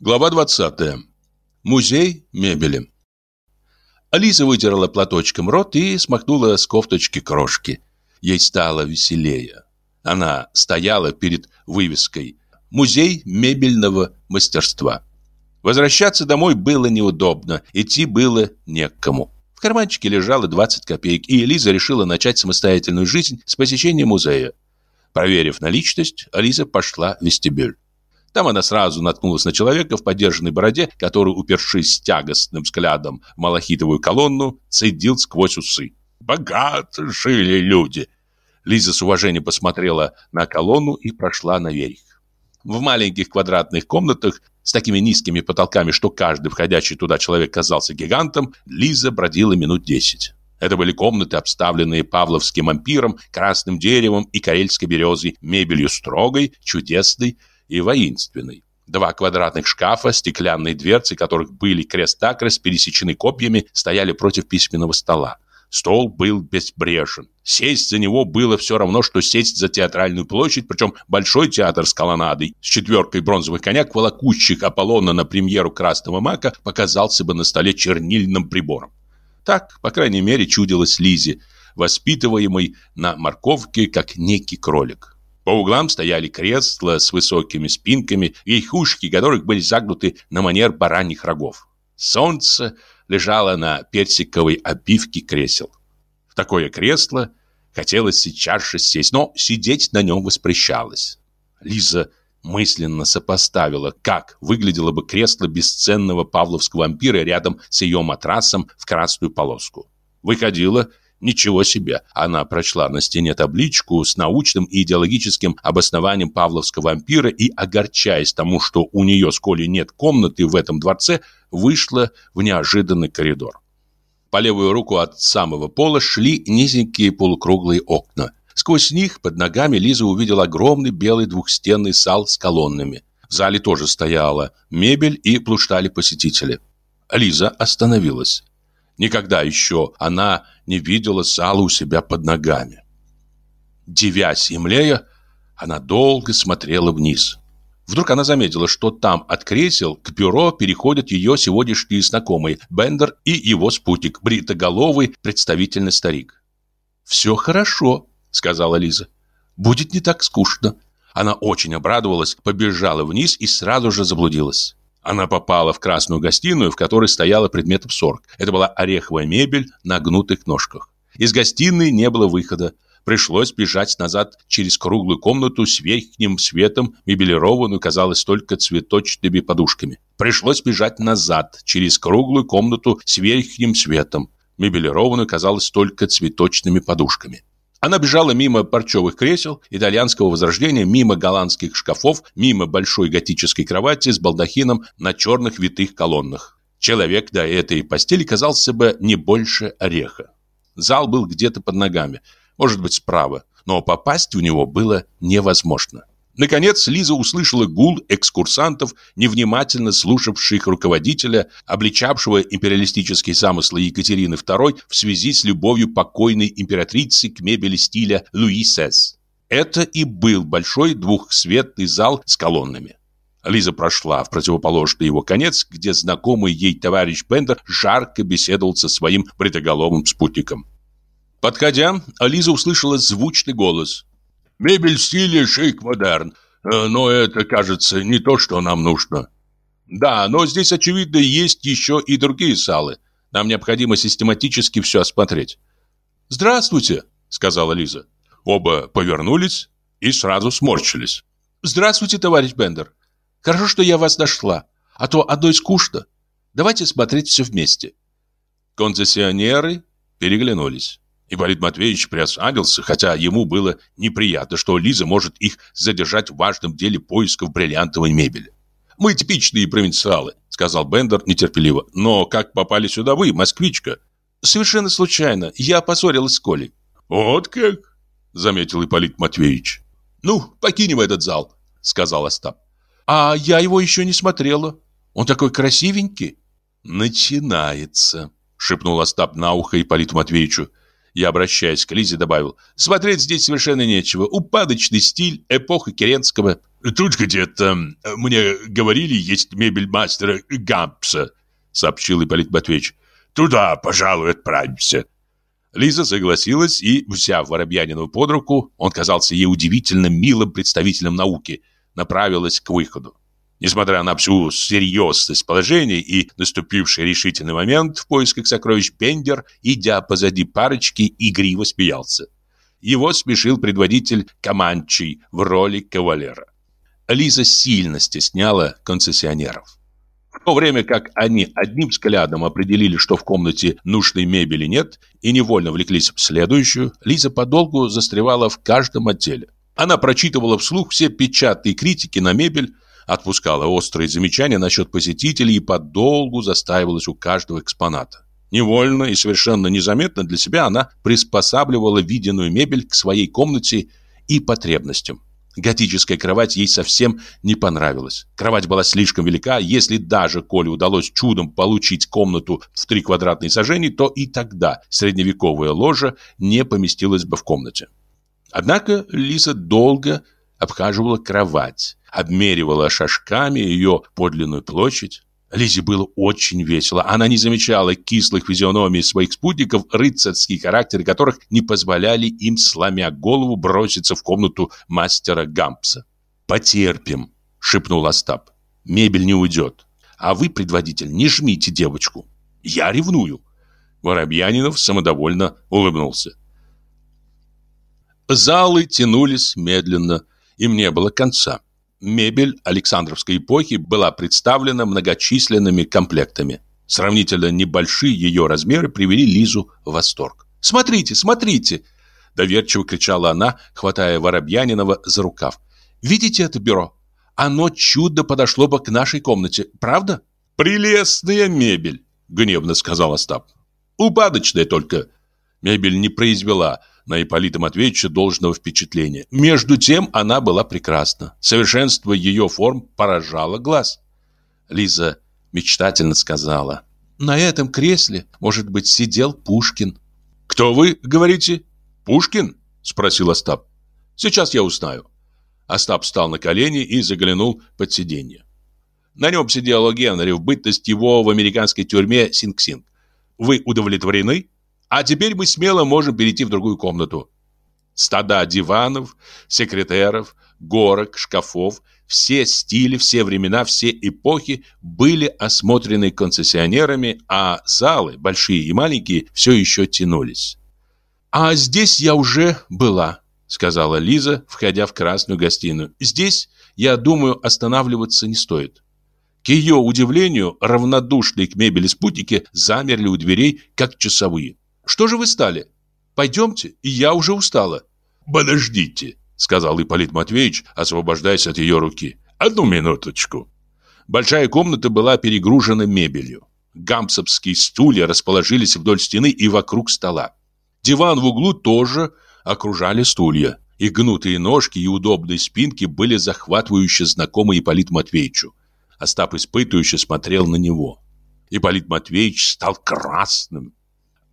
Глава 20. Музей мебели. Алиса вытерла платочком рот и смахнула с кофточки крошки. Ей стало веселее. Она стояла перед вывеской «Музей мебельного мастерства». Возвращаться домой было неудобно, идти было некому. В карманчике лежало 20 копеек, и Элиза решила начать самостоятельную жизнь с посещения музея. Проверив наличность, Ализа пошла в вестибюль. Там она сразу наткнулась на человека в подержанной бороде, который, упершись тягостным взглядом в малахитовую колонну, цедил сквозь усы. «Богато жили люди!» Лиза с уважением посмотрела на колонну и прошла наверх. В маленьких квадратных комнатах с такими низкими потолками, что каждый входящий туда человек казался гигантом, Лиза бродила минут десять. Это были комнаты, обставленные павловским ампиром, красным деревом и карельской березой, мебелью строгой, чудесной, и воинственный. Два квадратных шкафа, стеклянные дверцы, которых были крест-накрест пересечены копьями, стояли против письменного стола. Стол был безбрежен. Сесть за него было все равно, что сесть за театральную площадь, причем большой театр с колоннадой, с четверкой бронзовых коняк, волокущих Аполлона на премьеру «Красного мака», показался бы на столе чернильным прибором. Так, по крайней мере, чудилось Лизе, воспитываемой на морковке, как некий кролик. По углам стояли кресла с высокими спинками, верхушки которых были загнуты на манер бараньих рогов. Солнце лежало на персиковой обивке кресел. В такое кресло хотелось сейчас же сесть, но сидеть на нем воспрещалось. Лиза мысленно сопоставила, как выглядело бы кресло бесценного павловского вампира рядом с ее матрасом в красную полоску. Выходило, Ничего себе! Она прочла на стене табличку с научным и идеологическим обоснованием павловского вампира и, огорчаясь тому, что у нее с Колей нет комнаты в этом дворце, вышла в неожиданный коридор. По левую руку от самого пола шли низенькие полукруглые окна. Сквозь них под ногами Лиза увидела огромный белый двухстенный зал с колоннами. В зале тоже стояла мебель и плуштали посетители. Лиза остановилась. Никогда еще она не видела сала у себя под ногами. Девясь и млея, она долго смотрела вниз. Вдруг она заметила, что там от кресел к бюро переходят ее сегодняшние знакомые Бендер и его спутник, бритоголовый представительный старик. «Все хорошо», — сказала Лиза. «Будет не так скучно». Она очень обрадовалась, побежала вниз и сразу же заблудилась. Она попала в красную гостиную, в которой стояла предметов 40. Это была ореховая мебель на гнутых ножках. Из гостиной не было выхода. Пришлось бежать назад через круглую комнату с верхним светом, мебелированную, казалось, только цветочными подушками. Пришлось бежать назад через круглую комнату с верхним светом, мебелированную, казалось, только цветочными подушками. Она бежала мимо парчевых кресел итальянского возрождения, мимо голландских шкафов, мимо большой готической кровати с балдахином на черных витых колоннах. Человек до этой постели казался бы не больше ореха. Зал был где-то под ногами, может быть справа, но попасть в него было невозможно. Наконец Лиза услышала гул экскурсантов, невнимательно слушавших руководителя, обличавшего империалистические замыслы Екатерины II в связи с любовью покойной императрицы к мебели стиля Луи Сес. Это и был большой двухсветный зал с колоннами. Лиза прошла в противоположный его конец, где знакомый ей товарищ Бендер жарко беседовал со своим бритоголовым спутником. Подходя, Лиза услышала звучный голос. Мебель в стиле шик-модерн. Э, но это, кажется, не то, что нам нужно. Да, но здесь, очевидно, есть еще и другие салы. Нам необходимо систематически все осмотреть. «Здравствуйте», — сказала Лиза. Оба повернулись и сразу сморщились. «Здравствуйте, товарищ Бендер. Хорошо, что я вас нашла, а то одной скучно. Давайте смотреть все вместе». Концессионеры переглянулись. Ипполит Матвеевич приосанился, хотя ему было неприятно, что Лиза может их задержать в важном деле поисков бриллиантовой мебели. «Мы типичные провинциалы», — сказал Бендер нетерпеливо. «Но как попали сюда вы, москвичка?» «Совершенно случайно. Я поссорилась с Колей». «Вот как?» — заметил Ипполит Матвеевич. «Ну, покинем этот зал», — сказал Остап. «А я его еще не смотрела. Он такой красивенький». «Начинается», — шепнул Остап на ухо Ипполиту Матвеевичу. Я, обращаясь к Лизе, добавил, смотреть здесь совершенно нечего. Упадочный стиль, эпоха Керенского. Тут где-то, мне говорили, есть мебель мастера Гампса, сообщил Ипполит Матвеевич. Туда, пожалуй, отправимся. Лиза согласилась и, взяв Воробьянину под руку, он казался ей удивительно милым представителем науки, направилась к выходу. Несмотря на всю серьезность положения и наступивший решительный момент в поисках сокровищ, Бендер, идя позади парочки, игриво смеялся. Его смешил предводитель Каманчий в роли кавалера. Лиза сильно стесняла концессионеров. В то время как они одним взглядом определили, что в комнате нужной мебели нет, и невольно влеклись в следующую, Лиза подолгу застревала в каждом отделе. Она прочитывала вслух все печатные критики на мебель, отпускала острые замечания насчет посетителей и подолгу застаивалась у каждого экспоната. Невольно и совершенно незаметно для себя она приспосабливала виденную мебель к своей комнате и потребностям. Готическая кровать ей совсем не понравилась. Кровать была слишком велика, если даже Коле удалось чудом получить комнату в три квадратные сажения, то и тогда средневековая ложа не поместилась бы в комнате. Однако Лиса долго обхаживала кровать, обмеривала шажками ее подлинную площадь. Лизе было очень весело. Она не замечала кислых физиономий своих спутников, рыцарские характеры которых не позволяли им, сломя голову, броситься в комнату мастера Гампса. «Потерпим», — шепнул Остап. «Мебель не уйдет. А вы, предводитель, не жмите девочку. Я ревную». Воробьянинов самодовольно улыбнулся. Залы тянулись медленно, им не было конца. Мебель Александровской эпохи была представлена многочисленными комплектами. Сравнительно небольшие ее размеры привели Лизу в восторг. «Смотрите, смотрите!» Доверчиво кричала она, хватая Воробьянинова за рукав. «Видите это бюро? Оно чудо подошло бы к нашей комнате, правда?» «Прелестная мебель!» — гневно сказал Остап. «Упадочная только!» Мебель не произвела на Ипполита Матвеевича должного впечатления. Между тем она была прекрасна. Совершенство ее форм поражало глаз. Лиза мечтательно сказала. «На этом кресле, может быть, сидел Пушкин». «Кто вы, говорите? Пушкин?» – спросил Остап. «Сейчас я узнаю». Остап встал на колени и заглянул под сиденье. На нем сидел Генри в бытность его в американской тюрьме Синг-Синг. «Вы удовлетворены?» А теперь мы смело можем перейти в другую комнату. Стада диванов, секретеров, горок, шкафов, все стили, все времена, все эпохи были осмотрены концессионерами, а залы, большие и маленькие, все еще тянулись. «А здесь я уже была», — сказала Лиза, входя в красную гостиную. «Здесь, я думаю, останавливаться не стоит». К ее удивлению, равнодушные к мебели спутники замерли у дверей, как часовые. Что же вы стали? Пойдемте, я уже устала. Подождите, сказал Ипполит Матвеевич, освобождаясь от ее руки. Одну минуточку. Большая комната была перегружена мебелью. Гампсовские стулья расположились вдоль стены и вокруг стола. Диван в углу тоже окружали стулья. И гнутые ножки и удобные спинки были захватывающе знакомы Ипполит Матвеевичу. Остап испытывающе смотрел на него. Ипполит Матвеевич стал красным.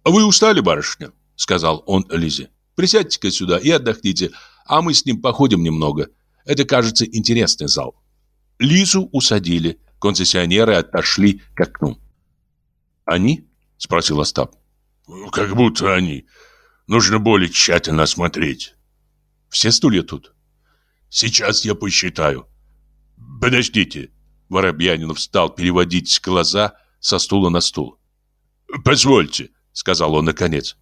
«А «Вы устали, барышня?» — сказал он Лизе. «Присядьте-ка сюда и отдохните, а мы с ним походим немного. Это, кажется, интересный зал». Лизу усадили, концессионеры отошли к окну. «Они?» — спросил Остап. «Как будто они. Нужно более тщательно осмотреть». «Все стулья тут?» «Сейчас я посчитаю». «Подождите». Воробьянинов стал переводить глаза со стула на стул. «Позвольте», сказал он наконец.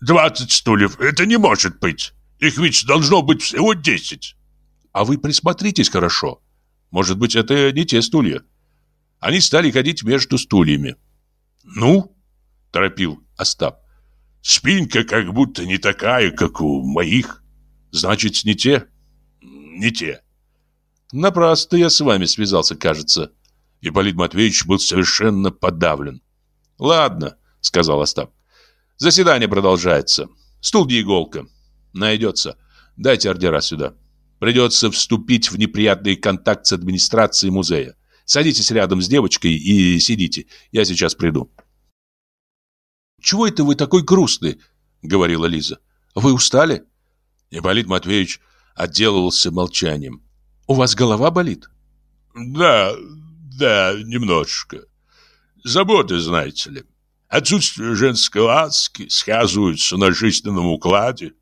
«Двадцать стульев, это не может быть. Их ведь должно быть всего десять». «А вы присмотритесь хорошо. Может быть, это не те стулья». Они стали ходить между стульями. «Ну?» – торопил Остап. «Спинка как будто не такая, как у моих. Значит, не те?» «Не те». «Напрасно я с вами связался, кажется». Ипполит Матвеевич был совершенно подавлен. «Ладно, сказал Остап. Заседание продолжается. Стул где иголка. Найдется. Дайте ордера сюда. Придется вступить в неприятный контакт с администрацией музея. Садитесь рядом с девочкой и сидите. Я сейчас приду. «Чего это вы такой грустный?» — говорила Лиза. «Вы устали?» Ипполит Матвеевич отделывался молчанием. У вас голова болит? Да, да, немножечко. Заботы, знаете ли. Отсутствие женской ласки сказываются на жизненном укладе.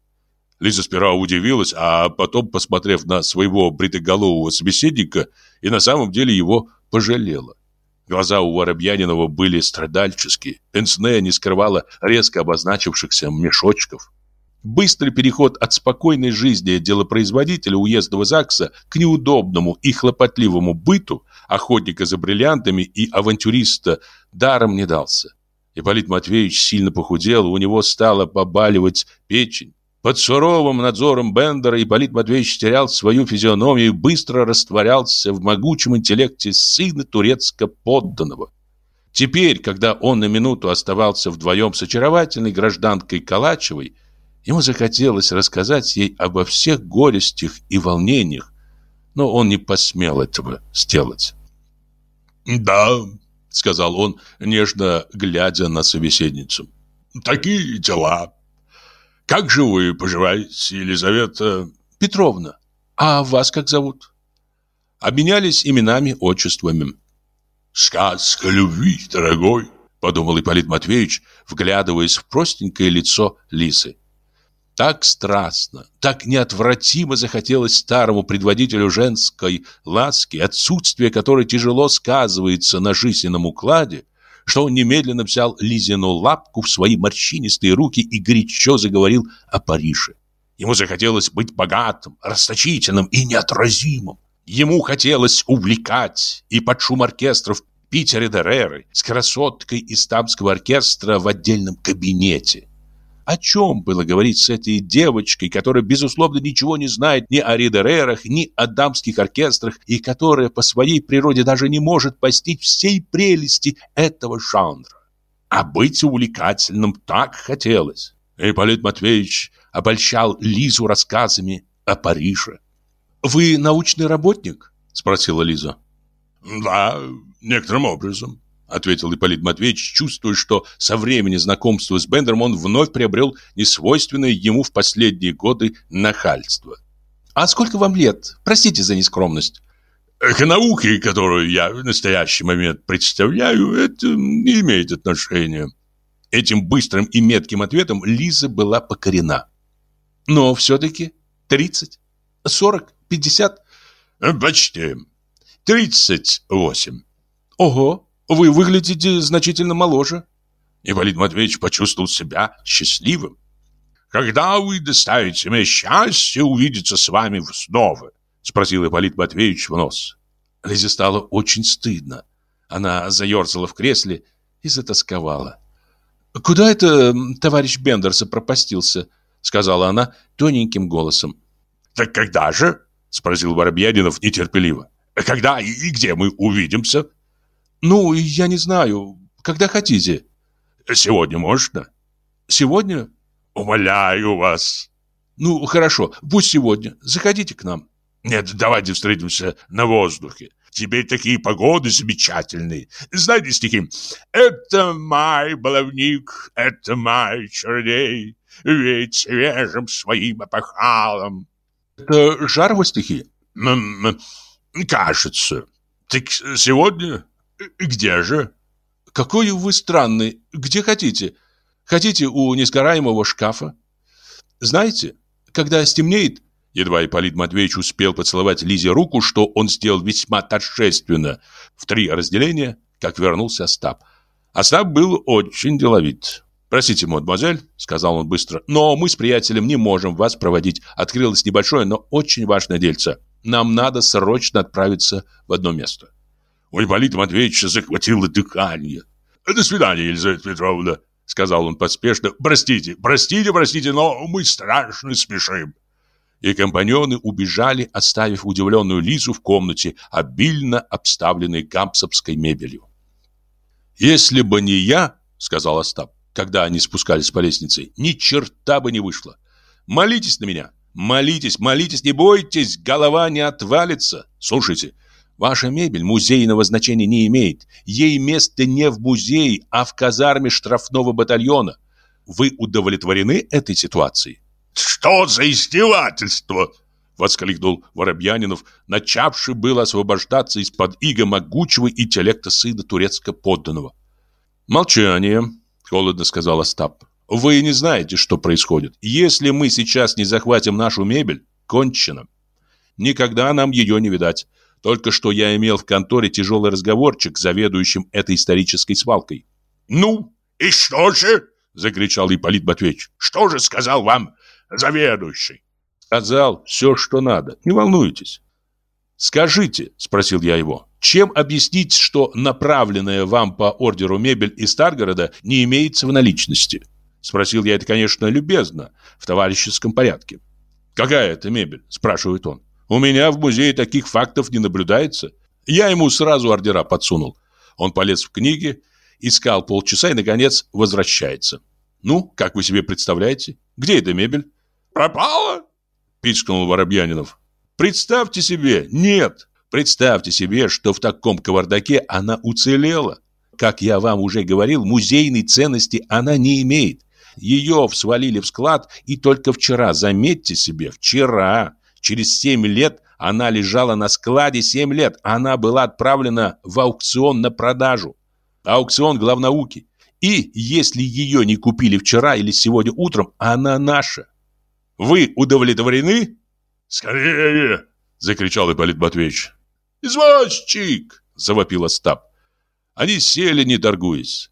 Лиза сперва удивилась, а потом, посмотрев на своего бритоголового собеседника, и на самом деле его пожалела. Глаза у Воробьянинова были страдальческие. Пенсне не скрывала резко обозначившихся мешочков. Быстрый переход от спокойной жизни делопроизводителя уездного ЗАГСа к неудобному и хлопотливому быту охотника за бриллиантами и авантюриста даром не дался. Ипполит Матвеевич сильно похудел, у него стало побаливать печень. Под суровым надзором Бендера Ипполит Матвеевич терял свою физиономию и быстро растворялся в могучем интеллекте сына турецко-подданного. Теперь, когда он на минуту оставался вдвоем с очаровательной гражданкой Калачевой, ему захотелось рассказать ей обо всех горестях и волнениях, но он не посмел этого сделать. «Да», — сказал он, нежно глядя на собеседницу, — «такие дела». Как же вы поживаете, Елизавета Петровна? А вас как зовут? Обменялись именами, отчествами. Сказка любви, дорогой, подумал Ипполит Матвеевич, вглядываясь в простенькое лицо Лисы. Так страстно, так неотвратимо захотелось старому предводителю женской ласки, отсутствие которой тяжело сказывается на жизненном укладе, что он немедленно взял Лизину лапку в свои морщинистые руки и горячо заговорил о Париже. Ему захотелось быть богатым, расточительным и неотразимым. Ему хотелось увлекать и под шум оркестров Питере Дереры с красоткой из тамского оркестра в отдельном кабинете. О чем было говорить с этой девочкой, которая, безусловно, ничего не знает ни о ридерерах, ни о дамских оркестрах, и которая по своей природе даже не может постичь всей прелести этого жанра? А быть увлекательным так хотелось. Ипполит Матвеевич обольщал Лизу рассказами о Париже. «Вы научный работник?» – спросила Лиза. «Да, некоторым образом ответил Ипполит Матвеевич, чувствуя, что со времени знакомства с Бендером он вновь приобрел несвойственное ему в последние годы нахальство. «А сколько вам лет? Простите за нескромность». К науке, которую я в настоящий момент представляю, это не имеет отношения. Этим быстрым и метким ответом Лиза была покорена. Но все-таки 30, 40, 50? Почти. 38. Ого, вы выглядите значительно моложе. Ипполит Матвеевич почувствовал себя счастливым. «Когда вы доставите мне счастье увидеться с вами снова?» Спросил Ипполит Матвеевич в нос. Лизе стало очень стыдно. Она заерзала в кресле и затасковала. «Куда это товарищ Бендерса пропастился?» Сказала она тоненьким голосом. «Так когда же?» Спросил Воробьянинов нетерпеливо. «Когда и где мы увидимся?» Ну, я не знаю. Когда хотите. Сегодня можно? Сегодня? Умоляю вас. Ну, хорошо. Пусть сегодня. Заходите к нам. Нет, давайте встретимся на воздухе. Теперь такие погоды замечательные. Знаете стихи? Это май, баловник, это май, черней, ведь свежим своим опахалом. Это жарво стихи? М -м -м, кажется. Так сегодня «Где же?» «Какой вы странный. Где хотите? Хотите у несгораемого шкафа?» «Знаете, когда стемнеет...» Едва Ипполит Матвеевич успел поцеловать Лизе руку, что он сделал весьма торжественно, в три разделения, как вернулся Остап. Остап был очень деловит. «Простите, мадемуазель», — сказал он быстро, «но мы с приятелем не можем вас проводить. Открылось небольшое, но очень важное дельце. Нам надо срочно отправиться в одно место». У Ипполита Матвеевича захватило дыхание. «До свидания, Елизавета Петровна», — сказал он поспешно. «Простите, простите, простите, но мы страшно спешим». И компаньоны убежали, оставив удивленную Лизу в комнате, обильно обставленной гампсовской мебелью. «Если бы не я», — сказал Остап, когда они спускались по лестнице, — «ни черта бы не вышло. Молитесь на меня, молитесь, молитесь, не бойтесь, голова не отвалится. Слушайте, Ваша мебель музейного значения не имеет. Ей место не в музее, а в казарме штрафного батальона. Вы удовлетворены этой ситуацией? Что за издевательство? Воскликнул Воробьянинов, начавший было освобождаться из-под иго могучего интеллекта сына турецко подданного. «Молчание», — холодно сказал Остап. «Вы не знаете, что происходит. Если мы сейчас не захватим нашу мебель, кончено. Никогда нам ее не видать. Только что я имел в конторе тяжелый разговорчик с заведующим этой исторической свалкой. «Ну, и что же?» — закричал Ипполит Матвеевич. «Что же сказал вам заведующий?» «Сказал все, что надо. Не волнуйтесь». «Скажите», — спросил я его, — «чем объяснить, что направленная вам по ордеру мебель из Старгорода не имеется в наличности?» Спросил я это, конечно, любезно, в товарищеском порядке. «Какая это мебель?» – спрашивает он. У меня в музее таких фактов не наблюдается. Я ему сразу ордера подсунул. Он полез в книги, искал полчаса и, наконец, возвращается. Ну, как вы себе представляете? Где эта мебель? Пропала? Пискнул Воробьянинов. Представьте себе, нет. Представьте себе, что в таком кавардаке она уцелела. Как я вам уже говорил, музейной ценности она не имеет. Ее свалили в склад, и только вчера, заметьте себе, вчера Через 7 лет она лежала на складе 7 лет. Она была отправлена в аукцион на продажу. Аукцион главнауки. И если ее не купили вчера или сегодня утром, она наша. Вы удовлетворены? Скорее! Закричал Ипполит Матвеевич. Извозчик! Завопил Остап. Они сели, не торгуясь.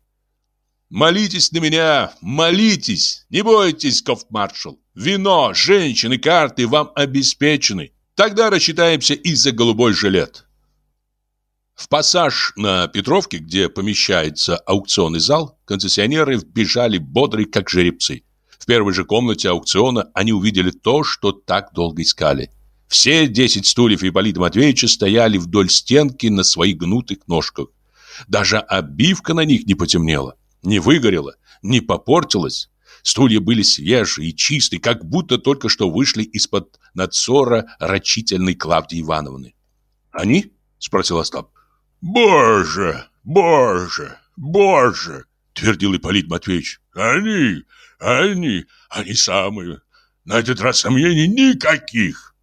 Молитесь на меня, молитесь, не бойтесь, кофт-маршал. Вино, женщины, карты вам обеспечены. Тогда рассчитаемся и за голубой жилет. В пассаж на Петровке, где помещается аукционный зал, концессионеры вбежали бодрые, как жеребцы. В первой же комнате аукциона они увидели то, что так долго искали. Все десять стульев Ипполита Матвеевича стояли вдоль стенки на своих гнутых ножках. Даже обивка на них не потемнела не выгорела, не попортилась. Стулья были свежие и чистые, как будто только что вышли из-под надзора рачительной Клавдии Ивановны. «Они?» — спросил Остап. «Боже, боже, боже!» — твердил Ипполит Матвеевич. «Они, они, они самые. На этот раз сомнений никаких».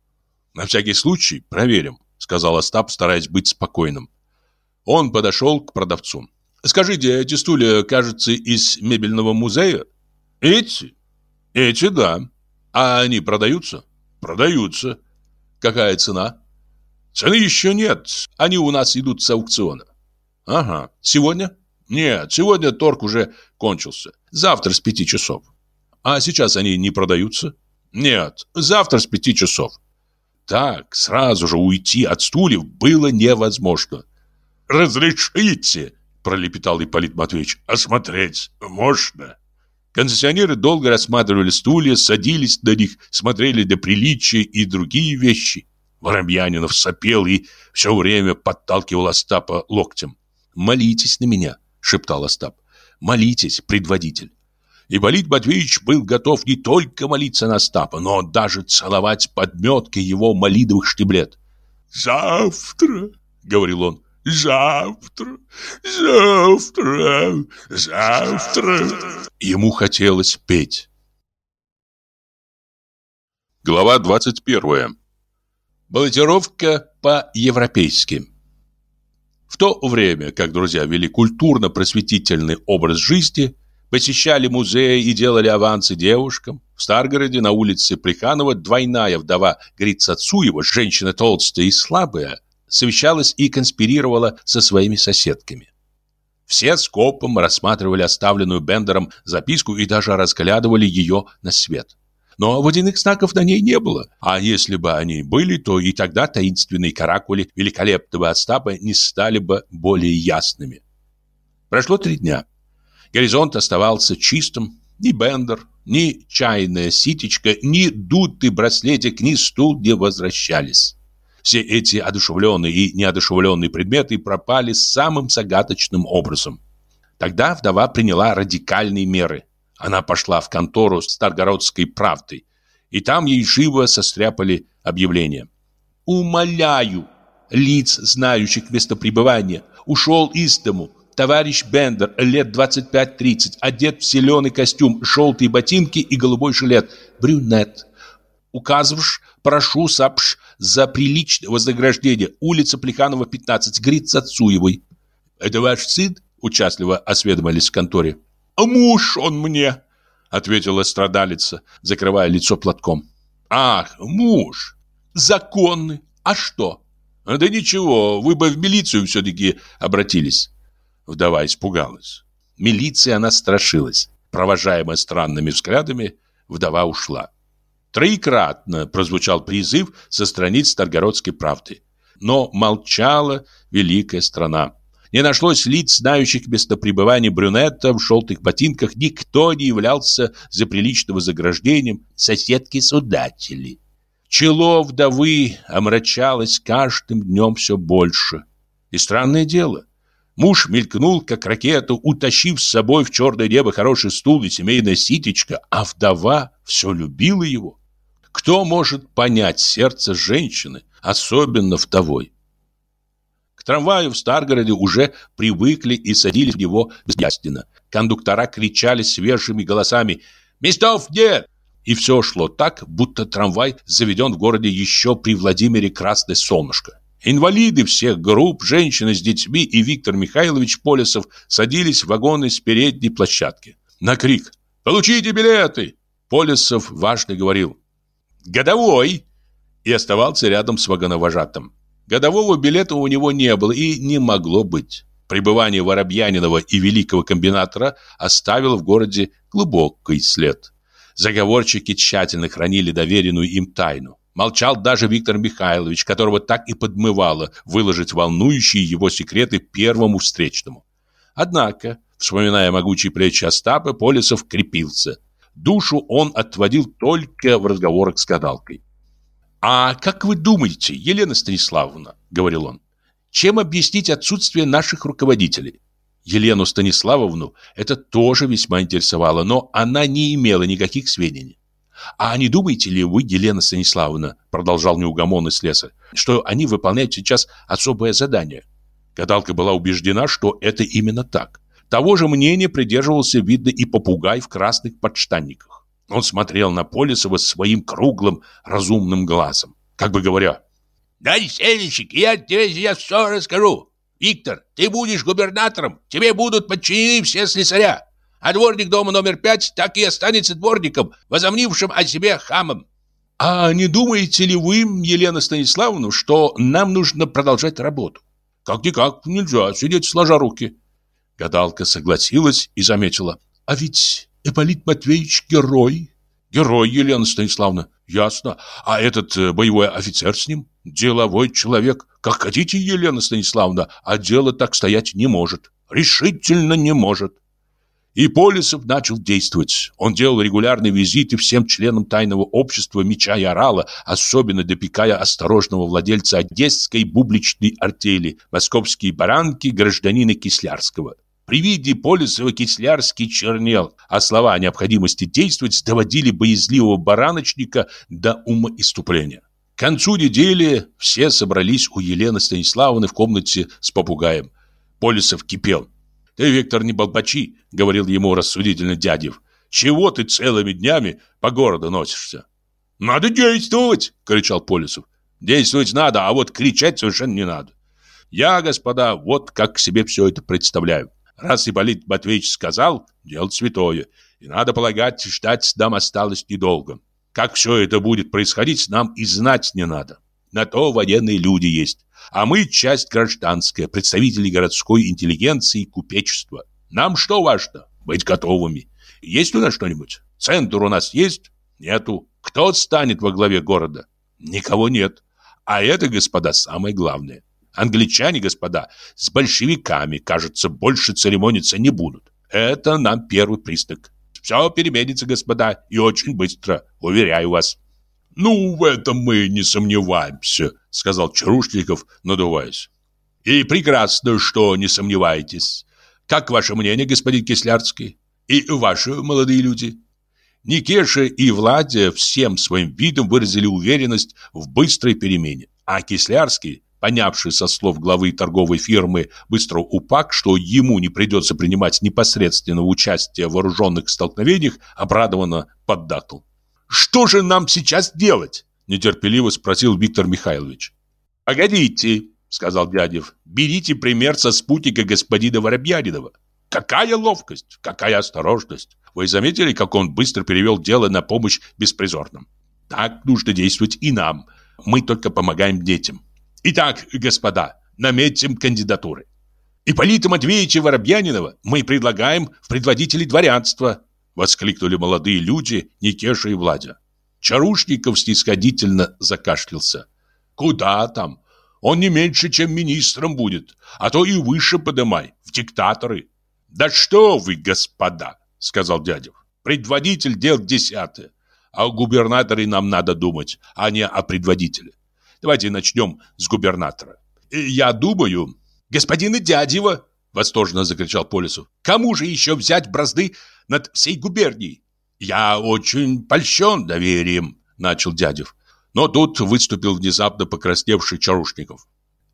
«На всякий случай проверим», — сказал Остап, стараясь быть спокойным. Он подошел к продавцу. Скажите, эти стулья, кажется, из мебельного музея? Эти? Эти, да. А они продаются? Продаются. Какая цена? Цены еще нет. Они у нас идут с аукциона. Ага. Сегодня? Нет, сегодня торг уже кончился. Завтра с пяти часов. А сейчас они не продаются? Нет, завтра с пяти часов. Так, сразу же уйти от стульев было невозможно. «Разрешите!» Пролепетал Ипполит Матвеевич. «Осмотреть можно?» Концессионеры долго рассматривали стулья, садились на них, смотрели для приличия и другие вещи. Воробьянинов сопел и все время подталкивал Остапа локтем. «Молитесь на меня», — шептал Остап. «Молитесь, предводитель». Ипполит Матвеевич был готов не только молиться на Остапа, но даже целовать подметки его молитвых штиблет. «Завтра», — говорил он, Завтра, завтра, завтра. Ему хотелось петь. Глава 21. Баллотировка по-европейски. В то время, как друзья вели культурно-просветительный образ жизни, посещали музеи и делали авансы девушкам, в Старгороде на улице Приханова двойная вдова Грицацуева, женщина толстая и слабая, совещалась и конспирировала со своими соседками. Все скопом рассматривали оставленную Бендером записку и даже разглядывали ее на свет. Но водяных знаков на ней не было, а если бы они были, то и тогда таинственные каракули великолепного Остапа не стали бы более ясными. Прошло три дня. Горизонт оставался чистым, ни Бендер, ни чайная ситечка, ни дутый браслетик, ни стул не возвращались. Все эти одушевленные и неодушевленные предметы пропали самым загадочным образом. Тогда вдова приняла радикальные меры. Она пошла в контору Старгородской правды, и там ей живо состряпали объявление. «Умоляю лиц, знающих место пребывания, ушел из дому. Товарищ Бендер, лет 25-30, одет в зеленый костюм, желтые ботинки и голубой жилет. Брюнет. указываешь, прошу сапш за приличное вознаграждение. Улица Плеханова, 15, говорит Цацуевой. Это ваш сын? Участливо осведомились в конторе. А муж он мне, ответила страдалица, закрывая лицо платком. Ах, муж. Законный. А что? Да ничего, вы бы в милицию все-таки обратились. Вдова испугалась. Милиции она страшилась. Провожаемая странными взглядами, вдова ушла. Троекратно прозвучал призыв со страниц Старгородской правды. Но молчала великая страна. Не нашлось лиц, знающих местопребывание брюнета в желтых ботинках. Никто не являлся за приличного заграждением соседки-судатели. Чело вдовы омрачалось каждым днем все больше. И странное дело, муж мелькнул, как ракета, утащив с собой в черное небо хороший стул и семейное ситечко, а вдова все любила его. Кто может понять сердце женщины, особенно вдовой? К трамваю в Старгороде уже привыкли и садились в него безясненно. Кондуктора кричали свежими голосами «Местов нет!» И все шло так, будто трамвай заведен в городе еще при Владимире Красное Солнышко. Инвалиды всех групп, женщины с детьми и Виктор Михайлович Полесов садились в вагоны с передней площадки. На крик «Получите билеты!» Полесов важно говорил «Годовой!» и оставался рядом с вагоновожатым. Годового билета у него не было и не могло быть. Пребывание Воробьянинова и великого комбинатора оставило в городе глубокий след. Заговорщики тщательно хранили доверенную им тайну. Молчал даже Виктор Михайлович, которого так и подмывало выложить волнующие его секреты первому встречному. Однако, вспоминая могучие плечи Остапа, Полисов крепился. Душу он отводил только в разговорах с гадалкой. «А как вы думаете, Елена Станиславовна, — говорил он, — чем объяснить отсутствие наших руководителей? Елену Станиславовну это тоже весьма интересовало, но она не имела никаких сведений. «А не думаете ли вы, Елена Станиславовна, — продолжал неугомонный слесарь, — что они выполняют сейчас особое задание?» Гадалка была убеждена, что это именно так. Того же мнения придерживался, видно, и попугай в красных подштанниках. Он смотрел на Полисова своим круглым, разумным глазом, как бы говоря, «Да, Сенечек, я тебе сейчас все расскажу. Виктор, ты будешь губернатором, тебе будут подчинены все слесаря. А дворник дома номер пять так и останется дворником, возомнившим о себе хамом. А не думаете ли вы, Елена Станиславовна, что нам нужно продолжать работу? Как-никак нельзя сидеть сложа руки. Гадалка согласилась и заметила. А ведь Ипполит Матвеевич герой. Герой, Елена Станиславовна, ясно. А этот э, боевой офицер с ним? Деловой человек. Как хотите, Елена Станиславовна, а дело так стоять не может. Решительно не может. И Полисов начал действовать. Он делал регулярные визиты всем членам тайного общества меча и орала, особенно допекая осторожного владельца одесской бубличной артели, московские баранки гражданина Кислярского. При виде Полисова Кислярский чернел, а слова о необходимости действовать доводили боязливого бараночника до ума иступления. К концу недели все собрались у Елены Станиславовны в комнате с попугаем. Полисов кипел. «Ты, Виктор, не болбачи», — говорил ему рассудительно дядев. «Чего ты целыми днями по городу носишься?» «Надо действовать!» — кричал Полисов. «Действовать надо, а вот кричать совершенно не надо. Я, господа, вот как себе все это представляю. Раз Ипполит Матвеевич сказал, дело святое, и надо полагать, ждать нам осталось недолго. Как все это будет происходить, нам и знать не надо. На то военные люди есть. А мы часть гражданская, представители городской интеллигенции и купечества. Нам что важно? Быть готовыми. Есть у нас что-нибудь? Центр у нас есть? Нету. Кто станет во главе города? Никого нет. А это, господа, самое главное. Англичане, господа, с большевиками, кажется, больше церемониться не будут. Это нам первый признак. Все переменится, господа, и очень быстро, уверяю вас. Ну, в этом мы не сомневаемся, сказал Чарушников, надуваясь. И прекрасно, что не сомневаетесь. Как ваше мнение, господин Кислярский? И ваши молодые люди? Никеша и Владя всем своим видом выразили уверенность в быстрой перемене, а Кислярский понявший со слов главы торговой фирмы «Быстро упак», что ему не придется принимать непосредственного участия в вооруженных столкновениях, обрадованно поддакнул. Что же нам сейчас делать? Нетерпеливо спросил Виктор Михайлович. Погодите, сказал Дядев. Берите пример со спутника господина Воробьянинова. Какая ловкость, какая осторожность. Вы заметили, как он быстро перевел дело на помощь беспризорным? Так нужно действовать и нам. Мы только помогаем детям. Итак, господа, наметим кандидатуры. Ипполита Матвеевича Воробьянинова мы предлагаем в предводители дворянства, воскликнули молодые люди Никеша и Владя. Чарушников снисходительно закашлялся. Куда там? Он не меньше, чем министром будет, а то и выше подымай, в диктаторы. Да что вы, господа, сказал Дядев. Предводитель дел десятое. А о губернаторе нам надо думать, а не о предводителе. Давайте начнем с губернатора. Я думаю, господина Дядева, восторженно закричал Полисов. Кому же еще взять бразды над всей губернией? Я очень польщен доверием, начал Дядев. Но тут выступил внезапно покрасневший Чарушников.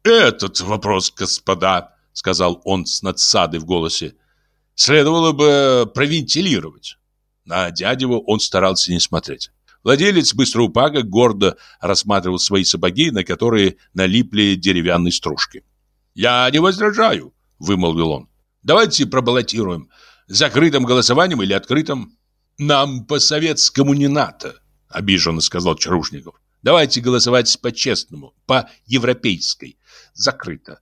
«Этот вопрос, господа», — сказал он с надсадой в голосе, — «следовало бы провентилировать». На дядеву он старался не смотреть. Владелец быстроупага гордо рассматривал свои сапоги, на которые налипли деревянные стружки. «Я не возражаю», — вымолвил он. «Давайте пробаллотируем. Закрытым голосованием или открытым?» «Нам по-советскому не надо», — обиженно сказал Чарушников. Давайте голосовать по-честному, по-европейской. Закрыто.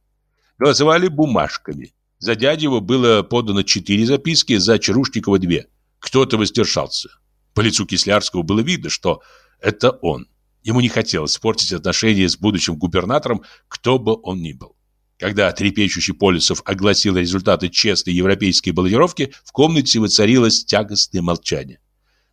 Голосовали бумажками. За Дядева было подано четыре записки, за Чарушникова две. Кто-то воздержался. По лицу Кислярского было видно, что это он. Ему не хотелось портить отношения с будущим губернатором, кто бы он ни был. Когда трепещущий Полисов огласил результаты честной европейской баллотировки, в комнате воцарилось тягостное молчание.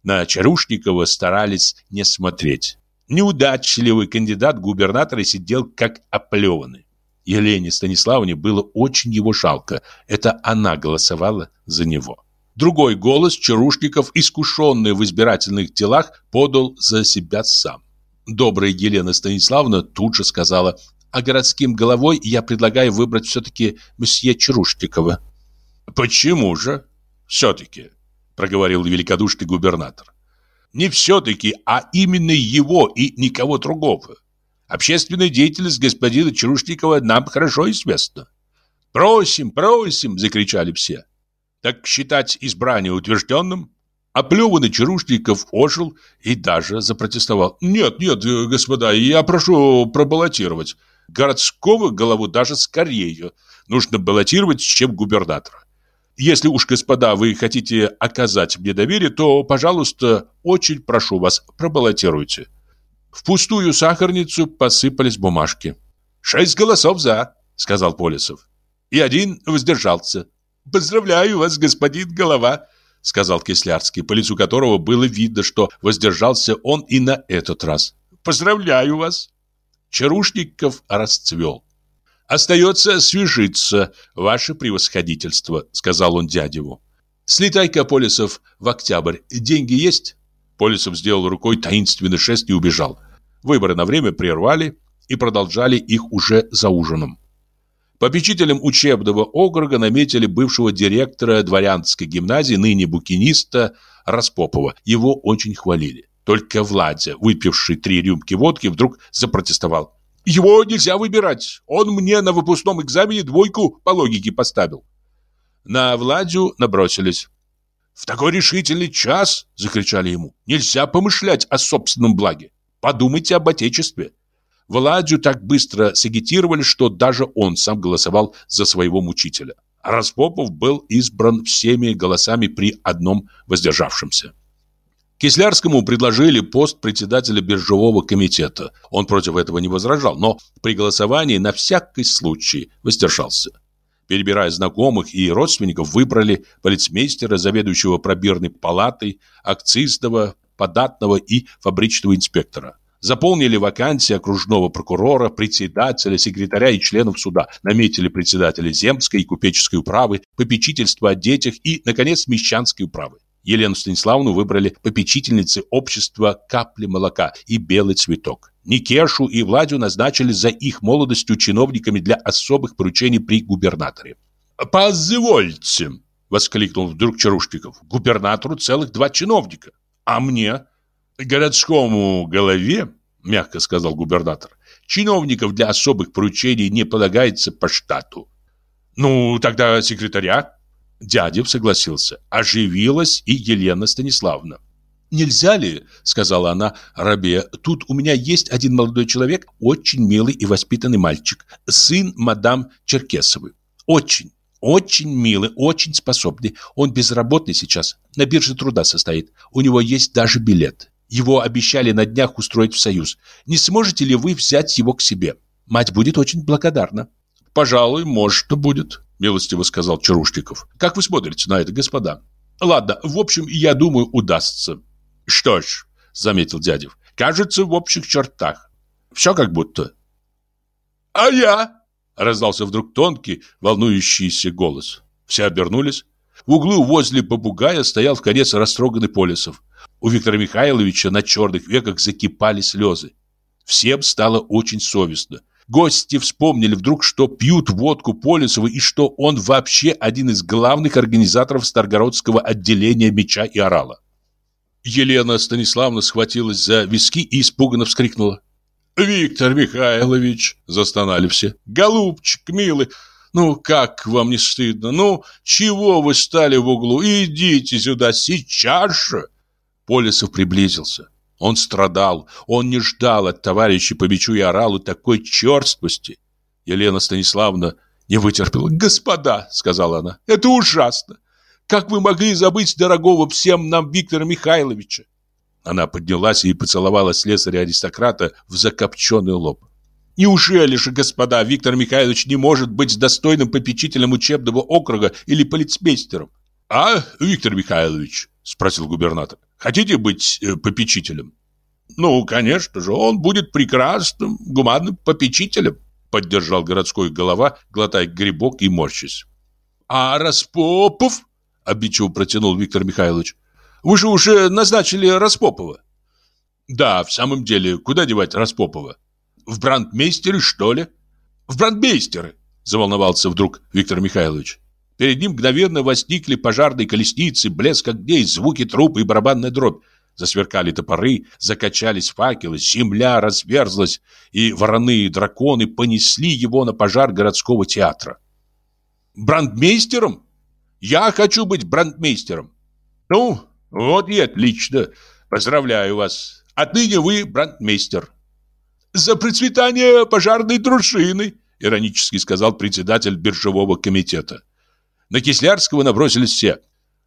На Чарушникова старались не смотреть. Неудачливый кандидат губернатора сидел как оплеванный. Елене Станиславовне было очень его жалко. Это она голосовала за него. Другой голос Чарушников, искушенный в избирательных делах, подал за себя сам. Добрая Елена Станиславовна тут же сказала, а городским головой я предлагаю выбрать все-таки месье Чарушникова. «Почему же? Все-таки», — проговорил великодушный губернатор. Не все-таки, а именно его и никого другого. Общественная деятельность господина Чарушникова нам хорошо известна. «Просим, просим!» – закричали все. Так считать избрание утвержденным? Оплеванный Чарушников ожил и даже запротестовал. «Нет, нет, господа, я прошу пробаллотировать. Городского голову даже скорее. Нужно баллотировать, чем губернатора. Если уж, господа, вы хотите оказать мне доверие, то, пожалуйста, очень прошу вас, пробаллотируйте. В пустую сахарницу посыпались бумажки. «Шесть голосов за», — сказал Полисов. И один воздержался. «Поздравляю вас, господин Голова», — сказал Кислярский, по лицу которого было видно, что воздержался он и на этот раз. «Поздравляю вас». Чарушников расцвел. «Остается освежиться, ваше превосходительство», — сказал он дядеву. «Слетай-ка, Полисов, в октябрь. Деньги есть?» Полисов сделал рукой таинственный шест и убежал. Выборы на время прервали и продолжали их уже за ужином. Попечителем учебного округа наметили бывшего директора дворянской гимназии, ныне букиниста Распопова. Его очень хвалили. Только Владя, выпивший три рюмки водки, вдруг запротестовал. Его нельзя выбирать. Он мне на выпускном экзамене двойку по логике поставил. На Владю набросились. «В такой решительный час!» — закричали ему. «Нельзя помышлять о собственном благе. Подумайте об отечестве». Владю так быстро сагитировали, что даже он сам голосовал за своего мучителя. Распопов был избран всеми голосами при одном воздержавшемся. Кислярскому предложили пост председателя биржевого комитета. Он против этого не возражал, но при голосовании на всякий случай воздержался. Перебирая знакомых и родственников, выбрали полицмейстера, заведующего пробирной палатой, акцизного, податного и фабричного инспектора. Заполнили вакансии окружного прокурора, председателя, секретаря и членов суда. Наметили председателя земской и купеческой управы, попечительства о детях и, наконец, мещанской управы. Елену Станиславовну выбрали попечительницы общества «Капли молока» и «Белый цветок». Никешу и Владю назначили за их молодостью чиновниками для особых поручений при губернаторе. «Позвольте!» — воскликнул вдруг Чарушников. «Губернатору целых два чиновника. А мне?» Городскому голове, мягко сказал губернатор, чиновников для особых поручений не полагается по штату. Ну, тогда секретаря. Дядев согласился. Оживилась и Елена Станиславовна. «Нельзя ли, — сказала она рабе, — тут у меня есть один молодой человек, очень милый и воспитанный мальчик, сын мадам Черкесовой. Очень, очень милый, очень способный. Он безработный сейчас, на бирже труда состоит. У него есть даже билет. Его обещали на днях устроить в союз. Не сможете ли вы взять его к себе? Мать будет очень благодарна». «Пожалуй, может, будет», — милостиво сказал Чарушников. «Как вы смотрите на это, господа?» «Ладно, в общем, я думаю, удастся. Что ж, заметил Дядев, кажется, в общих чертах. Все как будто. А я? Раздался вдруг тонкий, волнующийся голос. Все обернулись. В углу возле попугая стоял в конец растроганный Полисов. У Виктора Михайловича на черных веках закипали слезы. Всем стало очень совестно. Гости вспомнили вдруг, что пьют водку Полисова и что он вообще один из главных организаторов Старгородского отделения меча и орала. Елена Станиславовна схватилась за виски и испуганно вскрикнула. «Виктор Михайлович!» – застонали все. «Голубчик, милый, ну как вам не стыдно? Ну, чего вы стали в углу? Идите сюда сейчас же!» Полисов приблизился. Он страдал, он не ждал от товарища по мечу и оралу такой черствости. Елена Станиславовна не вытерпела. «Господа!» – сказала она. «Это ужасно! Как вы могли забыть дорогого всем нам Виктора Михайловича?» Она поднялась и поцеловала слесаря-аристократа в закопченный лоб. «Неужели же, господа, Виктор Михайлович не может быть достойным попечителем учебного округа или полицмейстером?» «А, Виктор Михайлович?» – спросил губернатор. «Хотите быть э, попечителем?» «Ну, конечно же, он будет прекрасным, гуманным попечителем», – поддержал городской голова, глотая грибок и морщись. «А Распопов?» обидчиво протянул Виктор Михайлович. Вы же уже назначили Распопова. Да, в самом деле, куда девать Распопова? В брандмейстеры, что ли? В брандмейстеры, заволновался вдруг Виктор Михайлович. Перед ним мгновенно возникли пожарные колесницы, блеск огней, звуки труп и барабанная дробь. Засверкали топоры, закачались факелы, земля разверзлась, и вороные драконы понесли его на пожар городского театра. «Брандмейстером?» Я хочу быть брандмейстером. Ну, вот и отлично. Поздравляю вас. Отныне вы брандмейстер. За процветание пожарной дружины, иронически сказал председатель биржевого комитета. На Кислярского набросились все.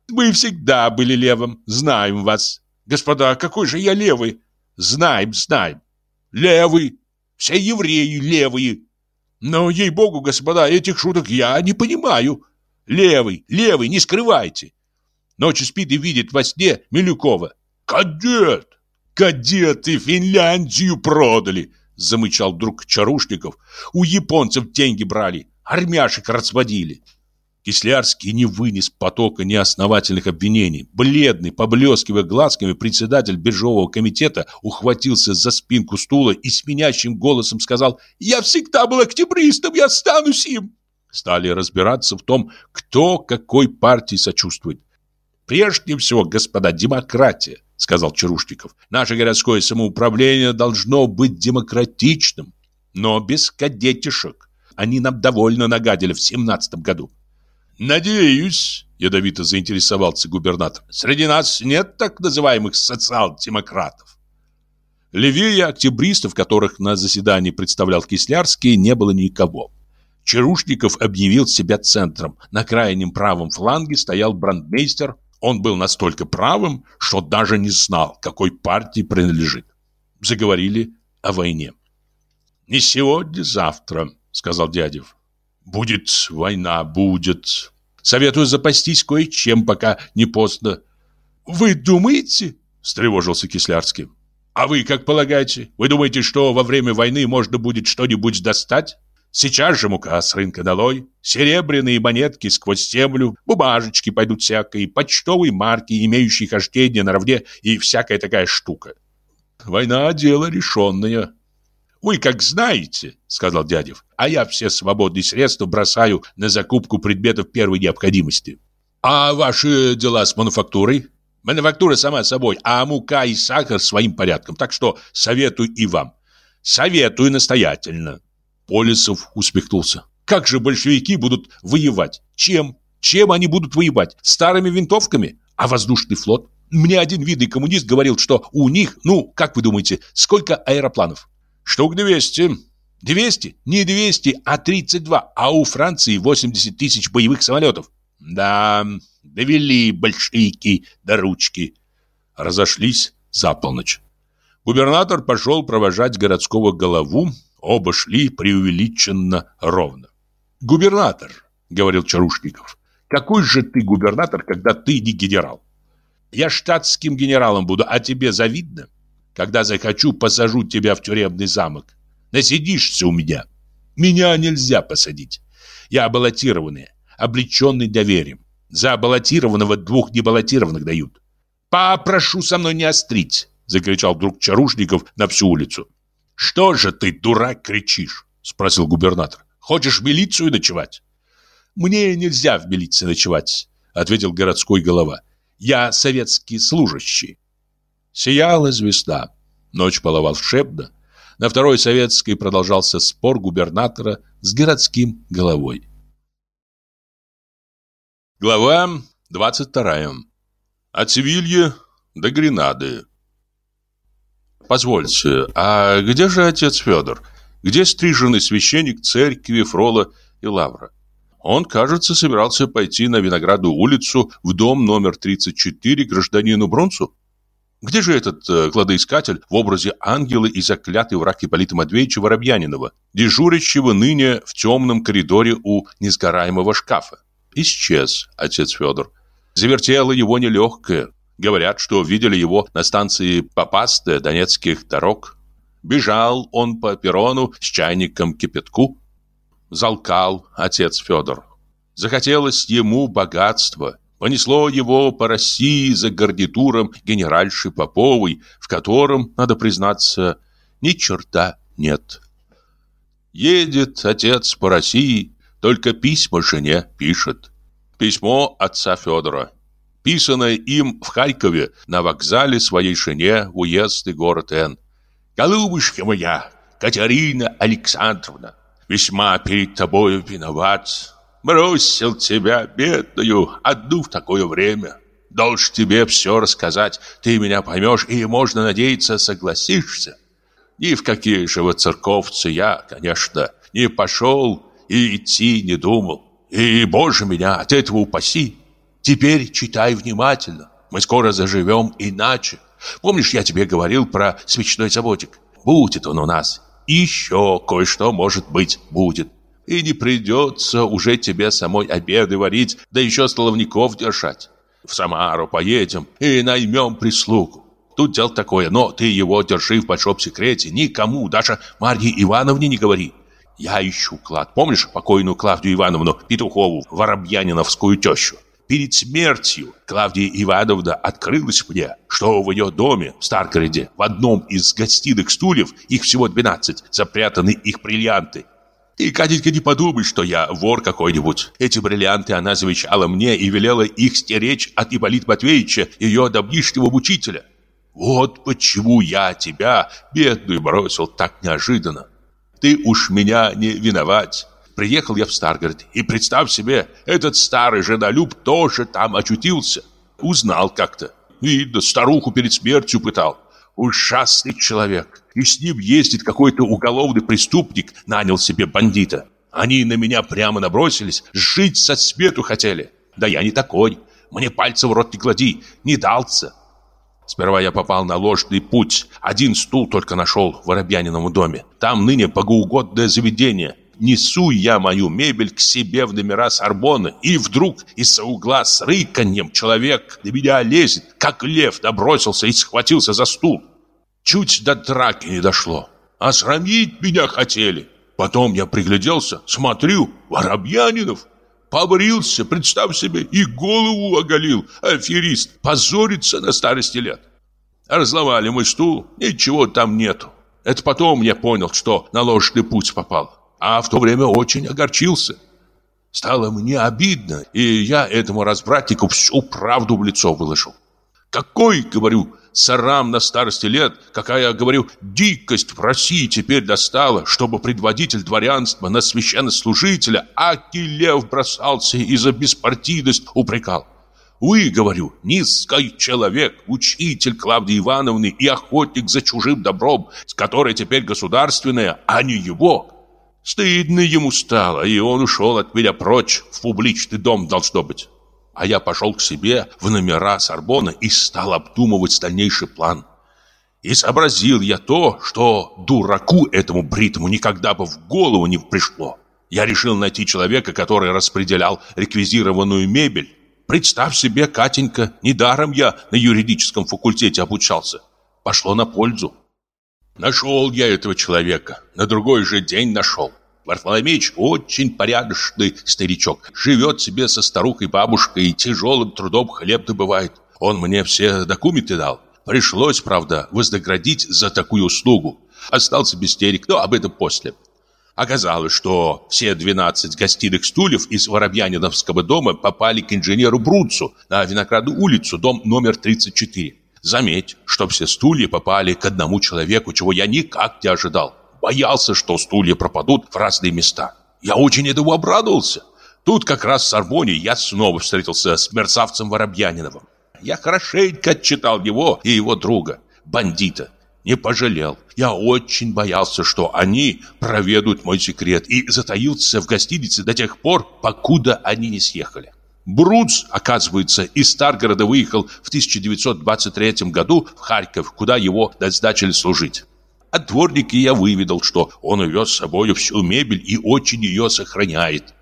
Мы всегда были левым, знаем вас. Господа, какой же я левый? Знаем, знаем. Левый. Все евреи левые. Но, ей-богу, господа, этих шуток я не понимаю. Левый, левый, не скрывайте. Ночью спит и видит во сне Милюкова. Кадет! Кадеты Финляндию продали! Замычал вдруг Чарушников. У японцев деньги брали, армяшек разводили. Кислярский не вынес потока неосновательных обвинений. Бледный, поблескивая глазками, председатель биржевого комитета ухватился за спинку стула и с менящим голосом сказал «Я всегда был октябристом, я останусь им!» Стали разбираться в том, кто какой партии сочувствует. «Прежде всего, господа, демократия», — сказал Чарушников. «Наше городское самоуправление должно быть демократичным, но без кадетишек. Они нам довольно нагадили в семнадцатом году». «Надеюсь», — ядовито заинтересовался губернатор, «среди нас нет так называемых социал-демократов». Левее октябристов, которых на заседании представлял Кислярский, не было никого. Чарушников объявил себя центром. На крайнем правом фланге стоял брандмейстер. Он был настолько правым, что даже не знал, какой партии принадлежит. Заговорили о войне. «Не сегодня, завтра», — сказал Дядев. «Будет война, будет. Советую запастись кое-чем, пока не поздно». «Вы думаете?» — встревожился Кислярский. «А вы как полагаете? Вы думаете, что во время войны можно будет что-нибудь достать?» Сейчас же мука с рынка долой, серебряные монетки сквозь землю, бумажечки пойдут всякие, почтовые марки, имеющие хождение наравне и всякая такая штука. Война – дело решенное. «Вы как знаете», – сказал Дядев, «а я все свободные средства бросаю на закупку предметов первой необходимости». «А ваши дела с мануфактурой?» Мануфактура сама собой, а мука и сахар своим порядком. Так что советую и вам. Советую настоятельно. Полисов усмехнулся. Как же большевики будут воевать? Чем? Чем они будут воевать? Старыми винтовками? А воздушный флот? Мне один видный коммунист говорил, что у них, ну, как вы думаете, сколько аэропланов? Штук 200. 200? Не 200, а 32. А у Франции 80 тысяч боевых самолетов. Да, довели большевики до ручки. Разошлись за полночь. Губернатор пошел провожать городского голову. Оба шли преувеличенно ровно. «Губернатор», — говорил Чарушников, — «какой же ты губернатор, когда ты не генерал? Я штатским генералом буду, а тебе завидно? Когда захочу, посажу тебя в тюремный замок. Насидишься у меня. Меня нельзя посадить. Я баллотированный, облеченный доверием. За баллотированного двух небаллотированных дают. «Попрошу со мной не острить!» Закричал вдруг Чарушников на всю улицу. «Что же ты, дурак, кричишь?» Спросил губернатор. «Хочешь в милицию ночевать?» «Мне нельзя в милиции ночевать», Ответил городской голова. «Я советский служащий». Сияла звезда. Ночь была волшебна. На второй советской продолжался спор губернатора с городским головой. Глава 22. От Севильи до Гренады. Позвольте, а где же отец Федор? Где стриженный священник церкви Фрола и Лавра? Он, кажется, собирался пойти на Виноградную улицу в дом номер 34 гражданину Брунцу. Где же этот э, кладоискатель в образе ангела и заклятый враг Ипполита Матвеевича Воробьянинова, дежурящего ныне в темном коридоре у несгораемого шкафа? Исчез отец Федор. Завертело его нелегкое. Говорят, что видели его на станции Попасты Донецких дорог. Бежал он по перрону с чайником кипятку. Залкал отец Федор. Захотелось ему богатства. Понесло его по России за гарнитуром генеральши Поповой, в котором, надо признаться, ни черта нет. Едет отец по России, только письма жене пишет. Письмо отца Федора. Писанное им в Харькове на вокзале своей жене в уездный город Н. «Голубушка моя, Катерина Александровна, весьма перед тобою виноват. Бросил тебя, бедную, одну в такое время. Должен тебе все рассказать, ты меня поймешь и, можно надеяться, согласишься. Ни в какие же вы церковцы я, конечно, не пошел и идти не думал. И, боже меня, от этого упаси. Теперь читай внимательно. Мы скоро заживем иначе. Помнишь, я тебе говорил про свечной заводик? Будет он у нас. Еще кое-что, может быть, будет. И не придется уже тебе самой обеды варить, да еще столовников держать. В Самару поедем и наймем прислугу. Тут дело такое, но ты его держи в большом секрете. Никому, даже Марье Ивановне не говори. Я ищу клад. Помнишь покойную Клавдию Ивановну Петухову, воробьяниновскую тещу? Перед смертью Клавдия Ивановна открылась мне, что в ее доме в Старгороде в одном из гостиных стульев, их всего 12, запрятаны их бриллианты. И, Катенька, не подумай, что я вор какой-нибудь. Эти бриллианты она завещала мне и велела их стеречь от Ипполита Матвеевича, ее давнишнего мучителя. Вот почему я тебя, бедную, бросил так неожиданно. Ты уж меня не виноват. Приехал я в Старгород, и представь себе, этот старый женолюб тоже там очутился. Узнал как-то. Видно, старуху перед смертью пытал. Ужасный человек. И с ним ездит какой-то уголовный преступник, нанял себе бандита. Они на меня прямо набросились, жить со свету хотели. Да я не такой. Мне пальца в рот не клади, не дался. Сперва я попал на ложный путь. Один стул только нашел в Воробьянином доме. Там ныне богоугодное заведение. Несу я мою мебель к себе в номера Сорбонны, и вдруг из-за угла с рыканьем человек на меня лезет, как лев набросился и схватился за стул. Чуть до драки не дошло. А срамить меня хотели. Потом я пригляделся, смотрю, Воробьянинов. Побрился, представь себе, и голову оголил. Аферист позорится на старости лет. Разломали мой стул, ничего там нету. Это потом я понял, что на ложный путь попал. А в то время очень огорчился. Стало мне обидно, и я этому разбратнику всю правду в лицо выложил. Какой, говорю, сарам на старости лет, какая, говорю, дикость в России теперь достала, чтобы предводитель дворянства на священнослужителя Акилев бросался и за беспартийность упрекал. Вы, говорю, низкий человек, учитель Клавдии Ивановны и охотник за чужим добром, с которой теперь государственное, а не его. Стыдно ему стало, и он ушел от меня прочь, в публичный дом должно быть. А я пошел к себе в номера Сорбона и стал обдумывать дальнейший план. И сообразил я то, что дураку этому бритому никогда бы в голову не пришло. Я решил найти человека, который распределял реквизированную мебель, Представь себе, Катенька, недаром я на юридическом факультете обучался. Пошло на пользу. Нашел я этого человека. На другой же день нашел. Варфоломеич очень порядочный старичок. Живет себе со старухой-бабушкой и тяжелым трудом хлеб добывает. Он мне все документы дал. Пришлось, правда, вознаградить за такую услугу. Остался без денег, но об этом после. Оказалось, что все 12 гостиных стульев из Воробьяниновского дома попали к инженеру Брунцу на Виноградную улицу, дом номер 34. Заметь, что все стулья попали к одному человеку, чего я никак не ожидал. Боялся, что стулья пропадут в разные места. Я очень этому обрадовался. Тут как раз в Сорбоне я снова встретился с мерцавцем Воробьяниновым. Я хорошенько отчитал его и его друга, бандита не пожалел. Я очень боялся, что они проведут мой секрет и затаился в гостинице до тех пор, покуда они не съехали. Бруц, оказывается, из Старгорода выехал в 1923 году в Харьков, куда его назначили служить. От дворника я выведал, что он увез с собой всю мебель и очень ее сохраняет.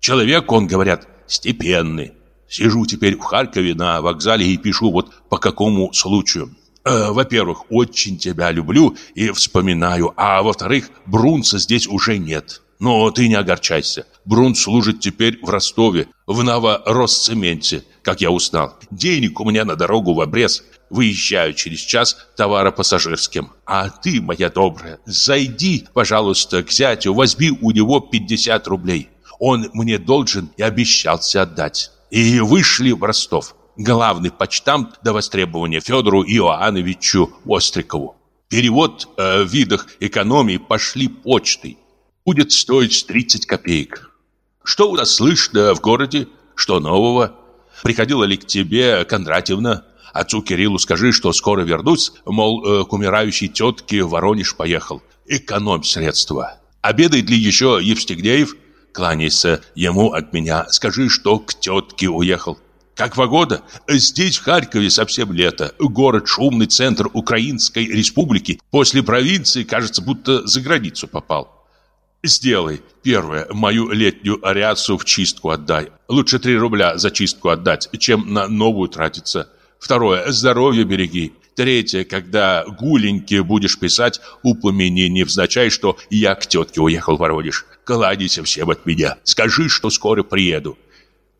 Человек, он, говорят, степенный. Сижу теперь в Харькове на вокзале и пишу вот по какому случаю. Э, во-первых, очень тебя люблю и вспоминаю, а во-вторых, Брунца здесь уже нет. Но ты не огорчайся. Брун служит теперь в Ростове, в Новоросцементе, как я узнал. Денег у меня на дорогу в обрез. Выезжаю через час товаропассажирским. А ты, моя добрая, зайди, пожалуйста, к зятю, возьми у него 50 рублей. Он мне должен и обещался отдать. И вышли в Ростов главный почтамт до востребования Федору Иоанновичу Острикову. Перевод э, в видах экономии пошли почтой. Будет стоить 30 копеек. Что у нас слышно в городе? Что нового? Приходила ли к тебе Кондратьевна? Отцу Кириллу скажи, что скоро вернусь, мол, э, к умирающей тетке в Воронеж поехал. Экономь средства. Обедает ли еще Евстигнеев? Кланяйся ему от меня. Скажи, что к тетке уехал. Как погода? Здесь, в Харькове, совсем лето. Город – шумный центр Украинской республики. После провинции, кажется, будто за границу попал. Сделай. Первое. Мою летнюю ариацию в чистку отдай. Лучше 3 рубля за чистку отдать, чем на новую тратиться. Второе. Здоровье береги. Третье. Когда гуленьки будешь писать, упомяни невзначай, что я к тетке уехал в Воронеж. Кладися всем от меня. Скажи, что скоро приеду.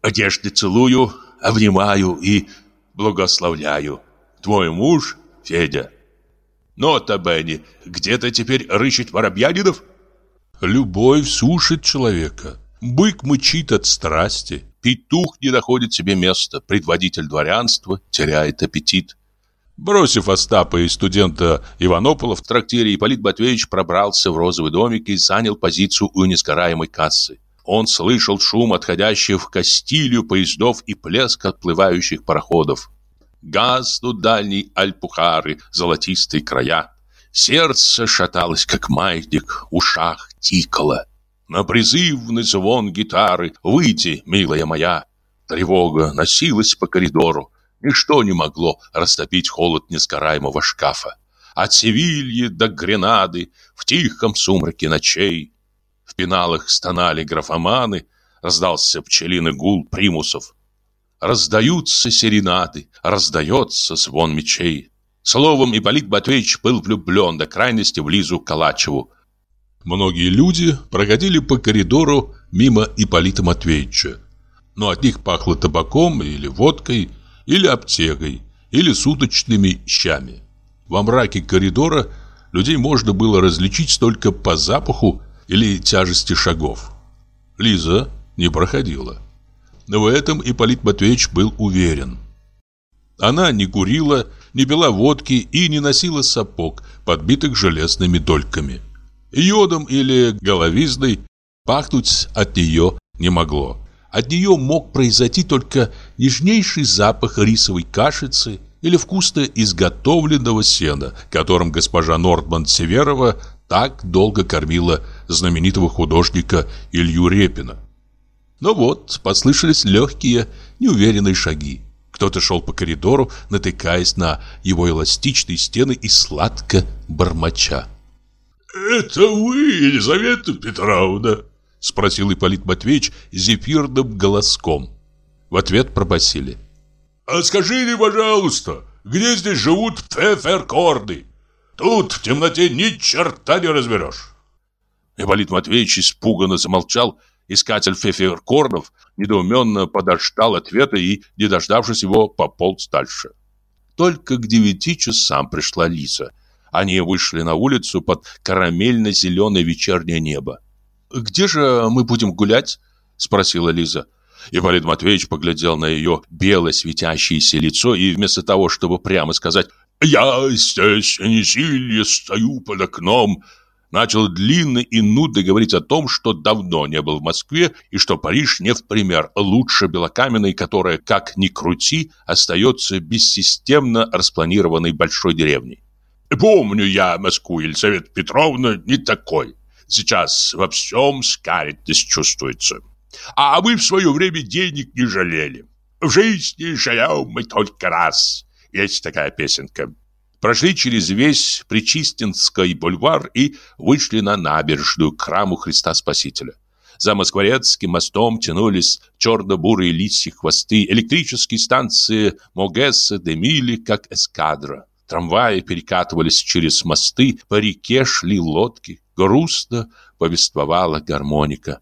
Одежды целую, обнимаю и благословляю. Твой муж Федя. Нота Бенни, где-то теперь рыщет Воробьянинов? Любовь сушит человека. Бык мычит от страсти. Петух не находит себе места. Предводитель дворянства теряет аппетит. Бросив Остапа и студента Иванопола в трактире, Ипполит Матвеевич пробрался в розовый домик и занял позицию у несгораемой кассы. Он слышал шум отходящих в Кастилью поездов и плеск отплывающих пароходов. Гаснут дальние альпухары, золотистые края. Сердце шаталось, как маятник, ушах тикало. На призывный звон гитары «Выйди, милая моя!» Тревога носилась по коридору. Ничто не могло растопить холод несгораемого шкафа. От Севильи до Гренады в тихом сумраке ночей в пеналах стонали графоманы, раздался пчелиный гул примусов. Раздаются серенады, раздается звон мечей. Словом, Ипполит Матвеевич был влюблен до крайности в Лизу Калачеву. Многие люди проходили по коридору мимо Ипполита Матвеевича. Но от них пахло табаком или водкой, или аптекой, или суточными щами. Во мраке коридора людей можно было различить только по запаху или тяжести шагов. Лиза не проходила. Но в этом Ипполит Матвеевич был уверен. Она не курила, не пила водки и не носила сапог, подбитых железными дольками. Йодом или головизной пахнуть от нее не могло. От нее мог произойти только нежнейший запах рисовой кашицы или вкусно изготовленного сена, которым госпожа Нордман Северова так долго кормила знаменитого художника Илью Репина. Но вот послышались легкие, неуверенные шаги. Кто-то шел по коридору, натыкаясь на его эластичные стены и сладко бормоча. «Это вы, Елизавета Петровна?» Спросил Ипполит Матвеевич зефирным голоском. В ответ пробасили. «А скажите, пожалуйста, где здесь живут феферкорды? Тут в темноте ни черта не разберешь». Ипполит Матвеевич испуганно замолчал. Искатель феферкордов недоуменно подождал ответа и, не дождавшись его, пополз дальше. Только к девяти часам пришла Лиза. Они вышли на улицу под карамельно-зеленое вечернее небо. «Где же мы будем гулять?» – спросила Лиза. Ипполит Матвеевич поглядел на ее белое светящееся лицо и вместо того, чтобы прямо сказать «Я здесь не сильно стою под окном», начал длинно и нудно говорить о том, что давно не был в Москве и что Париж не в пример лучше Белокаменной, которая, как ни крути, остается бессистемно распланированной большой деревней. «Помню я Москву, Елизавета Петровна, не такой. Сейчас во всем скаридность чувствуется. А мы в свое время денег не жалели. В жизни живем мы только раз. Есть такая песенка. Прошли через весь Причистинский бульвар и вышли на набережную к храму Христа Спасителя. За Москворецким мостом тянулись черно-бурые лисьи хвосты, электрические станции Могесса, Демили, как эскадра. Трамваи перекатывались через мосты, по реке шли лодки, грустно повествовала гармоника.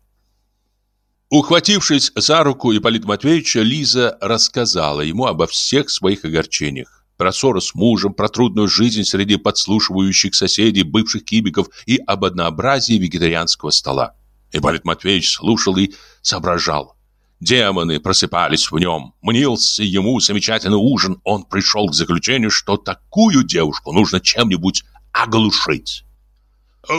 Ухватившись за руку Ипполита Матвеевича, Лиза рассказала ему обо всех своих огорчениях. Про ссору с мужем, про трудную жизнь среди подслушивающих соседей, бывших кибиков и об однообразии вегетарианского стола. Ипполит Матвеевич слушал и соображал. Демоны просыпались в нем. Мнился ему замечательный ужин. Он пришел к заключению, что такую девушку нужно чем-нибудь оглушить.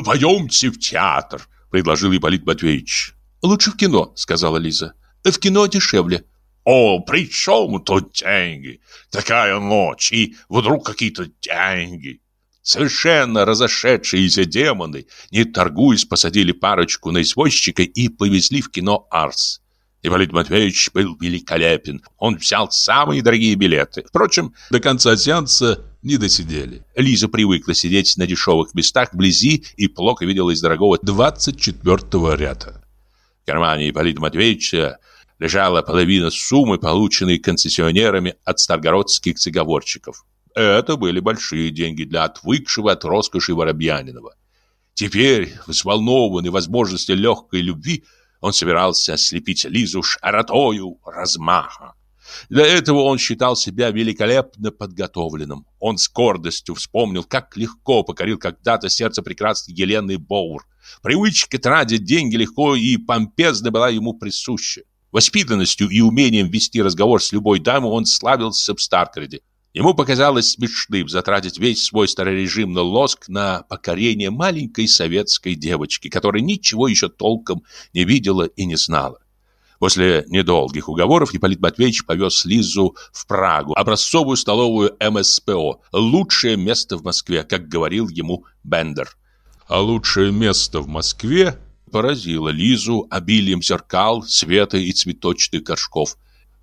«Пойдемте в театр», — предложил Ипполит Матвеевич. «Лучше в кино», — сказала Лиза. «В кино дешевле». «О, при чем тут деньги? Такая ночь, и вдруг какие-то деньги». Совершенно разошедшиеся демоны, не торгуясь, посадили парочку на извозчика и повезли в кино «Арс». Ипполит Матвеевич был великолепен. Он взял самые дорогие билеты. Впрочем, до конца сеанса не досидели. Лиза привыкла сидеть на дешевых местах вблизи и плохо видела из дорогого 24-го ряда. В кармане Ипполита Матвеевича лежала половина суммы, полученной концессионерами от старгородских заговорщиков. Это были большие деньги для отвыкшего от роскоши Воробьянинова. Теперь, взволнованный возможностью легкой любви, он собирался ослепить Лизу шаротою размаха. Для этого он считал себя великолепно подготовленным. Он с гордостью вспомнил, как легко покорил когда-то сердце прекрасной Елены Боур. Привычка тратить деньги легко и помпезно была ему присуща. Воспитанностью и умением вести разговор с любой дамой он славился в Старкреде. Ему показалось смешным затратить весь свой старорежимный лоск на покорение маленькой советской девочки, которая ничего еще толком не видела и не знала. После недолгих уговоров Ипполит Матвеевич повез Лизу в Прагу, образцовую столовую МСПО, лучшее место в Москве, как говорил ему Бендер. А лучшее место в Москве поразило Лизу обилием зеркал, света и цветочных горшков.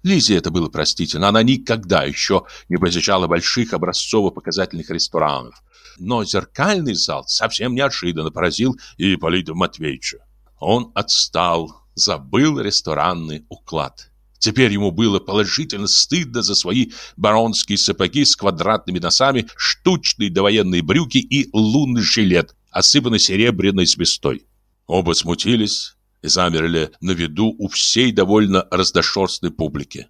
Лизе это было простительно, она никогда еще не посещала больших образцово-показательных ресторанов. Но зеркальный зал совсем неожиданно поразил и Ипполита Матвеевича. Он отстал, забыл ресторанный уклад. Теперь ему было положительно стыдно за свои баронские сапоги с квадратными носами, штучные довоенные брюки и лунный жилет, осыпанный серебряной звездой. Оба смутились замерли на виду у всей довольно раздошерстной публики.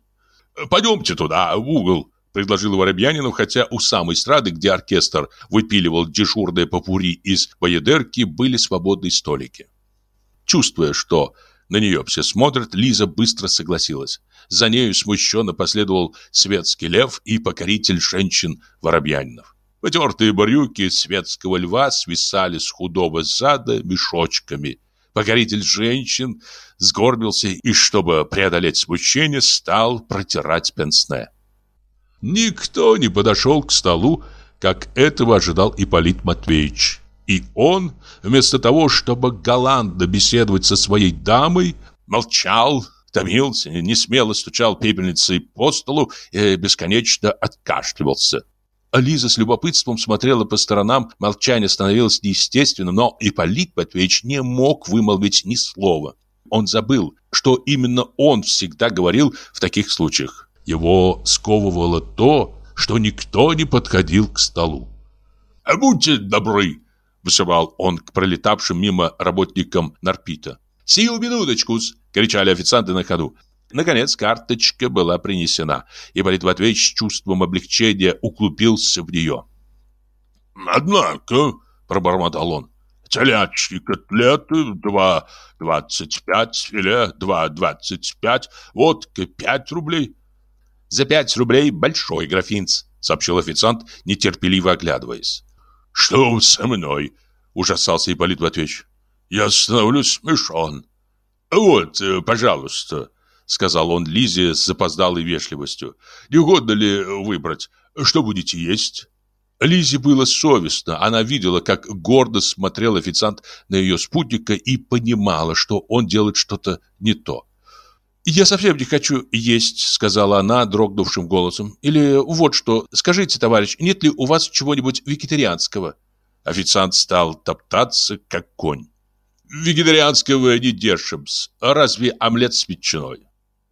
«Пойдемте туда, в угол», — предложил Воробьянинов, хотя у самой эстрады, где оркестр выпиливал дежурные попури из боядерки, были свободные столики. Чувствуя, что На нее все смотрят, Лиза быстро согласилась. За нею смущенно последовал светский лев и покоритель женщин Воробьянинов. Потертые брюки светского льва свисали с худого зада мешочками. Покоритель женщин сгорбился и, чтобы преодолеть смущение, стал протирать пенсне. Никто не подошел к столу, как этого ожидал Ипполит Матвеевич. И он, вместо того, чтобы галантно беседовать со своей дамой, молчал, томился, не смело стучал пепельницей по столу и бесконечно откашливался. Лиза с любопытством смотрела по сторонам, молчание становилось неестественным, но Ипполит Матвеевич не мог вымолвить ни слова. Он забыл, что именно он всегда говорил в таких случаях. Его сковывало то, что никто не подходил к столу. «А будьте добры!» – высывал он к пролетавшим мимо работникам Нарпита. «Сию минуточку!» – кричали официанты на ходу. Наконец карточка была принесена, и Борис Матвеевич с чувством облегчения углубился в нее. «Однако», — пробормотал он, — «телячьи котлеты два двадцать пять, филе два двадцать пять, водка пять рублей». «За пять рублей большой графинц», — сообщил официант, нетерпеливо оглядываясь. «Что со мной?» — ужасался Ипполит Матвеевич. «Я становлюсь смешон. Вот, э, пожалуйста». — сказал он Лизе с запоздалой вежливостью. «Не угодно ли выбрать? Что будете есть?» Лизе было совестно. Она видела, как гордо смотрел официант на ее спутника и понимала, что он делает что-то не то. «Я совсем не хочу есть», — сказала она дрогнувшим голосом. «Или вот что, скажите, товарищ, нет ли у вас чего-нибудь вегетарианского?» Официант стал топтаться, как конь. «Вегетарианского не держим Разве омлет с ветчиной?»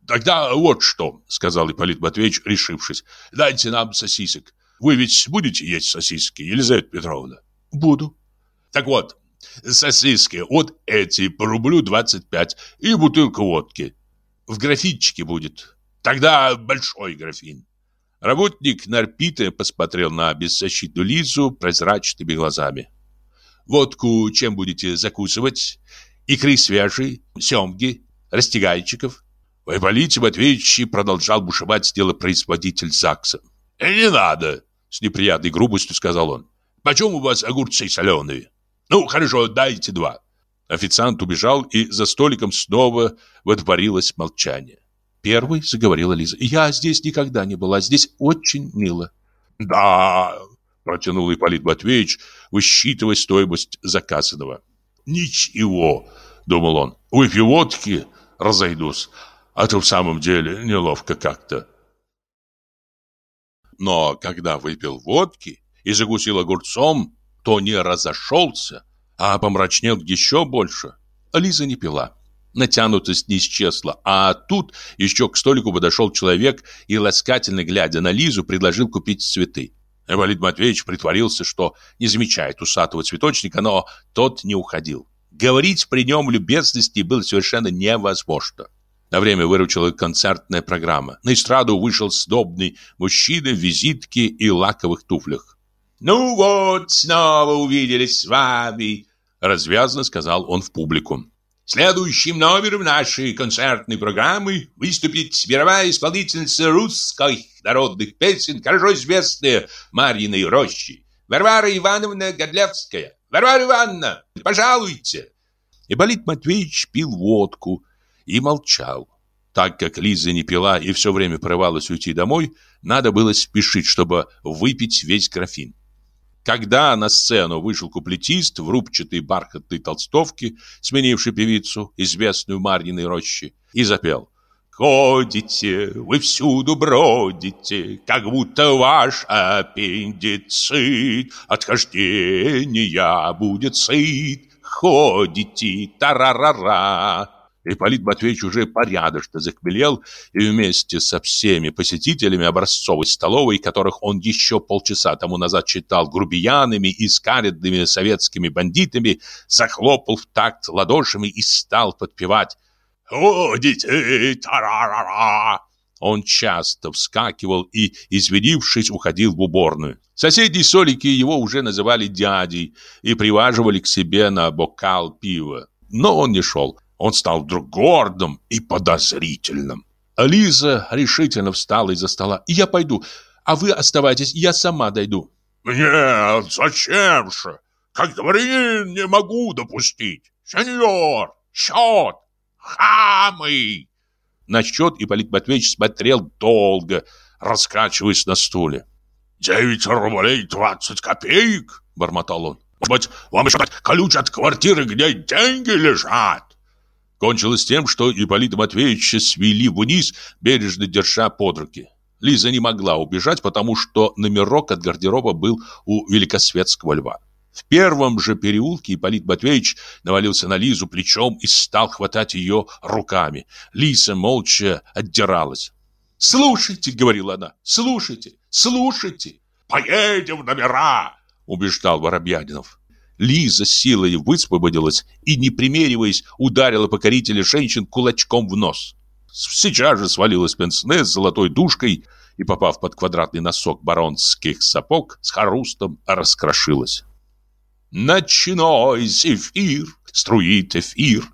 «Тогда вот что», — сказал Ипполит Матвеевич, решившись. «Дайте нам сосисок. Вы ведь будете есть сосиски, Елизавета Петровна?» «Буду». «Так вот, сосиски вот эти по рублю 25 и бутылка водки. В графинчике будет. Тогда большой графин». Работник Нарпита посмотрел на беззащитную Лизу прозрачными глазами. «Водку чем будете закусывать? Икры свежие, семги, растягайчиков?» В Ипполите продолжал бушевать делопроизводитель ЗАГСа. «Не надо!» — с неприятной грубостью сказал он. «Почем у вас огурцы соленые?» «Ну, хорошо, дайте два». Официант убежал, и за столиком снова водворилось молчание. Первый заговорила Лиза. «Я здесь никогда не была, здесь очень мило». «Да», — протянул Ипполит Матвеевич, высчитывая стоимость заказанного. «Ничего», — думал он, — «выпью водки, разойдусь, а то в самом деле неловко как-то. Но когда выпил водки и закусил огурцом, то не разошелся, а помрачнел еще больше. Лиза не пила. Натянутость не исчезла, а тут еще к столику подошел человек и, ласкательно глядя на Лизу, предложил купить цветы. Эвалид Матвеевич притворился, что не замечает усатого цветочника, но тот не уходил. Говорить при нем любезности было совершенно невозможно. На время выручила концертная программа. На эстраду вышел сдобный мужчина в визитке и лаковых туфлях. «Ну вот, снова увиделись с вами», — развязно сказал он в публику. Следующим номером нашей концертной программы выступит мировая исполнительница русских народных песен, хорошо известная Марьиной Рощи, Варвара Ивановна Годлевская. Варвара Ивановна, пожалуйте. И Болит Матвеевич пил водку, и молчал. Так как Лиза не пила и все время порывалась уйти домой, надо было спешить, чтобы выпить весь графин. Когда на сцену вышел куплетист в рубчатой бархатной толстовке, сменивший певицу, известную Марьиной рощи, и запел «Ходите, вы всюду бродите, как будто ваш аппендицит от хождения будет сыт, ходите, тарарара». Ипполит Матвеевич уже порядочно захмелел и вместе со всеми посетителями образцовой столовой, которых он еще полчаса тому назад считал грубиянами и скаредными советскими бандитами, захлопал в такт ладошами и стал подпевать «О, дети, тарарара!» Он часто вскакивал и, извинившись, уходил в уборную. Соседи солики его уже называли дядей и приваживали к себе на бокал пива. Но он не шел. Он стал вдруг гордым и подозрительным. Лиза решительно встала из-за стола. «Я пойду, а вы оставайтесь, я сама дойду». «Нет, зачем же? Как дворянин не могу допустить. Сеньор, счет, хамы!» На счет Ипполит Матвеевич смотрел долго, раскачиваясь на стуле. «Девять рублей двадцать копеек!» — бормотал он. «Может быть, вам еще дать ключ от квартиры, где деньги лежат?» Кончилось тем, что Ипполита Матвеевича свели вниз, бережно держа под руки. Лиза не могла убежать, потому что номерок от гардероба был у Великосветского льва. В первом же переулке Ипполит Матвеевич навалился на Лизу плечом и стал хватать ее руками. Лиза молча отдиралась. «Слушайте», — говорила она, — «слушайте, слушайте». «Поедем в номера», — убеждал Воробьянинов. Лиза силой высвободилась и, не примериваясь, ударила покорителя женщин кулачком в нос. Сейчас же свалилась пенсне с золотой душкой и, попав под квадратный носок баронских сапог, с хрустом раскрошилась. «Ночной зефир!» — струит эфир.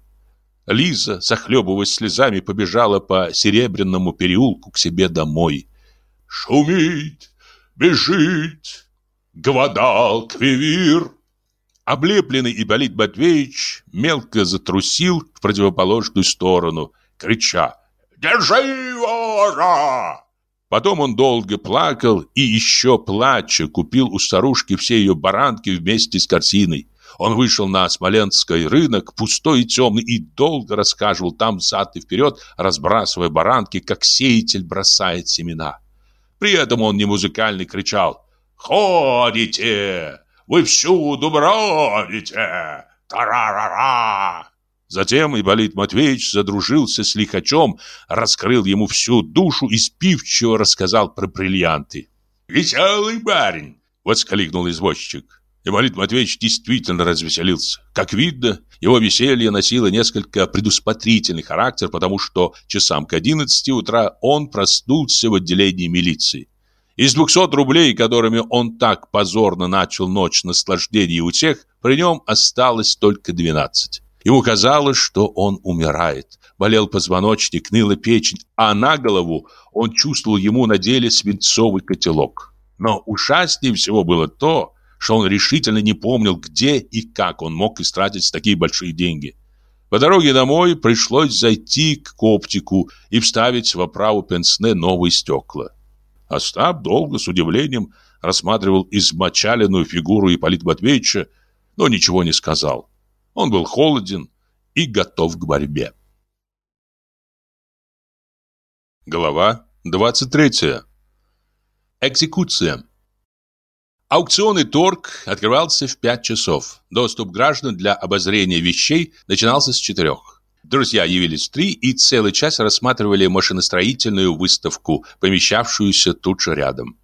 Лиза, захлебываясь слезами, побежала по Серебряному переулку к себе домой. «Шумит, бежит, Гвадал Квивир!» Облепленный Ипполит Матвеевич мелко затрусил в противоположную сторону, крича «Держи вора!» Потом он долго плакал и еще плача купил у старушки все ее баранки вместе с корзиной. Он вышел на Смоленский рынок, пустой и темный, и долго рассказывал там взад и вперед, разбрасывая баранки, как сеятель бросает семена. При этом он не музыкально кричал «Ходите! Вы всюду бродите! Тарарара!» Затем Ипполит Матвеевич задружился с лихачом, раскрыл ему всю душу и спивчиво рассказал про бриллианты. «Веселый барин!» — воскликнул извозчик. Ипполит Матвеевич действительно развеселился. Как видно, его веселье носило несколько предусмотрительный характер, потому что часам к одиннадцати утра он проснулся в отделении милиции. Из двухсот рублей, которыми он так позорно начал ночь наслаждений у тех, при нем осталось только двенадцать. Ему казалось, что он умирает. Болел позвоночник, ныла печень, а на голову он чувствовал ему на деле свинцовый котелок. Но ужаснее всего было то, что он решительно не помнил, где и как он мог истратить такие большие деньги. По дороге домой пришлось зайти к оптику и вставить в оправу пенсне новые стекла. Остап долго с удивлением рассматривал измочаленную фигуру Ипполита Матвеевича, но ничего не сказал. Он был холоден и готов к борьбе. Глава 23. Экзекуция. Аукционный торг открывался в 5 часов. Доступ граждан для обозрения вещей начинался с 4. Друзья явились 3 и целый час рассматривали машиностроительную выставку, помещавшуюся тут же рядом.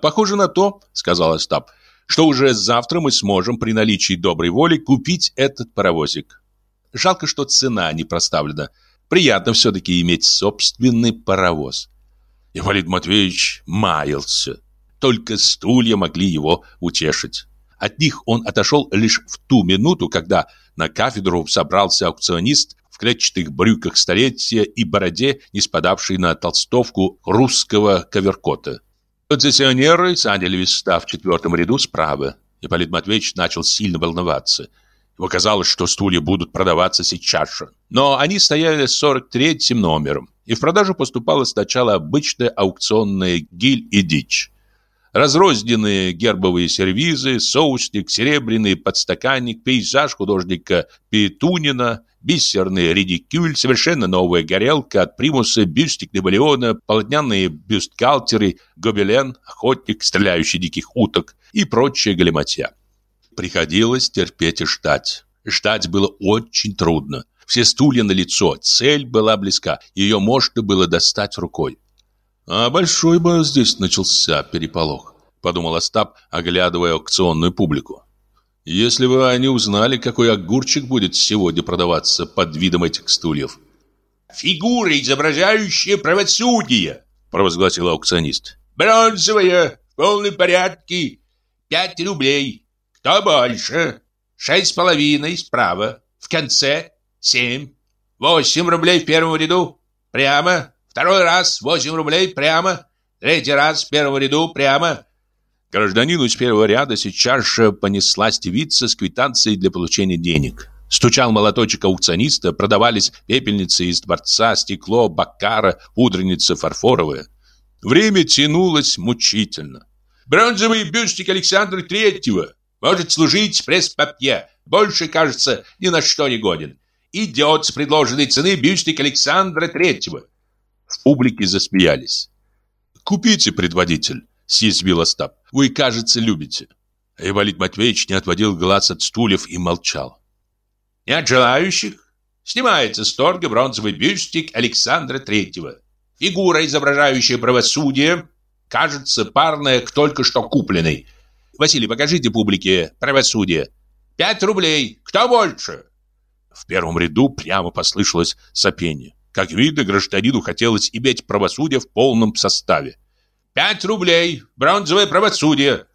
«Похоже на то», — сказал Остап, что уже завтра мы сможем при наличии доброй воли купить этот паровозик. Жалко, что цена не проставлена. Приятно все-таки иметь собственный паровоз. Ипполит Матвеевич маялся. Только стулья могли его утешить. От них он отошел лишь в ту минуту, когда на кафедру собрался аукционист в клетчатых брюках столетия и бороде, не спадавшей на толстовку русского коверкота. Концессионеры заняли места в четвертом ряду справа. Ипполит Матвеевич начал сильно волноваться. Ему казалось, что стулья будут продаваться сейчас же. Но они стояли с 43-м номером, и в продажу поступала сначала обычная аукционная гиль и дичь. Разрозненные гербовые сервизы, соусник, серебряный подстаканник, пейзаж художника Петунина, бисерный редикюль, совершенно новая горелка от примуса, бюстик Наполеона, полотняные бюстгальтеры, гобелен, охотник, стреляющий диких уток и прочая галиматья. Приходилось терпеть и ждать. Ждать было очень трудно. Все стулья на лицо, цель была близка, ее можно было достать рукой. А большой бы здесь начался переполох, подумал Остап, оглядывая аукционную публику. Если бы они узнали, какой огурчик будет сегодня продаваться под видом этих стульев. «Фигура, изображающая правосудие», — провозгласил аукционист. «Бронзовая, в полном порядке, пять рублей. Кто больше? Шесть с половиной справа, в конце семь». 8 рублей в первом ряду. Прямо. Второй раз 8 рублей прямо. Третий раз в первом ряду прямо. Гражданину из первого ряда сейчас же понеслась девица с квитанцией для получения денег. Стучал молоточек аукциониста, продавались пепельницы из дворца, стекло, баккара, пудреница фарфоровая. Время тянулось мучительно. Бронзовый бюстик Александра Третьего может служить пресс-папье. Больше, кажется, ни на что не годен. Идет с предложенной цены бюстик Александра Третьего. В публике засмеялись. «Купите, предводитель», — съязвил Остап. «Вы, кажется, любите». Ипполит Матвеевич не отводил глаз от стульев и молчал. Нет желающих? Снимается с торга бронзовый бюстик Александра Третьего. Фигура, изображающая правосудие, кажется парная к только что купленной. Василий, покажите публике правосудие. Пять рублей. Кто больше? В первом ряду прямо послышалось сопение. Как видно, гражданину хотелось иметь правосудие в полном составе. «Пять рублей! Бронзовое правосудие!»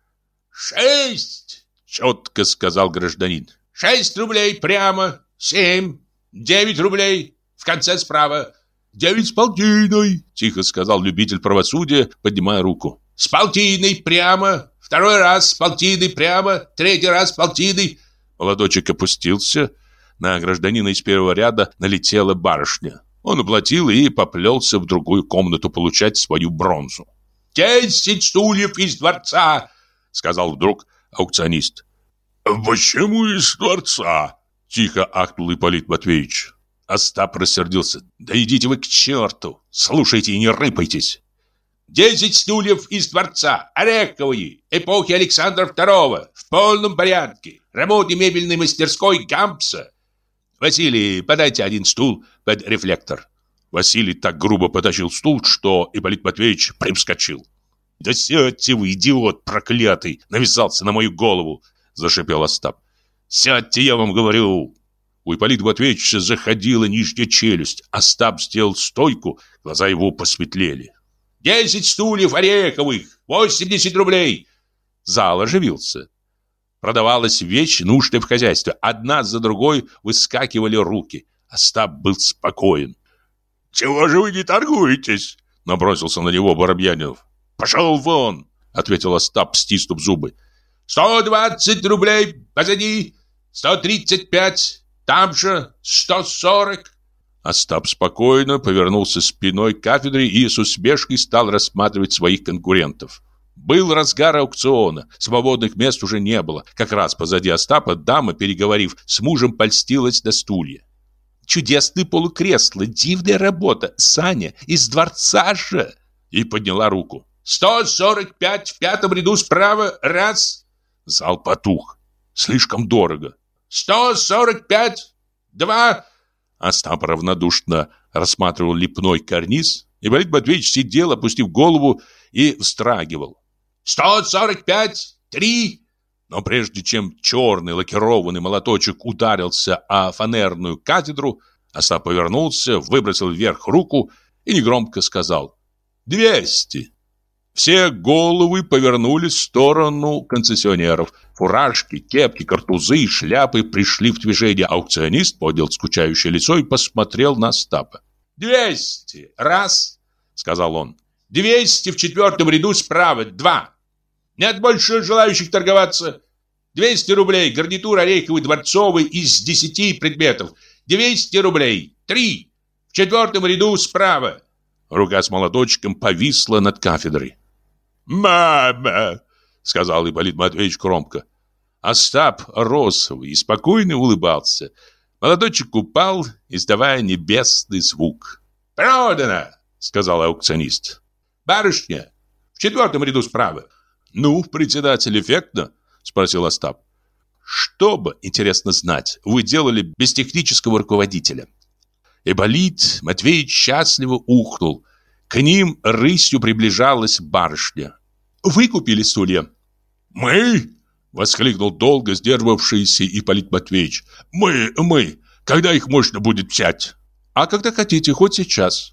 «Шесть!» — четко сказал гражданин. Шесть рублей прямо, семь, девять рублей, в конце справа. Девять с полтиной, тихо сказал любитель правосудия, поднимая руку. С полтиной прямо, второй раз с полтиной прямо, третий раз с полтиной. Молодочек опустился. На гражданина из первого ряда налетела барышня. Он уплатил и поплелся в другую комнату получать свою бронзу. «Десять стульев из дворца!» — сказал вдруг аукционист. «Почему из дворца?» – тихо ахнул Ипполит Матвеевич. Остап рассердился. «Да идите вы к черту! Слушайте и не рыпайтесь!» «Десять стульев из дворца, ореховые, эпохи Александра II, в полном порядке, работы мебельной мастерской Гампса. Василий, подайте один стул под рефлектор». Василий так грубо потащил стул, что Ипполит Матвеевич привскочил. «Да сядьте вы, идиот проклятый!» навязался на мою голову. — зашипел Остап. «Сядьте, я вам говорю!» У Ипполита Матвеевича заходила нижняя челюсть. Остап сделал стойку, глаза его посветлели. «Десять стульев ореховых! Восемьдесят рублей!» Зал оживился. Продавалась вещь, нужная в хозяйстве. Одна за другой выскакивали руки. Остап был спокоен. «Чего же вы не торгуетесь?» Набросился на него Воробьянинов. «Пошел вон!» — ответил Остап, стиснув зубы. Сто двадцать рублей позади, сто тридцать пять, там же сто сорок. Остап спокойно повернулся спиной к кафедре и с усмешкой стал рассматривать своих конкурентов. Был разгар аукциона, свободных мест уже не было. Как раз позади Остапа дама, переговорив с мужем, польстилась на стулья. «Чудесный полукресло, дивная работа, Саня, из дворца же!» И подняла руку. «Сто сорок пять в пятом ряду справа, раз!» Зал потух. Слишком дорого. «Сто сорок пять! Два!» Остап равнодушно рассматривал лепной карниз. И Борис Матвеевич сидел, опустив голову, и встрагивал. «Сто сорок пять! Три!» Но прежде чем черный лакированный молоточек ударился о фанерную кафедру, Остап повернулся, выбросил вверх руку и негромко сказал «Двести!» Все головы повернулись в сторону концессионеров. Фуражки, кепки, картузы и шляпы пришли в движение. Аукционист поднял скучающее лицо и посмотрел на Остапа. «Двести! Раз!» — сказал он. «Двести в четвертом ряду справа! Два! Нет больше желающих торговаться! Двести рублей! Гарнитур ореховый дворцовый из десяти предметов! Двести рублей! Три! В четвертом ряду справа!» Рука с молоточком повисла над кафедрой. «Мама!» — сказал Ипполит Матвеевич громко. Остап розовый и спокойно улыбался. Молодочек упал, издавая небесный звук. «Продано!» — сказал аукционист. «Барышня, в четвертом ряду справа». «Ну, председатель, эффектно?» — спросил Остап. «Что бы, интересно знать, вы делали без технического руководителя?» Ипполит Матвеевич счастливо ухнул. К ним рысью приближалась барышня. «Вы купили стулья?» «Мы?» — воскликнул долго сдерживавшийся Ипполит Матвеевич. «Мы, мы! Когда их можно будет взять?» «А когда хотите, хоть сейчас».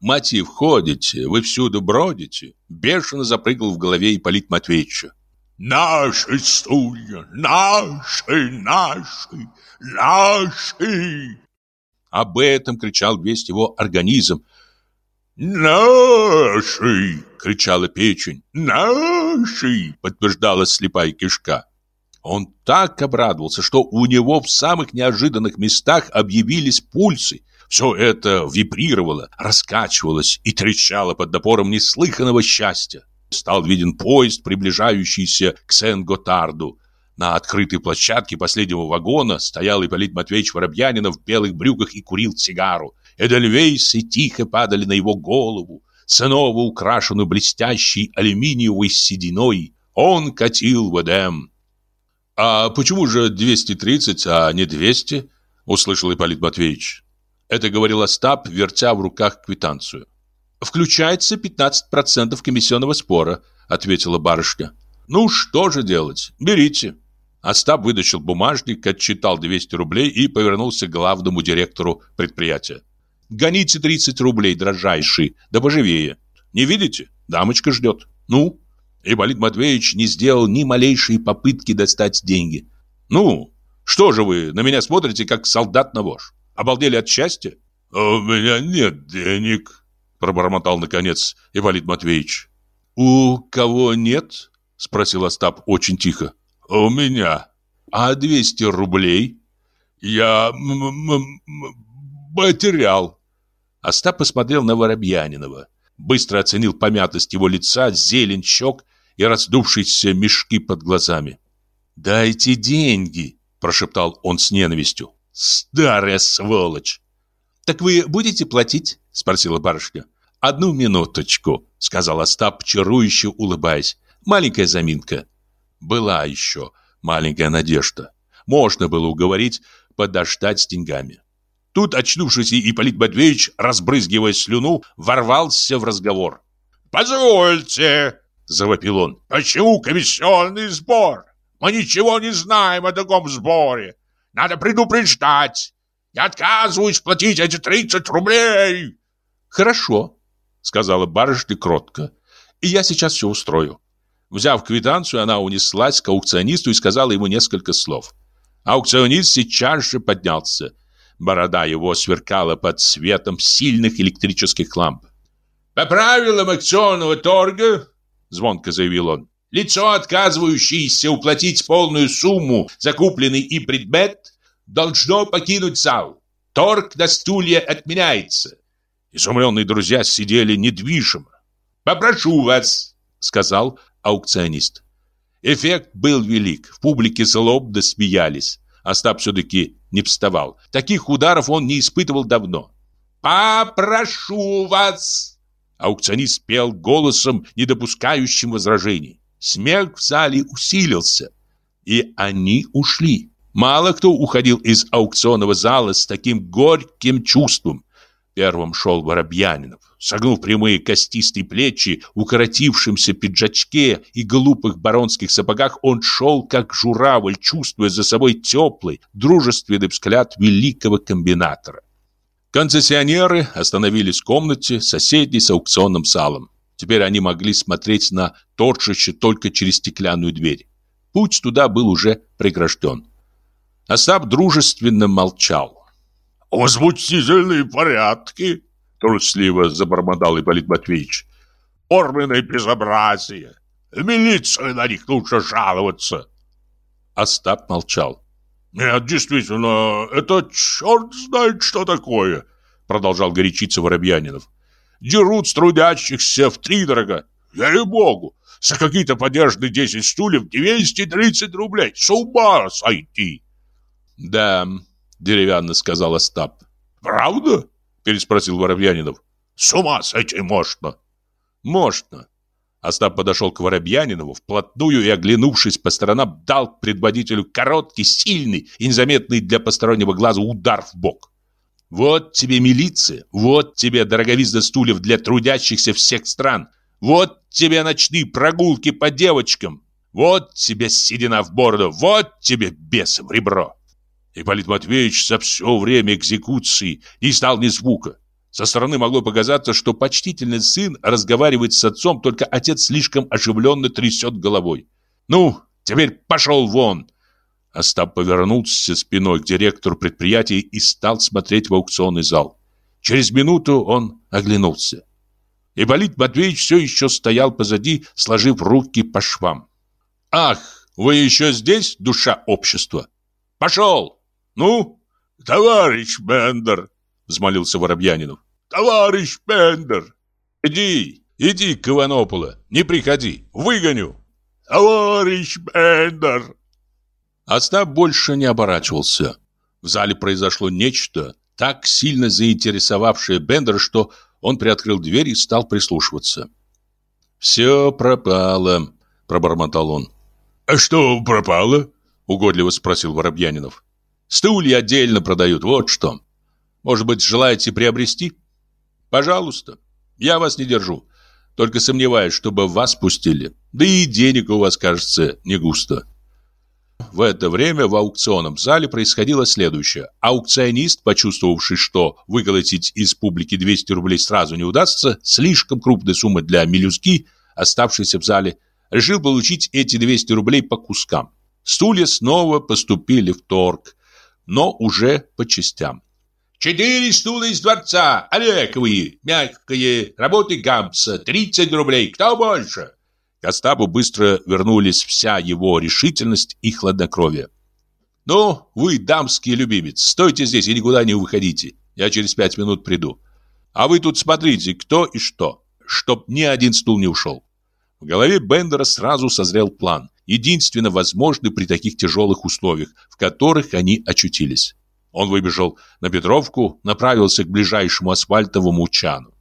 «Мотив ходите, вы всюду бродите», — бешено запрыгал в голове Ипполит Матвеевича. Наши стулья, наши, наши, наши. Об этом кричал весь его организм. «Наши!» — кричала печень. «Наши!» — подтверждала слепая кишка. Он так обрадовался, что у него в самых неожиданных местах объявились пульсы. Все это вибрировало, раскачивалось и трещало под напором неслыханного счастья. Стал виден поезд, приближающийся к Сен-Готарду. На открытой площадке последнего вагона стоял Ипполит Матвеевич Воробьянинов в белых брюках и курил сигару. Эдельвейсы тихо падали на его голову. Снова украшенную блестящей алюминиевой сединой, он катил в Эдем. «А почему же 230, а не 200?» — услышал Ипполит Матвеевич. Это говорил Остап, вертя в руках квитанцию. «Включается 15% комиссионного спора», — ответила барышня. «Ну, что же делать? Берите». Остап вытащил бумажник, отчитал 200 рублей и повернулся к главному директору предприятия. «Гоните 30 рублей, дрожайший, да поживее. Не видите? Дамочка ждет. Ну?» Ипполит Матвеевич не сделал ни малейшей попытки достать деньги. «Ну, что же вы на меня смотрите, как солдат на вож? Обалдели от счастья?» «У меня нет денег», — пробормотал наконец Ипполит Матвеевич. «У кого нет?» — спросил Остап очень тихо. «У меня». «А 200 рублей?» «Я потерял». Остап посмотрел на Воробьянинова. Быстро оценил помятость его лица, зелень щек и раздувшиеся мешки под глазами. «Дайте деньги!» – прошептал он с ненавистью. «Старая сволочь!» «Так вы будете платить?» – спросила барышня. «Одну минуточку», – сказал Остап, чарующе улыбаясь. «Маленькая заминка». Была еще маленькая надежда. Можно было уговорить подождать с деньгами. Тут очнувшийся Ипполит Матвеевич, разбрызгивая слюну, ворвался в разговор. «Позвольте!» – завопил он. «Почему комиссионный сбор? Мы ничего не знаем о таком сборе. Надо предупреждать. Я отказываюсь платить эти 30 рублей!» «Хорошо», — сказала барышня кротко. «И я сейчас все устрою». Взяв квитанцию, она унеслась к аукционисту и сказала ему несколько слов. Аукционист сейчас же поднялся. Борода его сверкала под светом сильных электрических ламп. «По правилам акционного торга, — звонко заявил он, — лицо, отказывающееся уплатить полную сумму за купленный им предмет, должно покинуть зал. Торг на стулья отменяется». Изумленные друзья сидели недвижимо. «Попрошу вас», — сказал аукционист. Эффект был велик. В публике злобно смеялись. Остап все-таки не вставал. Таких ударов он не испытывал давно. «Попрошу вас!» Аукционист пел голосом, не допускающим возражений. Смех в зале усилился. И они ушли. Мало кто уходил из аукционного зала с таким горьким чувством. Первым шел Воробьянинов. Согнув прямые костистые плечи, укоротившемся пиджачке и глупых баронских сапогах, он шел, как журавль, чувствуя за собой теплый, дружественный взгляд великого комбинатора. Концессионеры остановились в комнате, соседней с аукционным салом. Теперь они могли смотреть на торжище только через стеклянную дверь. Путь туда был уже прегражден. Остап дружественно молчал. «Возмутительные порядки!» Трусливо забормотал Ипполит Матвеевич. Форменное безобразие. В милицию на них лучше жаловаться. Остап молчал. Нет, действительно, это черт знает, что такое, продолжал горячиться Воробьянинов. Дерут с трудящихся в три дорого. Ей-богу, за какие-то подержанные 10 стульев 230 рублей. С ума сойти. Да, деревянно сказал Остап. Правда? переспросил Воробьянинов. С ума сойти можно. Можно. Остап подошел к Воробьянинову вплотную и, оглянувшись по сторонам, дал предводителю короткий, сильный и незаметный для постороннего глаза удар в бок. Вот тебе милиция, вот тебе дороговизна стульев для трудящихся всех стран, вот тебе ночные прогулки по девочкам, вот тебе седина в бороду, вот тебе бес ребро. Ипполит Матвеевич за все время экзекуции не стал ни звука. Со стороны могло показаться, что почтительный сын разговаривает с отцом, только отец слишком оживленно трясет головой. Ну, теперь пошел вон!» Остап повернулся спиной к директору предприятия и стал смотреть в аукционный зал. Через минуту он оглянулся. Ипполит Матвеевич все еще стоял позади, сложив руки по швам. «Ах, вы еще здесь, душа общества? Пошел! Ну, товарищ Бендер!» взмолился Воробьянинов. «Товарищ Бендер!» «Иди, иди к Иванополу, не приходи, выгоню!» «Товарищ Бендер!» Остап больше не оборачивался. В зале произошло нечто, так сильно заинтересовавшее Бендера, что он приоткрыл дверь и стал прислушиваться. «Все пропало», — пробормотал он. «А что пропало?» — угодливо спросил Воробьянинов. «Стулья отдельно продают, вот что. Может быть, желаете приобрести? Пожалуйста. Я вас не держу. Только сомневаюсь, чтобы вас пустили. Да и денег у вас, кажется, не густо. В это время в аукционном зале происходило следующее. Аукционист, почувствовавший, что выколотить из публики 200 рублей сразу не удастся, слишком крупная сумма для мелюзги, оставшейся в зале, решил получить эти 200 рублей по кускам. Стулья снова поступили в торг, но уже по частям. Четыре стула из дворца, Олеговые, мягкие, работы Гампса, 30 рублей. Кто больше? К Остапу быстро вернулись вся его решительность и хладнокровие. «Ну, вы, дамский любимец, стойте здесь и никуда не выходите. Я через пять минут приду. А вы тут смотрите, кто и что, чтоб ни один стул не ушел». В голове Бендера сразу созрел план, единственно возможный при таких тяжелых условиях, в которых они очутились. Он выбежал на Петровку, направился к ближайшему асфальтовому чану.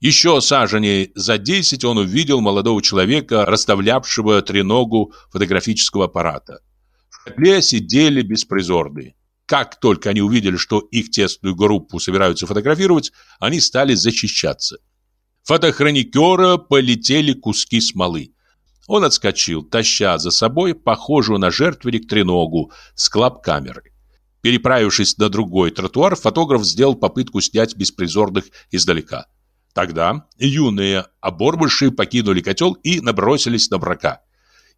Еще саженей за десять он увидел молодого человека, расставлявшего треногу фотографического аппарата. В котле сидели беспризорные. Как только они увидели, что их тесную группу собираются фотографировать, они стали защищаться. Фотохроникера полетели куски смолы. Он отскочил, таща за собой похожую на жертвенник треногу с клап-камерой. Переправившись на другой тротуар, фотограф сделал попытку снять беспризорных издалека. Тогда юные оборвыши покинули котел и набросились на врага.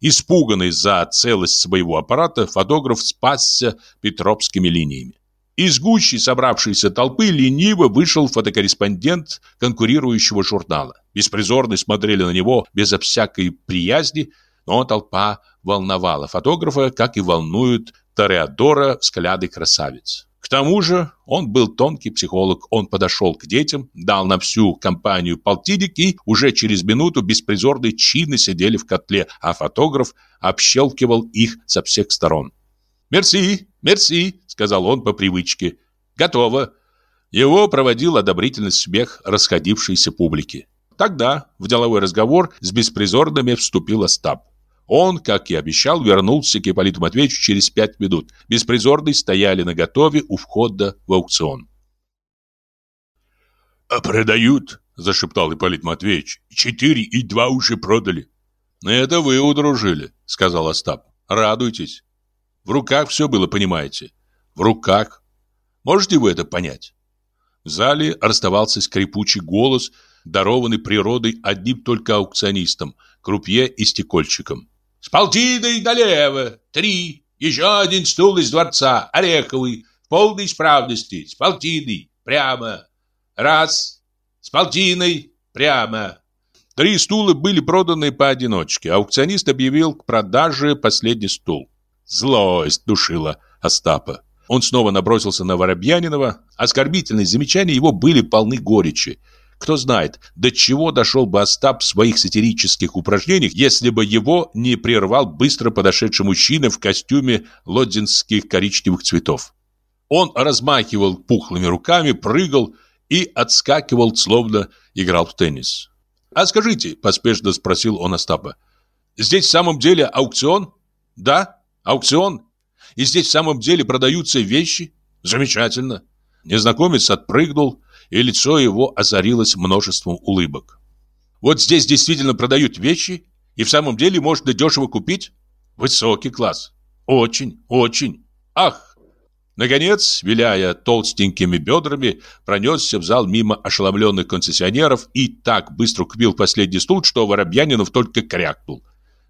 Испуганный за целость своего аппарата, фотограф спасся петровскими линиями. Из гущи собравшейся толпы лениво вышел фотокорреспондент конкурирующего журнала. Беспризорные смотрели на него безо всякой приязни, но толпа волновала фотографа, как и волнуют Тореадора взгляды красавиц. К тому же он был тонкий психолог. Он подошел к детям, дал на всю компанию полтинник и уже через минуту беспризорные чины сидели в котле, а фотограф общелкивал их со всех сторон. «Мерси, мерси», — сказал он по привычке. «Готово». Его проводил одобрительный смех расходившейся публики. Тогда в деловой разговор с беспризорными вступил Остап. Он, как и обещал, вернулся к Ипполиту Матвеевичу через пять минут. Беспризорные стояли наготове у входа в аукцион. «А продают?» – зашептал Ипполит Матвеевич. «Четыре и два уже продали». «Это вы удружили», – сказал Остап. «Радуйтесь. В руках все было, понимаете? В руках. Можете вы это понять?» В зале расставался скрипучий голос, дарованный природой одним только аукционистом, крупье и стекольщиком. С полтиной налево. Три. Еще один стул из дворца. Ореховый. В полной исправности. С полтиной. Прямо. Раз. С полтиной. Прямо. Три стула были проданы поодиночке. Аукционист объявил к продаже последний стул. Злость душила Остапа. Он снова набросился на Воробьянинова. Оскорбительные замечания его были полны горечи. Кто знает, до чего дошел бы Остап в своих сатирических упражнениях, если бы его не прервал быстро подошедший мужчина в костюме лодзинских коричневых цветов. Он размахивал пухлыми руками, прыгал и отскакивал, словно играл в теннис. «А скажите», – поспешно спросил он Остапа, – «здесь в самом деле аукцион?» «Да, аукцион. И здесь в самом деле продаются вещи?» «Замечательно». Незнакомец отпрыгнул и лицо его озарилось множеством улыбок. Вот здесь действительно продают вещи, и в самом деле можно дешево купить? Высокий класс. Очень, очень. Ах! Наконец, виляя толстенькими бедрами, пронесся в зал мимо ошеломленных концессионеров и так быстро купил последний стул, что Воробьянинов только крякнул.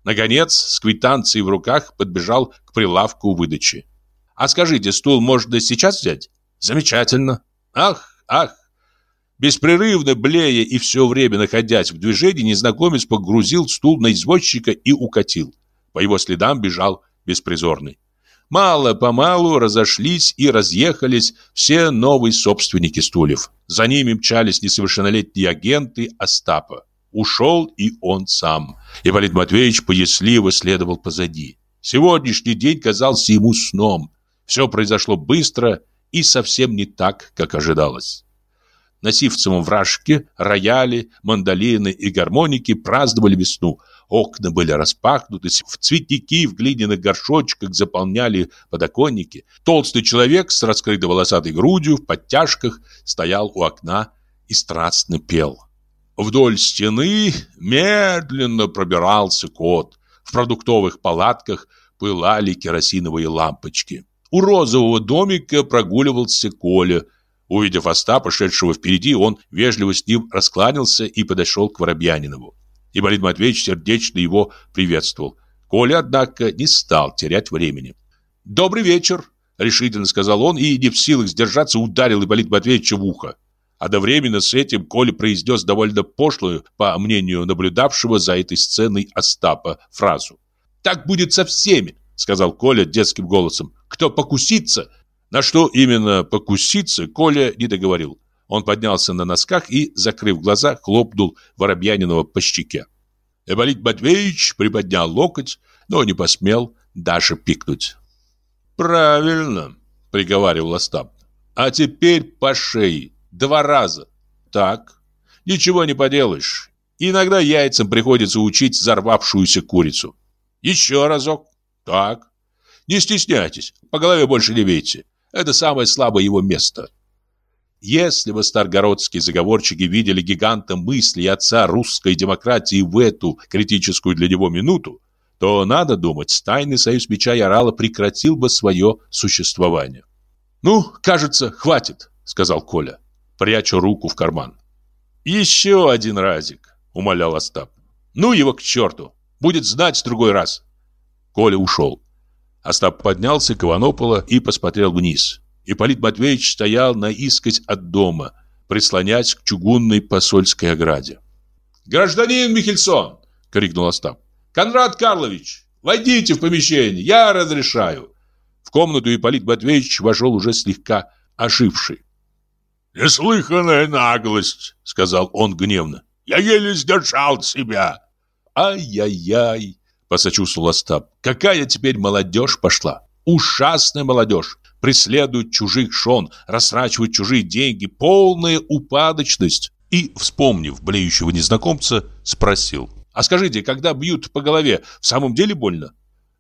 Наконец, с квитанцией в руках подбежал к прилавку выдачи. «А скажите, стул можно сейчас взять?» «Замечательно!» «Ах, ах!» Беспрерывно блея и все время находясь в движении, незнакомец погрузил стул на извозчика и укатил. По его следам бежал беспризорный. Мало-помалу разошлись и разъехались все новые собственники стульев. За ними мчались несовершеннолетние агенты Остапа. Ушел и он сам. Ипполит Матвеевич поясливо следовал позади. Сегодняшний день казался ему сном. Все произошло быстро и совсем не так, как ожидалось. На сивцевом вражке рояли, мандолины и гармоники праздновали весну. Окна были распахнуты, в цветники в глиняных горшочках заполняли подоконники. Толстый человек с раскрытой волосатой грудью в подтяжках стоял у окна и страстно пел. Вдоль стены медленно пробирался кот. В продуктовых палатках пылали керосиновые лампочки. У розового домика прогуливался Коля. Увидев Остапа, шедшего впереди, он вежливо с ним раскланялся и подошел к Воробьянинову. Ипполит Матвеевич сердечно его приветствовал. Коля, однако, не стал терять времени. «Добрый вечер!» — решительно сказал он и, не в силах сдержаться, ударил Ипполит Матвеевича в ухо. Одновременно с этим Коля произнес довольно пошлую, по мнению наблюдавшего за этой сценой Остапа, фразу. «Так будет со всеми», — сказал Коля детским голосом. «Кто покусится?» На что именно покуситься, Коля не договорил. Он поднялся на носках и, закрыв глаза, хлопнул Воробьянинова по щеке. Эвалит Матвеевич приподнял локоть, но не посмел даже пикнуть. «Правильно», — приговаривал Остап. «А теперь по шее. Два раза. Так. Ничего не поделаешь. Иногда яйцам приходится учить взорвавшуюся курицу. Еще разок. Так. Не стесняйтесь, по голове больше не бейте. Это самое слабое его место. Если бы старгородские заговорщики видели гиганта мысли отца русской демократии в эту критическую для него минуту, то, надо думать, тайный союз меча и орала прекратил бы свое существование. «Ну, кажется, хватит», — сказал Коля пряча руку в карман. «Еще один разик», — умолял Остап. «Ну его к черту! Будет знать в другой раз!» Коля ушел. Остап поднялся к Иванопола и посмотрел вниз. Ипполит Матвеевич стоял на искать от дома, прислонясь к чугунной посольской ограде. «Гражданин Михельсон!» — крикнул Остап. «Конрад Карлович, войдите в помещение, я разрешаю!» В комнату Ипполит Матвеевич вошел уже слегка оживший. «Неслыханная наглость», — сказал он гневно. «Я еле сдержал себя». «Ай-яй-яй», — посочувствовал Остап. «Какая теперь молодежь пошла? Ужасная молодежь. Преследуют чужих шон, растрачивают чужие деньги. Полная упадочность». И, вспомнив блеющего незнакомца, спросил. «А скажите, когда бьют по голове, в самом деле больно?»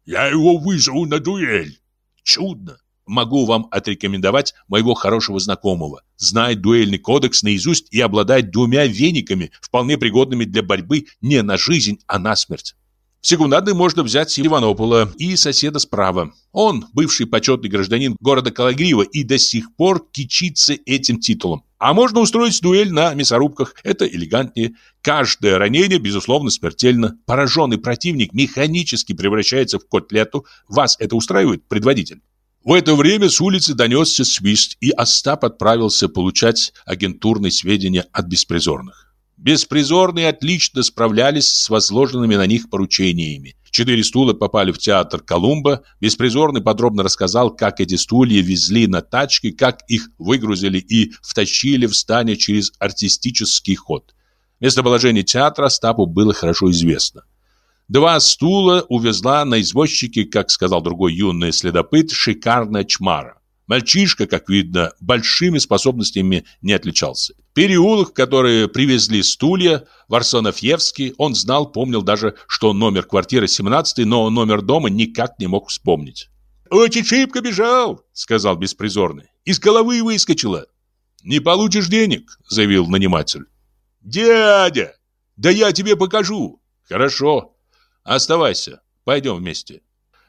«Я его вызову на дуэль». «Чудно могу вам отрекомендовать моего хорошего знакомого. Знает дуэльный кодекс наизусть и обладает двумя вениками, вполне пригодными для борьбы не на жизнь, а на смерть. В секундады можно взять Иванопола и соседа справа. Он бывший почетный гражданин города Калагриева и до сих пор кичится этим титулом. А можно устроить дуэль на мясорубках. Это элегантнее. Каждое ранение, безусловно, смертельно. Пораженный противник механически превращается в котлету. Вас это устраивает, предводитель? В это время с улицы донесся свист, и Остап отправился получать агентурные сведения от беспризорных. Беспризорные отлично справлялись с возложенными на них поручениями. Четыре стула попали в театр Колумба. Беспризорный подробно рассказал, как эти стулья везли на тачке, как их выгрузили и втащили в здание через артистический ход. Местоположение театра Остапу было хорошо известно. Два стула увезла на извозчике, как сказал другой юный следопыт, шикарная чмара. Мальчишка, как видно, большими способностями не отличался. Переулок, в который привезли стулья, Варсонофьевский, он знал, помнил даже, что номер квартиры 17, но номер дома никак не мог вспомнить. «Очень шибко бежал», — сказал беспризорный. «Из головы выскочила». «Не получишь денег», — заявил наниматель. «Дядя, да я тебе покажу». «Хорошо, Оставайся, пойдем вместе.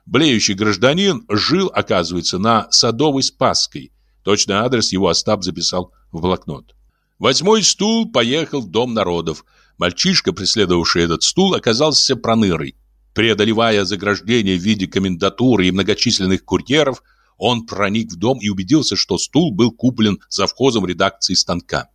Блеющий гражданин жил, оказывается, на Садовой Спасской. Точный адрес его Остап записал в блокнот. Восьмой стул поехал в Дом народов. Мальчишка, преследовавший этот стул, оказался пронырой. Преодолевая заграждение в виде комендатуры и многочисленных курьеров, он проник в дом и убедился, что стул был куплен завхозом редакции станка.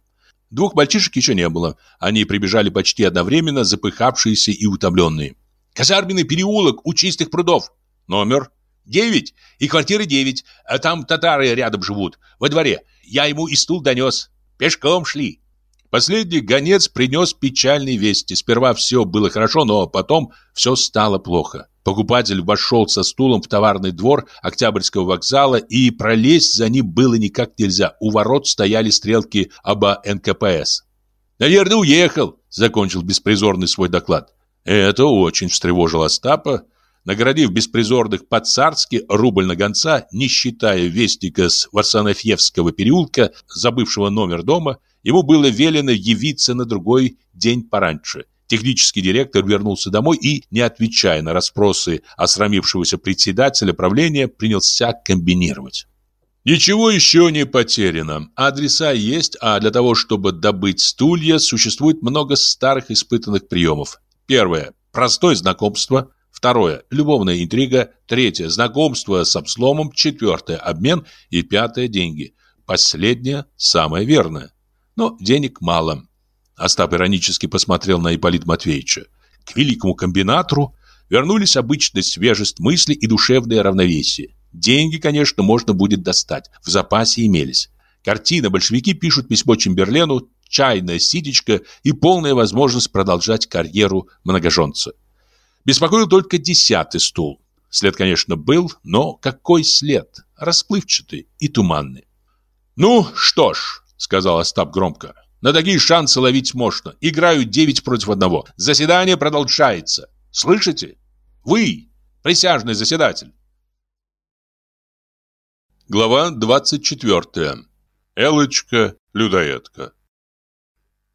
Двух мальчишек еще не было. Они прибежали почти одновременно, запыхавшиеся и утомленные. «Казарменный переулок у чистых прудов. Номер девять и квартира девять. А там татары рядом живут, во дворе. Я ему и стул донес. Пешком шли». Последний гонец принес печальные вести. Сперва все было хорошо, но потом все стало плохо. Покупатель вошел со стулом в товарный двор Октябрьского вокзала, и пролезть за ним было никак нельзя. У ворот стояли стрелки оба НКПС. «Наверное, уехал», — закончил беспризорный свой доклад. Это очень встревожило Остапа. Наградив беспризорных по-царски рубль на гонца, не считая вестника с Варсонофьевского переулка, забывшего номер дома, ему было велено явиться на другой день пораньше. Технический директор вернулся домой и, не отвечая на расспросы осрамившегося председателя правления, принялся комбинировать. Ничего еще не потеряно. Адреса есть, а для того, чтобы добыть стулья, существует много старых испытанных приемов. Первое – простое знакомство. Второе – любовная интрига. Третье – знакомство с обсломом. Четвертое – обмен. И пятое – деньги. Последнее – самое верное. Но денег мало. Остап иронически посмотрел на Ипполита Матвеевича. К великому комбинатору вернулись обычная свежесть мысли и душевное равновесие. Деньги, конечно, можно будет достать, в запасе имелись. Картина «Большевики пишут письмо Чемберлену», чайная сидечка и полная возможность продолжать карьеру многоженца. Беспокоил только десятый стул. След, конечно, был, но какой след? Расплывчатый и туманный. «Ну что ж», — сказал Остап громко, на такие шансы ловить можно. Играю 9 против одного. Заседание продолжается. Слышите? Вы, присяжный заседатель. Глава 24. Элочка-людоедка.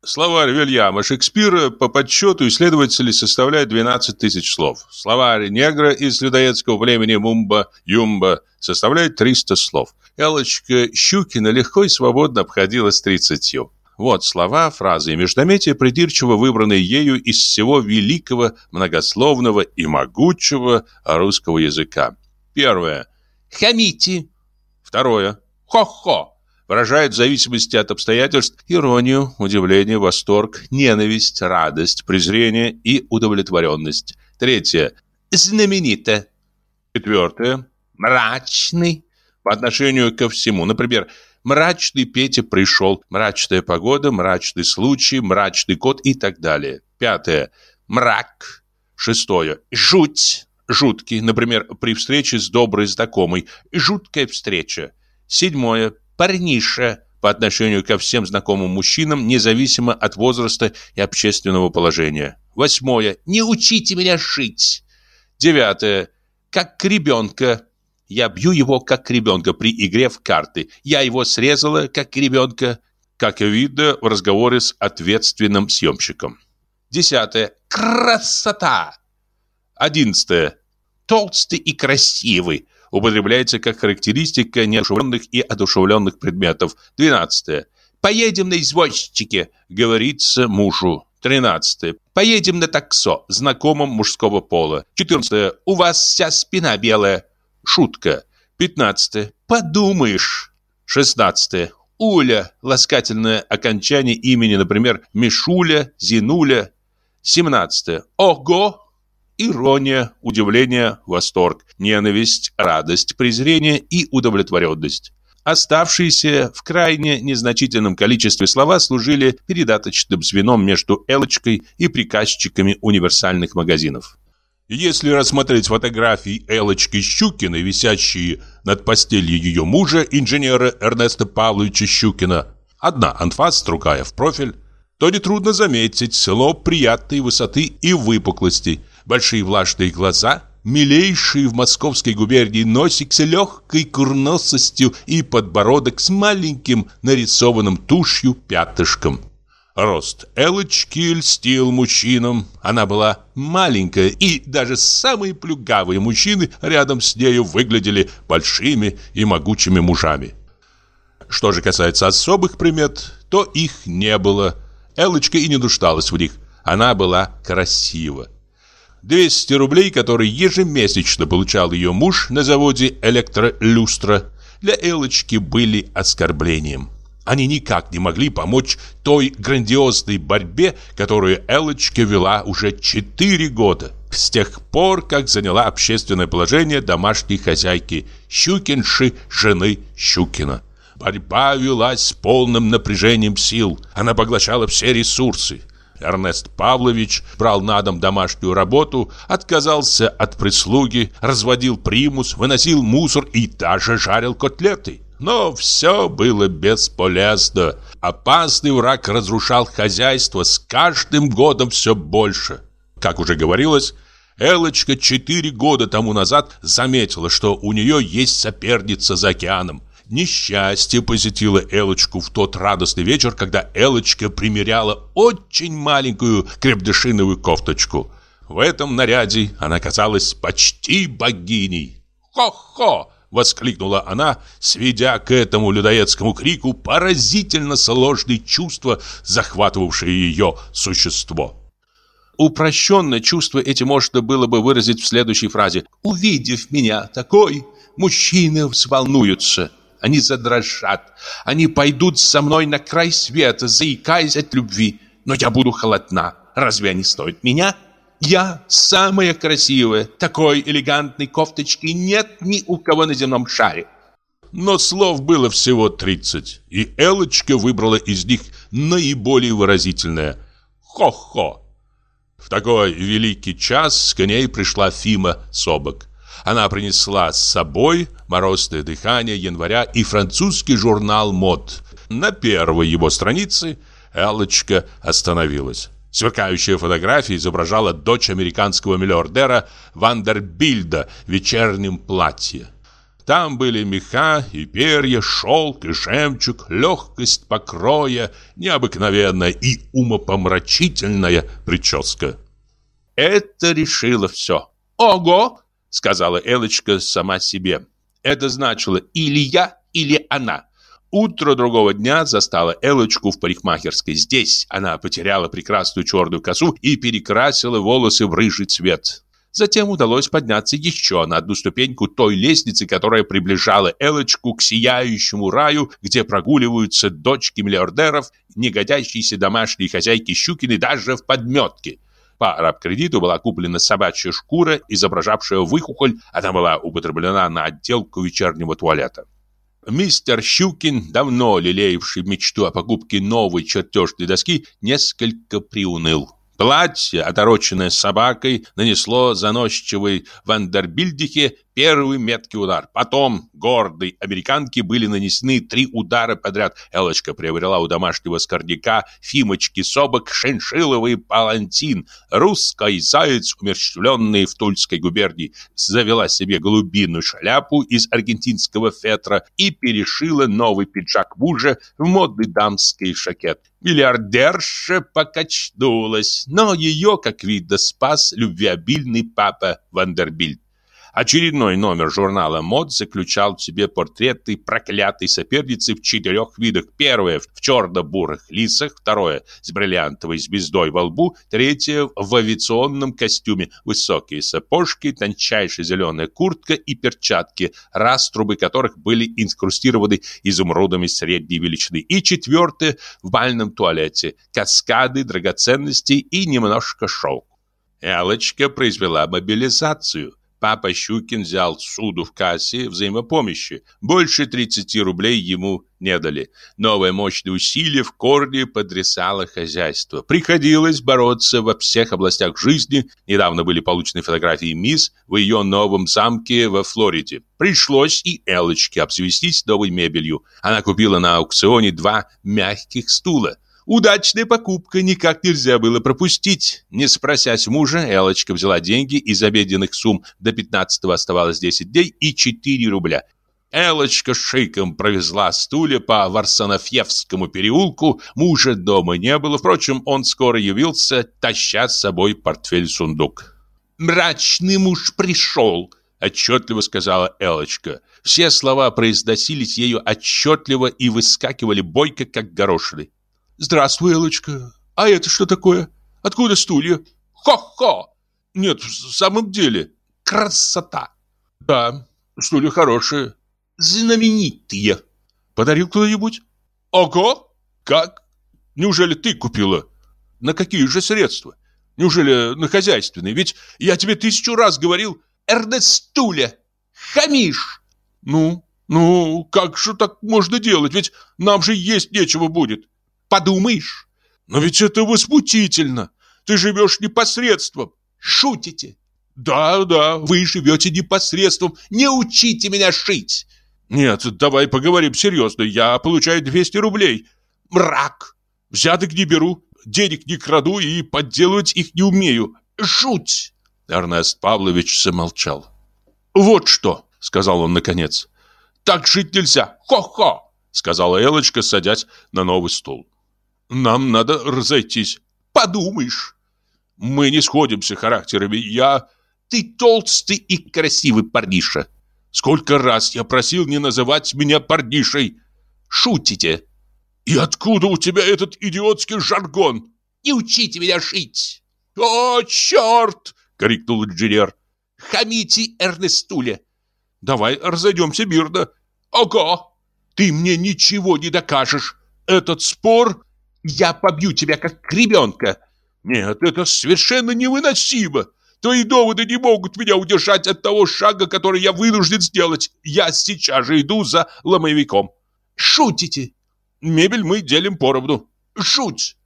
Словарь Вильяма Шекспира по подсчету исследователей составляет 12 тысяч слов. Словарь негра из людоедского племени Мумба-Юмба составляет 300 слов. Элочка Щукина легко и свободно обходилась 30. Вот слова, фразы и междометия, придирчиво выбранные ею из всего великого, многословного и могучего русского языка. Первое. Хамите. Второе. Хо-хо. Выражает в зависимости от обстоятельств иронию, удивление, восторг, ненависть, радость, презрение и удовлетворенность. Третье. Знаменито. Четвертое. Мрачный. По отношению ко всему. Например, Мрачный Петя пришел, мрачная погода, мрачный случай, мрачный кот и так далее. Пятое. Мрак. Шестое. Жуть. Жуткий, например, при встрече с доброй знакомой. Жуткая встреча. Седьмое. Парниша. По отношению ко всем знакомым мужчинам, независимо от возраста и общественного положения. Восьмое. Не учите меня жить. Девятое. Как ребенка. Я бью его, как ребенка, при игре в карты. Я его срезала, как ребенка, как видно в разговоре с ответственным съемщиком. Десятое. Красота! Одиннадцатое. Толстый и красивый. Употребляется как характеристика неодушевленных и одушевленных предметов. Двенадцатое. «Поедем на извозчике», — говорится мужу. Тринадцатое. «Поедем на таксо», знакомым мужского пола. Четырнадцатое. «У вас вся спина белая». Шутка. Пятнадцатое. Подумаешь. Шестнадцатое. Уля. Ласкательное окончание имени, например, Мишуля, Зинуля. Семнадцатое. Ого. Ирония, удивление, восторг, ненависть, радость, презрение и удовлетворенность. Оставшиеся в крайне незначительном количестве слова служили передаточным звеном между Элочкой и приказчиками универсальных магазинов. Если рассмотреть фотографии Элочки Щукиной, висящие над постелью ее мужа, инженера Эрнеста Павловича Щукина, одна анфас, другая в профиль, то нетрудно заметить село приятной высоты и выпуклости, большие влажные глаза, милейший в московской губернии носик с легкой курносостью и подбородок с маленьким нарисованным тушью пятышком. Рост Элочки льстил мужчинам. Она была маленькая, и даже самые плюгавые мужчины рядом с нею выглядели большими и могучими мужами. Что же касается особых примет, то их не было. Элочка и не нуждалась в них. Она была красива. 200 рублей, которые ежемесячно получал ее муж на заводе электролюстра, для Элочки были оскорблением. Они никак не могли помочь той грандиозной борьбе, которую Элочка вела уже 4 года, с тех пор, как заняла общественное положение домашней хозяйки Щукинши, жены Щукина. Борьба велась с полным напряжением сил. Она поглощала все ресурсы. Эрнест Павлович брал на дом домашнюю работу, отказался от прислуги, разводил примус, выносил мусор и даже жарил котлеты. Но все было бесполезно. Опасный враг разрушал хозяйство с каждым годом все больше. Как уже говорилось, Элочка четыре года тому назад заметила, что у нее есть соперница за океаном. Несчастье посетило Элочку в тот радостный вечер, когда Элочка примеряла очень маленькую крепдышиновую кофточку. В этом наряде она казалась почти богиней. «Хо-хо!» — воскликнула она, сведя к этому людоедскому крику поразительно сложные чувства, захватывавшие ее существо. Упрощенное чувство эти можно было бы выразить в следующей фразе «Увидев меня такой, мужчины взволнуются». Они задрожат. Они пойдут со мной на край света, заикаясь от любви. Но я буду холодна. Разве они стоят меня? Я самая красивая. Такой элегантной кофточки нет ни у кого на земном шаре. Но слов было всего 30, и Элочка выбрала из них наиболее выразительное «хо-хо». В такой великий час к ней пришла Фима Собок. Она принесла с собой «Морозное дыхание января» и французский журнал «Мод». На первой его странице Эллочка остановилась. Сверкающая фотография изображала дочь американского миллиардера Вандербильда в вечернем платье. Там были меха и перья, шелк и жемчуг, легкость покроя, необыкновенная и умопомрачительная прическа. Это решило все. «Ого!» — сказала Элочка сама себе. Это значило или я, или она. Утро другого дня застало Элочку в парикмахерской. Здесь она потеряла прекрасную черную косу и перекрасила волосы в рыжий цвет. Затем удалось подняться еще на одну ступеньку той лестницы, которая приближала Элочку к сияющему раю, где прогуливаются дочки миллиардеров, негодящиеся домашние хозяйки Щукины даже в подметке. По араб-кредиту была куплена собачья шкура, изображавшая выхухоль, она была употреблена на отделку вечернего туалета. Мистер Щукин, давно лелеявший мечту о покупке новой чертежной доски, несколько приуныл. Платье, отороченное собакой, нанесло заносчивой Вандербильдихе первый меткий удар. Потом гордой американке были нанесены три удара подряд. Элочка приобрела у домашнего скорняка Фимочки Собок шиншиловый палантин. Русский заяц, умерщвленный в Тульской губернии, завела себе голубиную шляпу из аргентинского фетра и перешила новый пиджак мужа в модный дамский шакет. Миллиардерша покачнулась, но ее, как видно, спас любвеобильный папа Вандербильд. Очередной номер журнала «Мод» заключал в себе портреты проклятой соперницы в четырех видах. Первое – в черно-бурых лицах, второе – с бриллиантовой звездой во лбу, третье – в авиационном костюме, высокие сапожки, тончайшая зеленая куртка и перчатки, раструбы которых были инкрустированы изумрудами средней величины. И четвертое – в бальном туалете, каскады драгоценностей и немножко шелк. Элочка произвела мобилизацию. Папа Щукин взял суду в кассе взаимопомощи. Больше 30 рублей ему не дали. Новое мощное усилие в корне подрисало хозяйство. Приходилось бороться во всех областях жизни. Недавно были получены фотографии мисс в ее новом замке во Флориде. Пришлось и Элочке обзавестись новой мебелью. Она купила на аукционе два мягких стула. Удачная покупка, никак нельзя было пропустить. Не спросясь мужа, Элочка взяла деньги из обеденных сумм. До 15-го оставалось 10 дней и 4 рубля. Элочка шиком провезла стулья по Варсонофьевскому переулку. Мужа дома не было. Впрочем, он скоро явился, таща с собой портфель-сундук. «Мрачный муж пришел», — отчетливо сказала Элочка. Все слова произносились ею отчетливо и выскакивали бойко, как горошины. «Здравствуй, Элочка. А это что такое? Откуда стулья?» «Хо-хо!» Нет, в самом деле. Красота. Да, стулья хорошие. Знаменитые. Подарил кто-нибудь? Ого! Как? Неужели ты купила? На какие же средства? Неужели на хозяйственные? Ведь я тебе тысячу раз говорил... Эрнестуля! Хамишь! Ну, ну, как же так можно делать? Ведь нам же есть нечего будет. Подумаешь. Но ведь это возмутительно. Ты живешь непосредством. Шутите? Да, да. Вы живете непосредством. Не учите меня шить. Нет, давай поговорим серьезно. Я получаю 200 рублей. Мрак. Взяток не беру, денег не краду и подделывать их не умею. Жуть. Эрнест Павлович замолчал. Вот что, сказал он наконец. Так жить нельзя. Хо-хо, сказала Элочка, садясь на новый стул. Нам надо разойтись. Подумаешь. Мы не сходимся характерами. Я... Ты толстый и красивый парниша. Сколько раз я просил не называть меня парнишей. Шутите. И откуда у тебя этот идиотский жаргон? Не учите меня шить. О, черт! крикнул инженер. Хамите Эрнестуле. Давай разойдемся мирно. Ого! Ты мне ничего не докажешь. Этот спор... Я побью тебя, как ребенка. Нет, это совершенно невыносимо. Твои доводы не могут меня удержать от того шага, который я вынужден сделать. Я сейчас же иду за ломовиком. Шутите? Мебель мы делим поровну. Шуть.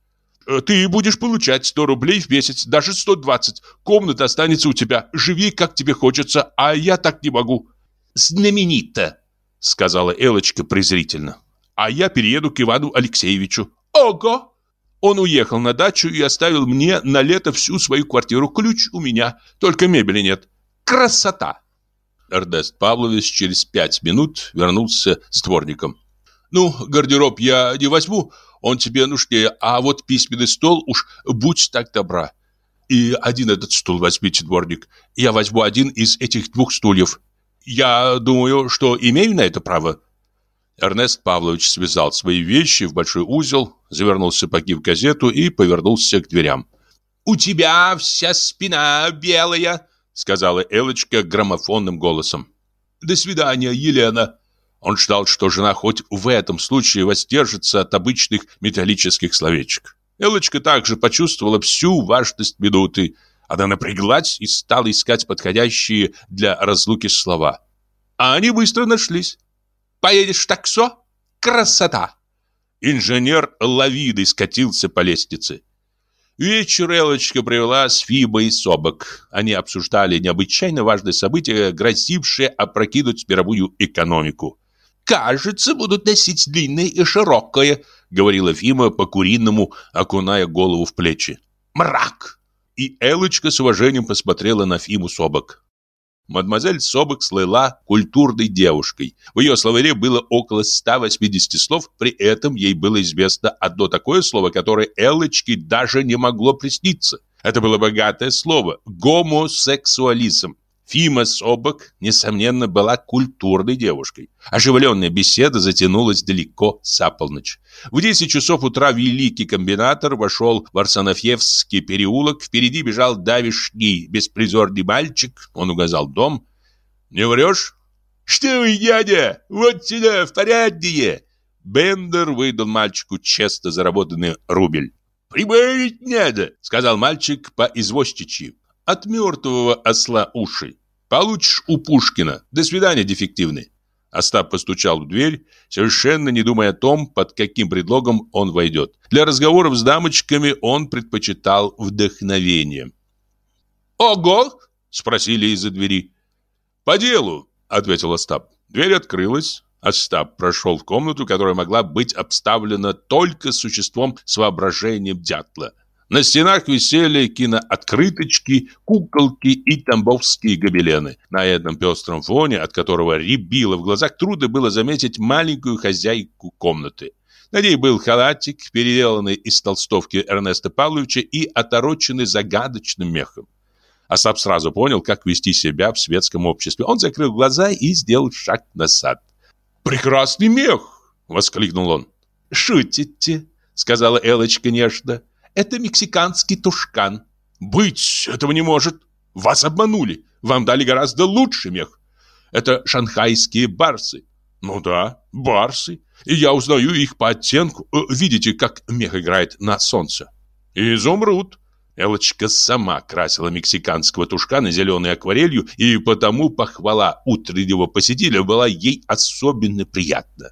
Э, ты будешь получать 100 рублей в месяц, даже 120. Комната останется у тебя. Живи, как тебе хочется, а я так не могу. Знаменито, сказала Элочка презрительно. А я перееду к Ивану Алексеевичу. Ого! Он уехал на дачу и оставил мне на лето всю свою квартиру. Ключ у меня, только мебели нет. Красота! Эрнест Павлович через пять минут вернулся с дворником. «Ну, гардероб я не возьму, он тебе нужнее, а вот письменный стол уж будь так добра. И один этот стул возьмите, дворник. Я возьму один из этих двух стульев. Я думаю, что имею на это право». Эрнест Павлович связал свои вещи в большой узел, завернул сапоги в газету и повернулся к дверям. «У тебя вся спина белая», — сказала Элочка граммофонным голосом. «До свидания, Елена». Он ждал, что жена хоть в этом случае воздержится от обычных металлических словечек. Элочка также почувствовала всю важность минуты. Она напряглась и стала искать подходящие для разлуки слова. А они быстро нашлись. Поедешь в таксо? Красота!» Инженер лавидой скатился по лестнице. Вечер Элочка провела с Фибой Собок. Они обсуждали необычайно важное событие, грозившее опрокинуть мировую экономику. «Кажется, будут носить длинное и широкое», — говорила Фима по-куриному, окуная голову в плечи. «Мрак!» И Элочка с уважением посмотрела на Фиму Собок. Мадемуазель Собок слыла культурной девушкой. В ее словаре было около 180 слов, при этом ей было известно одно такое слово, которое Эллочке даже не могло присниться. Это было богатое слово – гомосексуализм. Фима Собок, несомненно, была культурной девушкой. Оживленная беседа затянулась далеко за полночь. В 10 часов утра великий комбинатор вошел в Арсенофьевский переулок. Впереди бежал давишний беспризорный мальчик. Он указал дом. «Не врешь?» «Что вы, дядя? Вот сюда, в порядке!» Бендер выдал мальчику честно заработанный рубль. «Прибавить надо», — сказал мальчик по извозчичьи. От мертвого осла уши. Получишь у Пушкина. До свидания, дефективный. Остап постучал в дверь, совершенно не думая о том, под каким предлогом он войдет. Для разговоров с дамочками он предпочитал вдохновение. «Ого!» – спросили из-за двери. «По делу», – ответил Остап. Дверь открылась. Остап прошел в комнату, которая могла быть обставлена только существом с воображением дятла – на стенах висели кинооткрыточки, куколки и тамбовские гобелены. На этом пестром фоне, от которого рябило в глазах, трудно было заметить маленькую хозяйку комнаты. На ней был халатик, переделанный из толстовки Эрнеста Павловича и отороченный загадочным мехом. Асап сразу понял, как вести себя в светском обществе. Он закрыл глаза и сделал шаг назад. «Прекрасный мех!» — воскликнул он. «Шутите?» — сказала Элочка нежно. Это мексиканский тушкан. Быть этого не может. Вас обманули. Вам дали гораздо лучший мех. Это шанхайские барсы. Ну да, барсы. И я узнаю их по оттенку. Э, видите, как мех играет на солнце? Изумруд. Элочка сама красила мексиканского тушка на зеленой акварелью, и потому похвала утреннего посетителя была ей особенно приятна.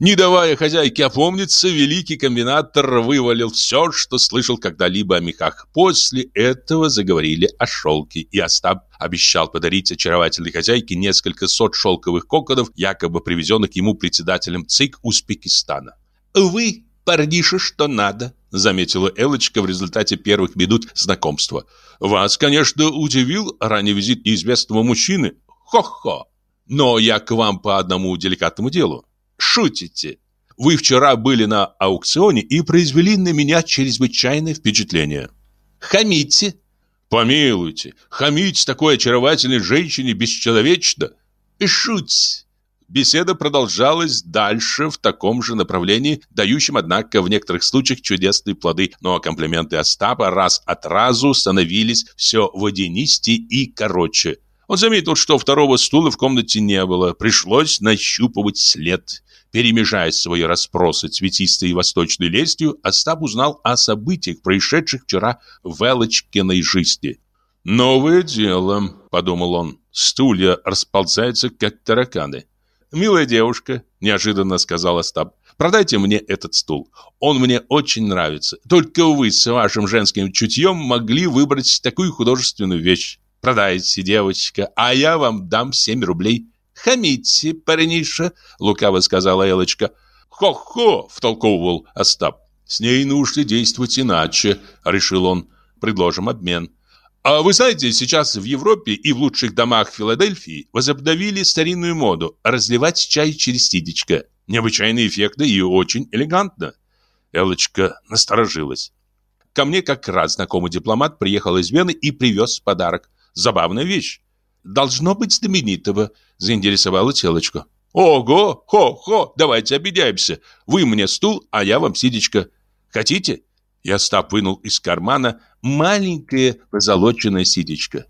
Не давая хозяйке опомниться, великий комбинатор вывалил все, что слышал когда-либо о мехах. После этого заговорили о шелке, и Остап обещал подарить очаровательной хозяйке несколько сот шелковых коконов, якобы привезенных ему председателем ЦИК Узбекистана. «Вы, парниша, что надо», — заметила Элочка в результате первых минут знакомства. «Вас, конечно, удивил ранний визит неизвестного мужчины. Хо-хо! Но я к вам по одному деликатному делу. Шутите. Вы вчера были на аукционе и произвели на меня чрезвычайное впечатление. Хамите. Помилуйте, хамить такой очаровательной женщине бесчеловечно. И шуть. Беседа продолжалась дальше в таком же направлении, дающем, однако, в некоторых случаях чудесные плоды, но комплименты Остапа раз от разу становились все водянистее и короче. Он заметил, что второго стула в комнате не было, пришлось нащупывать след. Перемежая свои расспросы цветистой и восточной лестью, Остап узнал о событиях, происшедших вчера в Элочкиной жизни. «Новое дело», — подумал он, — «стулья расползаются, как тараканы». «Милая девушка», — неожиданно сказал Остап, — «продайте мне этот стул. Он мне очень нравится. Только вы с вашим женским чутьем могли выбрать такую художественную вещь. Продайте, девочка, а я вам дам семь рублей». «Хамите, парниша», — лукаво сказала Элочка. «Хо-хо», — втолковывал Остап. «С ней нужно действовать иначе», — решил он. «Предложим обмен». А вы знаете, сейчас в Европе и в лучших домах Филадельфии возобновили старинную моду разливать чай через ситечко. Необычайно эффектно и очень элегантно. Элочка насторожилась. Ко мне как раз знакомый дипломат приехал из Вены и привез подарок. Забавная вещь. Должно быть знаменитого, заинтересовалась Телочка. Ого, хо-хо, давайте объединимся. Вы мне стул, а я вам сидечко. Хотите? И Остап вынул из кармана маленькое позолоченное сидечко.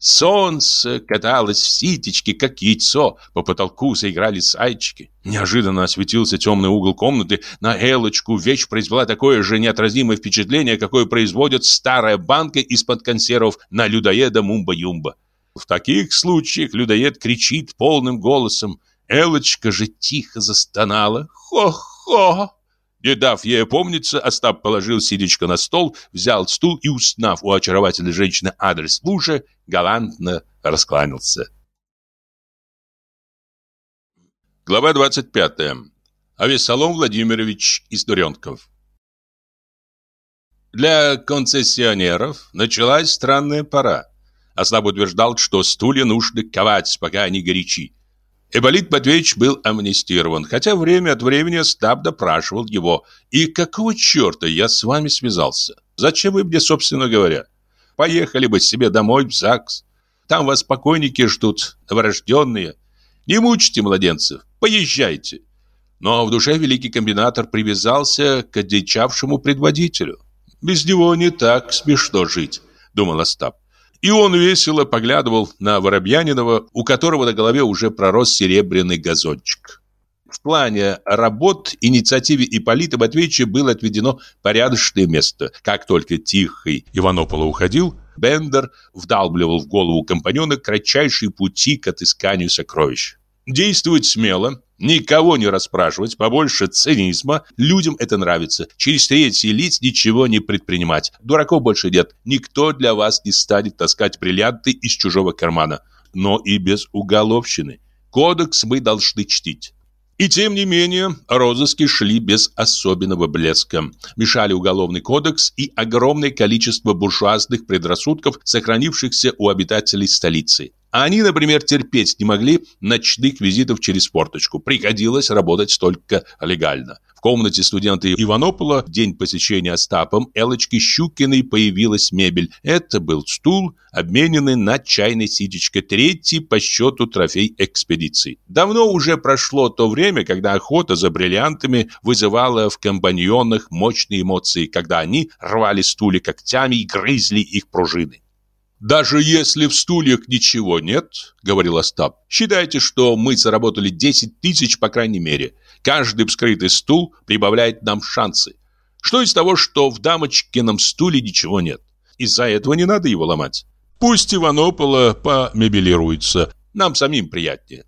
Солнце каталось в ситечке, как яйцо. По потолку заиграли зайчики. Неожиданно осветился темный угол комнаты. На Элочку вещь произвела такое же неотразимое впечатление, какое производит старая банка из-под консервов на людоеда Мумба-Юмба. В таких случаях людоед кричит полным голосом. Элочка же тихо застонала. «Хо-хо!» Не дав ей опомниться, Остап положил сидечко на стол, взял стул и, узнав у очаровательной женщины адрес мужа, галантно раскланялся. Глава 25. Авесолом Владимирович из Дуренков. Для концессионеров началась странная пора. Остап утверждал, что стулья нужно ковать, пока они горячи. Ипполит Матвеевич был амнистирован, хотя время от времени Остап допрашивал его. «И какого черта я с вами связался? Зачем вы мне, собственно говоря? Поехали бы себе домой в ЗАГС. Там вас покойники ждут, новорожденные. Не мучите младенцев, поезжайте». Но в душе великий комбинатор привязался к одичавшему предводителю. «Без него не так смешно жить», — думал Остап. И он весело поглядывал на Воробьянинова, у которого на голове уже пророс серебряный газончик. В плане работ инициативе Ипполита Матвеевича было отведено порядочное место. Как только Тихий Иванопола уходил, Бендер вдалбливал в голову компаньона кратчайшие пути к отысканию сокровищ. Действовать смело, Никого не расспрашивать, побольше цинизма. Людям это нравится. Через третий лиц ничего не предпринимать. Дураков больше нет. Никто для вас не станет таскать бриллианты из чужого кармана. Но и без уголовщины. Кодекс мы должны чтить. И тем не менее, розыски шли без особенного блеска. Мешали уголовный кодекс и огромное количество буржуазных предрассудков, сохранившихся у обитателей столицы. Они, например, терпеть не могли ночных визитов через форточку. Приходилось работать только легально. В комнате студента Иванопола в день посещения Остапом Элочки Щукиной появилась мебель. Это был стул, обмененный на чайной ситечко, третий по счету трофей экспедиции. Давно уже прошло то время, когда охота за бриллиантами вызывала в компаньонах мощные эмоции, когда они рвали стулья когтями и грызли их пружины. «Даже если в стульях ничего нет, — говорил Остап, — считайте, что мы заработали 10 тысяч по крайней мере. Каждый вскрытый стул прибавляет нам шансы. Что из того, что в дамочкином стуле ничего нет? Из-за этого не надо его ломать. Пусть Иванопола помебелируется, нам самим приятнее».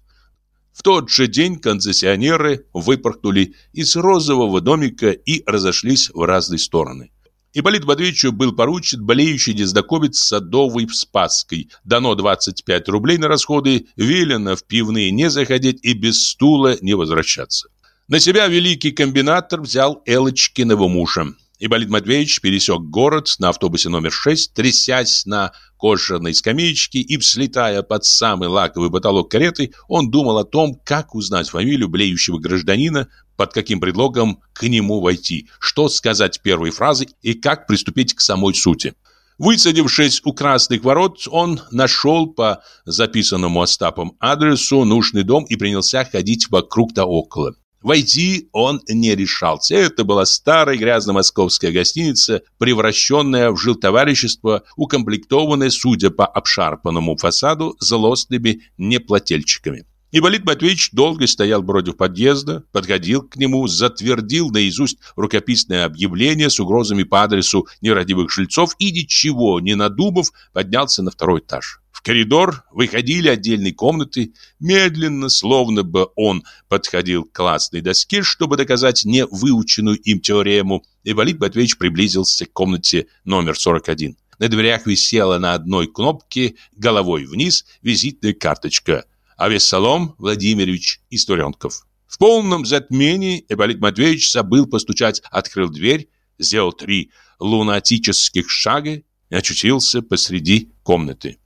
В тот же день концессионеры выпорхнули из розового домика и разошлись в разные стороны. Ипполит Матвеевичу был поручен болеющий незнакомец с Садовой Спасской. Дано 25 рублей на расходы, велено в пивные не заходить и без стула не возвращаться. На себя великий комбинатор взял Элочкиного мужа. Ипполит Матвеевич пересек город на автобусе номер 6, трясясь на кожаной скамеечке и взлетая под самый лаковый потолок кареты, он думал о том, как узнать фамилию блеющего гражданина, под каким предлогом к нему войти, что сказать первой фразы и как приступить к самой сути. Высадившись у красных ворот, он нашел по записанному Остапом адресу нужный дом и принялся ходить вокруг да около. Войти он не решался. Это была старая грязно-московская гостиница, превращенная в жилтоварищество, укомплектованная, судя по обшарпанному фасаду, злостными неплательщиками. Ипполит Матвеевич долго стоял против подъезда, подходил к нему, затвердил наизусть рукописное объявление с угрозами по адресу нерадивых жильцов и, ничего не надумав, поднялся на второй этаж. Коридор выходили отдельные комнаты. Медленно, словно бы он подходил к классной доске, чтобы доказать невыученную им теорему, Ипполит Матвеевич приблизился к комнате номер 41. На дверях висела на одной кнопке головой вниз визитная карточка «Авессалом Владимирович Исторенков». В полном затмении Ипполит Матвеевич забыл постучать, открыл дверь, сделал три лунатических шага и очутился посреди комнаты.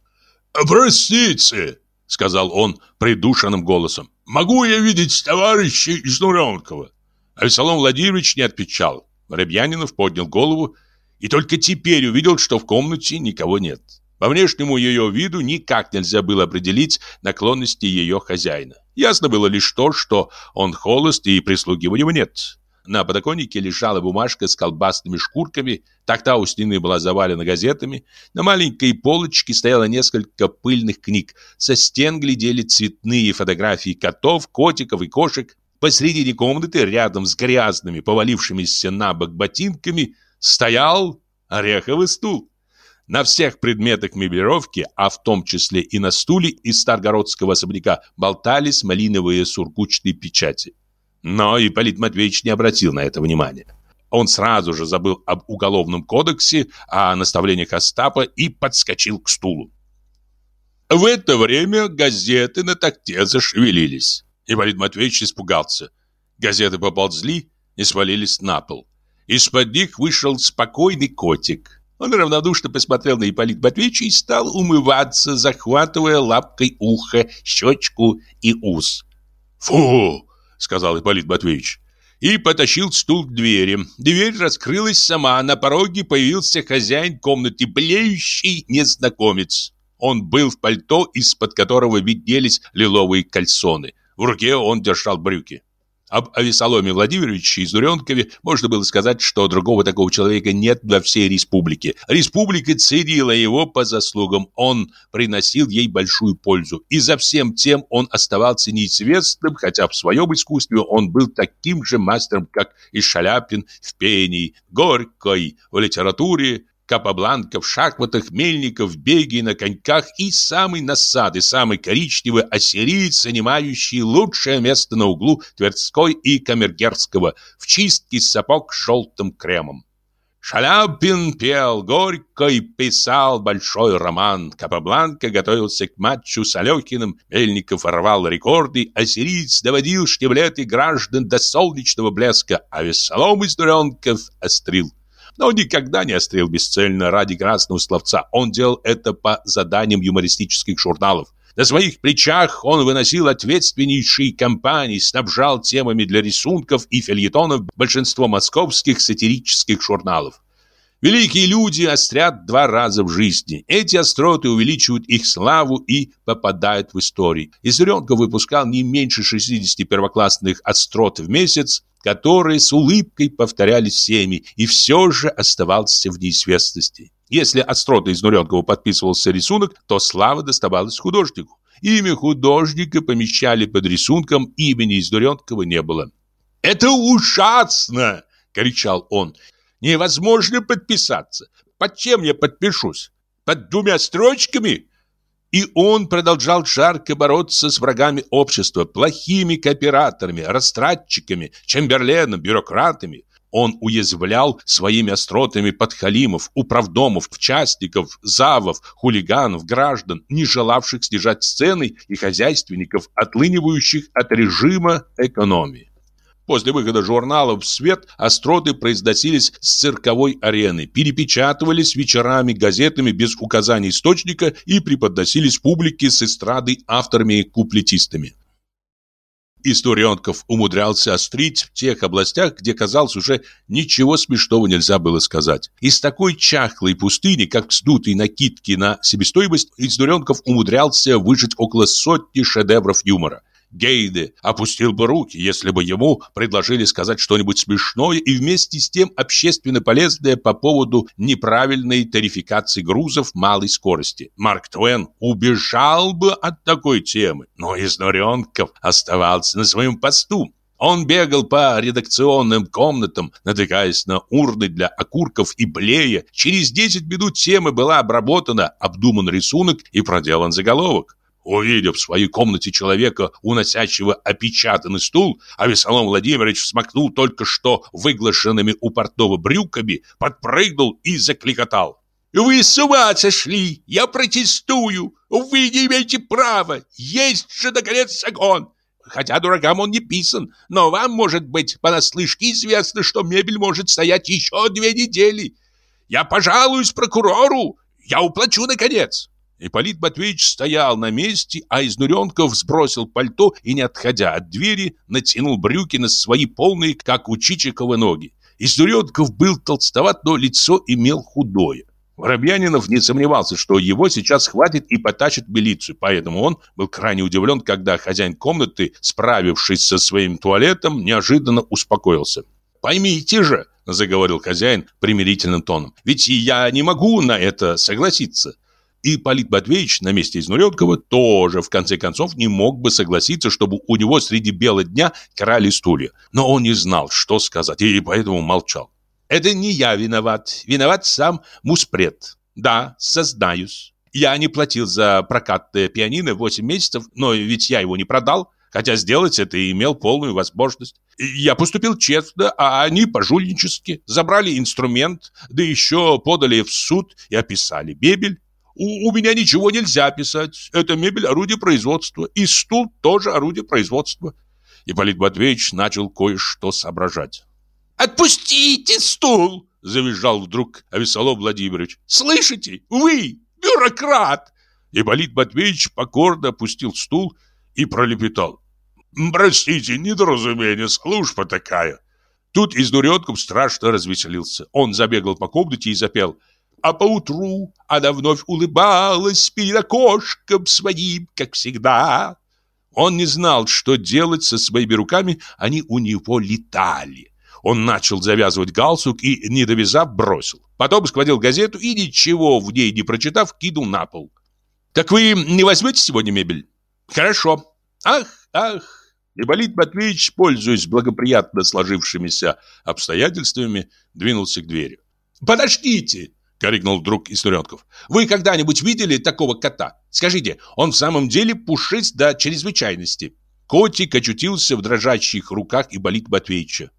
«Простите», — сказал он придушенным голосом. «Могу я видеть товарища из Нуронкова?» Авесолом Владимирович не отвечал. Воробьянинов поднял голову и только теперь увидел, что в комнате никого нет. По внешнему ее виду никак нельзя было определить наклонности ее хозяина. Ясно было лишь то, что он холост и прислуги у него нет. На подоконнике лежала бумажка с колбасными шкурками, такта у стены была завалена газетами, на маленькой полочке стояло несколько пыльных книг, со стен глядели цветные фотографии котов, котиков и кошек. Посредине комнаты, рядом с грязными, повалившимися на бок ботинками, стоял ореховый стул. На всех предметах мебелировки, а в том числе и на стуле из старгородского особняка, болтались малиновые сургучные печати. Но Ипполит Матвеевич не обратил на это внимания. Он сразу же забыл об уголовном кодексе, о наставлениях Остапа и подскочил к стулу. В это время газеты на такте зашевелились. Ипполит Матвеевич испугался. Газеты поползли и свалились на пол. Из-под них вышел спокойный котик. Он равнодушно посмотрел на Ипполит Матвеевича и стал умываться, захватывая лапкой ухо, щечку и ус. «Фу!» Сказал Ипполит Матвеевич. И потащил стул к двери. Дверь раскрылась сама, на пороге появился хозяин комнаты, блеющий незнакомец. Он был в пальто, из-под которого виднелись лиловые кальсоны. В руке он держал брюки. Об Авесоломе Владимировиче из Дуренкове можно было сказать, что другого такого человека нет во всей республике. Республика ценила его по заслугам, он приносил ей большую пользу. И за всем тем он оставался неизвестным, хотя в своем искусстве он был таким же мастером, как и Шаляпин в пении, Горькой в литературе, Капабланка в шахматах, Мельников беге на коньках и самый насад и самый коричневый ассириец, занимающий лучшее место на углу Тверской и Камергерского в чистке сапог с желтым кремом. Шаляпин пел горько и писал большой роман. Капабланка готовился к матчу с Алехиным, Мельников рвал рекорды, ассириец доводил штиблеты граждан до солнечного блеска, а Весолом из Дуренков острил но никогда не острел бесцельно ради красного словца. Он делал это по заданиям юмористических журналов. На своих плечах он выносил ответственнейшие кампании, снабжал темами для рисунков и фельетонов большинство московских сатирических журналов. Великие люди острят два раза в жизни. Эти остроты увеличивают их славу и попадают в историю. Изренко выпускал не меньше 60 первоклассных острот в месяц, которые с улыбкой повторялись всеми, и все же оставался в неизвестности. Если остроты из Нуренкова подписывался рисунок, то слава доставалась художнику. Имя художника помещали под рисунком, имени из Нуренкова не было. «Это ужасно!» — кричал он. «Невозможно подписаться. Под чем я подпишусь? Под двумя строчками?» И он продолжал жарко бороться с врагами общества, плохими кооператорами, растратчиками, чемберленом, бюрократами. Он уязвлял своими остротами подхалимов, управдомов, частников, завов, хулиганов, граждан, не желавших снижать сцены и хозяйственников, отлынивающих от режима экономии. После выхода журнала в свет остроты произносились с цирковой арены, перепечатывались вечерами газетами без указания источника и преподносились публике с эстрады авторами и куплетистами. Историонков умудрялся острить в тех областях, где, казалось, уже ничего смешного нельзя было сказать. Из такой чахлой пустыни, как вздутые накидки на себестоимость, Историонков умудрялся выжить около сотни шедевров юмора. Гейде опустил бы руки, если бы ему предложили сказать что-нибудь смешное и вместе с тем общественно полезное по поводу неправильной тарификации грузов малой скорости. Марк Твен убежал бы от такой темы, но Изнуренков оставался на своем посту. Он бегал по редакционным комнатам, натыкаясь на урны для окурков и блея. Через 10 минут тема была обработана, обдуман рисунок и проделан заголовок. Увидев в своей комнате человека, уносящего опечатанный стул, а Весолом Владимирович смакнул только что выглаженными у портного брюками, подпрыгнул и закликотал. «Вы с ума сошли! Я протестую! Вы не имеете права! Есть же, наконец, закон! Хотя дуракам он не писан, но вам, может быть, понаслышке известно, что мебель может стоять еще две недели. Я пожалуюсь прокурору, я уплачу, наконец!» Ипполит Матвеевич стоял на месте, а Изнуренков сбросил пальто и, не отходя от двери, натянул брюки на свои полные, как у Чичикова, ноги. Изнуренков был толстоват, но лицо имел худое. Воробьянинов не сомневался, что его сейчас хватит и потащит милицию, поэтому он был крайне удивлен, когда хозяин комнаты, справившись со своим туалетом, неожиданно успокоился. «Поймите же», — заговорил хозяин примирительным тоном, «ведь я не могу на это согласиться. И Полит Матвеевич на месте Изнуренкова тоже, в конце концов, не мог бы согласиться, чтобы у него среди бела дня крали стулья. Но он не знал, что сказать, и поэтому молчал. «Это не я виноват. Виноват сам Муспред. Да, сознаюсь. Я не платил за прокат пианино 8 месяцев, но ведь я его не продал, хотя сделать это имел полную возможность. Я поступил честно, а они пожульнически. Забрали инструмент, да еще подали в суд и описали мебель. У, у меня ничего нельзя писать. Это мебель орудие производства. И стул тоже орудие производства. Ипполит Матвеевич начал кое-что соображать. «Отпустите стул!» – завизжал вдруг Авесолом Владимирович. «Слышите? Вы, бюрократ!» Ипполит Матвеевич покорно опустил стул и пролепетал. «Простите, недоразумение, служба такая!» Тут изнуренком страшно развеселился. Он забегал по комнате и запел – а поутру она вновь улыбалась перед окошком своим, как всегда. Он не знал, что делать со своими руками, они у него летали. Он начал завязывать галстук и, не довязав, бросил. Потом схватил газету и, ничего в ней не прочитав, кинул на пол. «Так вы не возьмете сегодня мебель?» «Хорошо. Ах, ах!» Ипполит Матвеевич, пользуясь благоприятно сложившимися обстоятельствами, двинулся к двери. «Подождите!» — крикнул вдруг Исторенков. «Вы когда-нибудь видели такого кота? Скажите, он в самом деле пушист до чрезвычайности». Котик очутился в дрожащих руках и болит Матвеевича.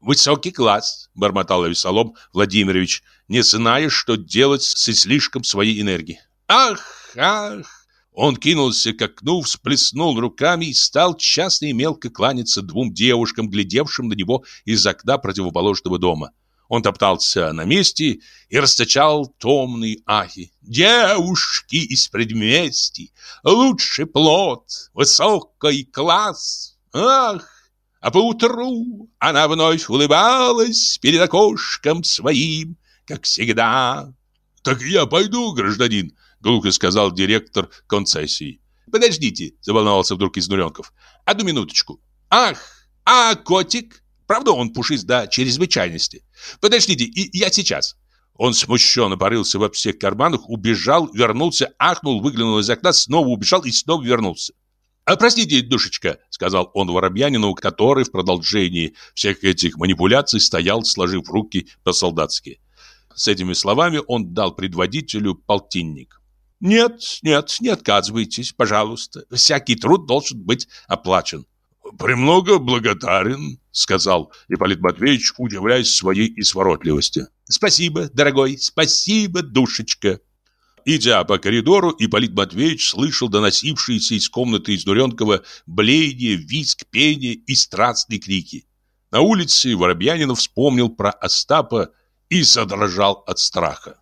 «Высокий класс», — бормотал Авесолом Владимирович, не зная, что делать с слишком своей энергией. «Ах, ах!» Он кинулся к окну, всплеснул руками и стал часто и мелко кланяться двум девушкам, глядевшим на него из окна противоположного дома. Он топтался на месте и расточал томные ахи. «Девушки из предместий, лучший плод, высокий класс! Ах!» А поутру она вновь улыбалась перед окошком своим, как всегда. Так я пойду, гражданин, глухо сказал директор концессии. Подождите, заволновался вдруг Изнуренков. Одну минуточку. Ах, а котик? Правда, он пушист до чрезвычайности. Подождите, и я сейчас. Он смущенно порылся во всех карманах, убежал, вернулся, ахнул, выглянул из окна, снова убежал и снова вернулся. «А простите, душечка», — сказал он Воробьянину, который в продолжении всех этих манипуляций стоял, сложив руки по-солдатски. С этими словами он дал предводителю полтинник. «Нет, нет, не отказывайтесь, пожалуйста. Всякий труд должен быть оплачен». «Премного благодарен», — сказал Ипполит Матвеевич, удивляясь своей изворотливости. «Спасибо, дорогой, спасибо, душечка». Идя по коридору, Ипполит Матвеевич слышал доносившиеся из комнаты из Дуренкова блеяние, визг, пение и страстные крики. На улице Воробьянинов вспомнил про Остапа и задрожал от страха.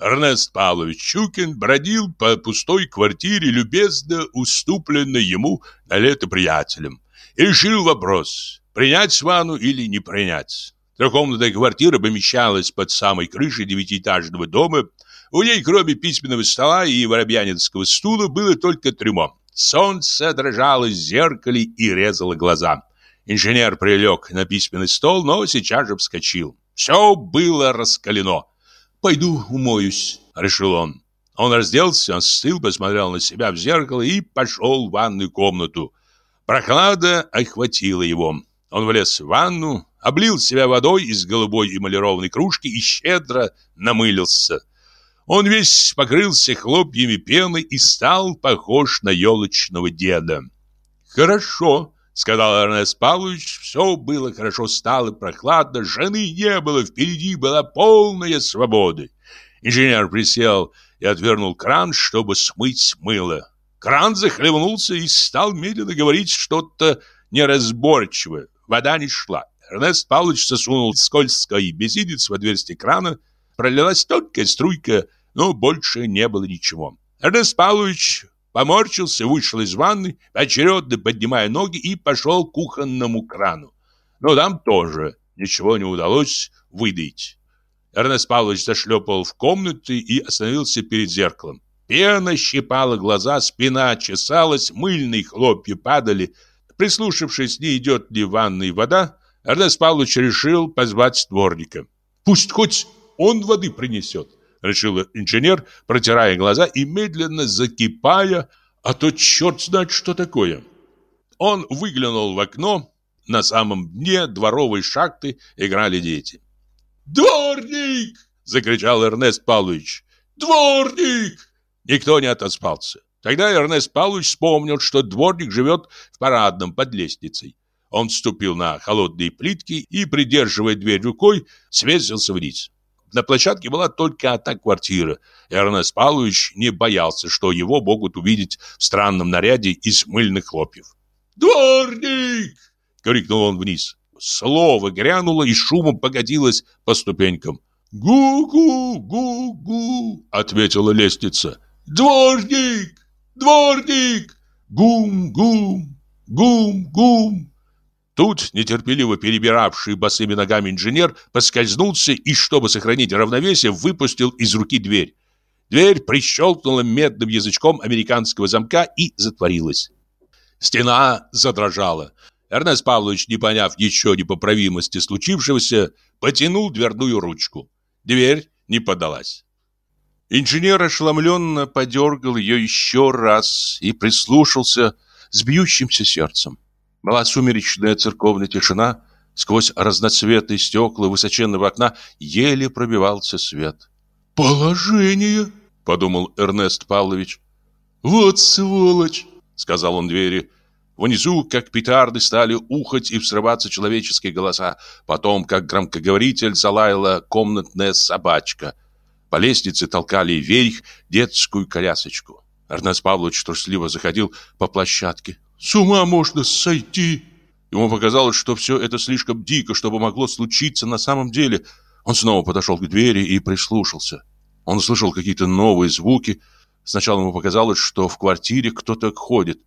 Эрнест Павлович Щукин бродил по пустой квартире, любезно уступленной ему на лето приятелем, решил вопрос, принять ванну или не принять. Трехкомнатная квартира помещалась под самой крышей девятиэтажного дома. У ней, кроме письменного стола и воробьянинского стула, было только трюмо. Солнце дрожало в зеркале и резало глаза. Инженер прилег на письменный стол, но сейчас же вскочил. Все было раскалено. «Пойду умоюсь», — решил он. Он разделся, остыл, посмотрел на себя в зеркало и пошел в ванную комнату. Прохлада охватила его. Он влез в ванну, облил себя водой из голубой эмалированной кружки и щедро намылился. Он весь покрылся хлопьями пены и стал похож на елочного деда. «Хорошо», — сказал Эрнест Павлович, все было хорошо, стало прохладно, жены не было, впереди была полная свобода. Инженер присел и отвернул кран, чтобы смыть мыло. Кран захлебнулся и стал медленно говорить что-то неразборчивое. Вода не шла. Эрнест Павлович засунул скользкий безидец в отверстие крана. Пролилась тонкая струйка, но больше не было ничего. Эрнест Павлович поморщился, вышел из ванны, очередно поднимая ноги и пошел к кухонному крану. Но там тоже ничего не удалось выдать. Эрнест Павлович зашлепал в комнаты и остановился перед зеркалом. Пена щипала глаза, спина чесалась, мыльные хлопья падали. Прислушавшись, не идет ли в ванной вода, Эрнест Павлович решил позвать дворника. «Пусть хоть он воды принесет», решил инженер, протирая глаза и медленно закипая, а то черт знает, что такое. Он выглянул в окно, на самом дне дворовой шахты играли дети. «Дворник!» — закричал Эрнест Павлович. «Дворник!» Никто не отоспался. Тогда Эрнест Павлович вспомнил, что дворник живет в парадном под лестницей. Он вступил на холодные плитки и, придерживая дверь рукой, свесился вниз. На площадке была только одна квартира. Эрнест Павлович не боялся, что его могут увидеть в странном наряде из мыльных хлопьев. «Дворник!» — крикнул он вниз. Слово грянуло и шумом погодилось по ступенькам. «Гу-гу, гу-гу!» — ответила лестница. «Дворник! Дворник! Гум-гум! Гум-гум!» Тут нетерпеливо перебиравший босыми ногами инженер поскользнулся и, чтобы сохранить равновесие, выпустил из руки дверь. Дверь прищелкнула медным язычком американского замка и затворилась. Стена задрожала. Эрнест Павлович, не поняв еще непоправимости случившегося, потянул дверную ручку. Дверь не подалась. Инженер ошеломленно подергал ее еще раз и прислушался с бьющимся сердцем. Была сумеречная церковная тишина, сквозь разноцветные стекла высоченного окна еле пробивался свет. «Положение!» — подумал Эрнест Павлович. «Вот сволочь!» — сказал он двери. Внизу, как петарды, стали ухать и взрываться человеческие голоса. Потом, как громкоговоритель, залаяла комнатная собачка. По лестнице толкали вверх детскую колясочку. Эрнест Павлович трусливо заходил по площадке. С ума можно сойти!» Ему показалось, что все это слишком дико, чтобы могло случиться на самом деле. Он снова подошел к двери и прислушался. Он услышал какие-то новые звуки. Сначала ему показалось, что в квартире кто-то ходит.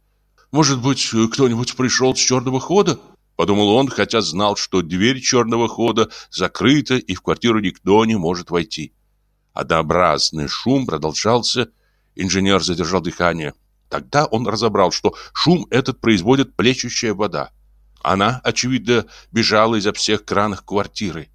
Может быть, кто-нибудь пришел с черного хода? Подумал он, хотя знал, что дверь черного хода закрыта и в квартиру никто не может войти. Однообразный шум продолжался. Инженер задержал дыхание. Тогда он разобрал, что шум этот производит плещущая вода. Она, очевидно, бежала изо всех кранов квартиры.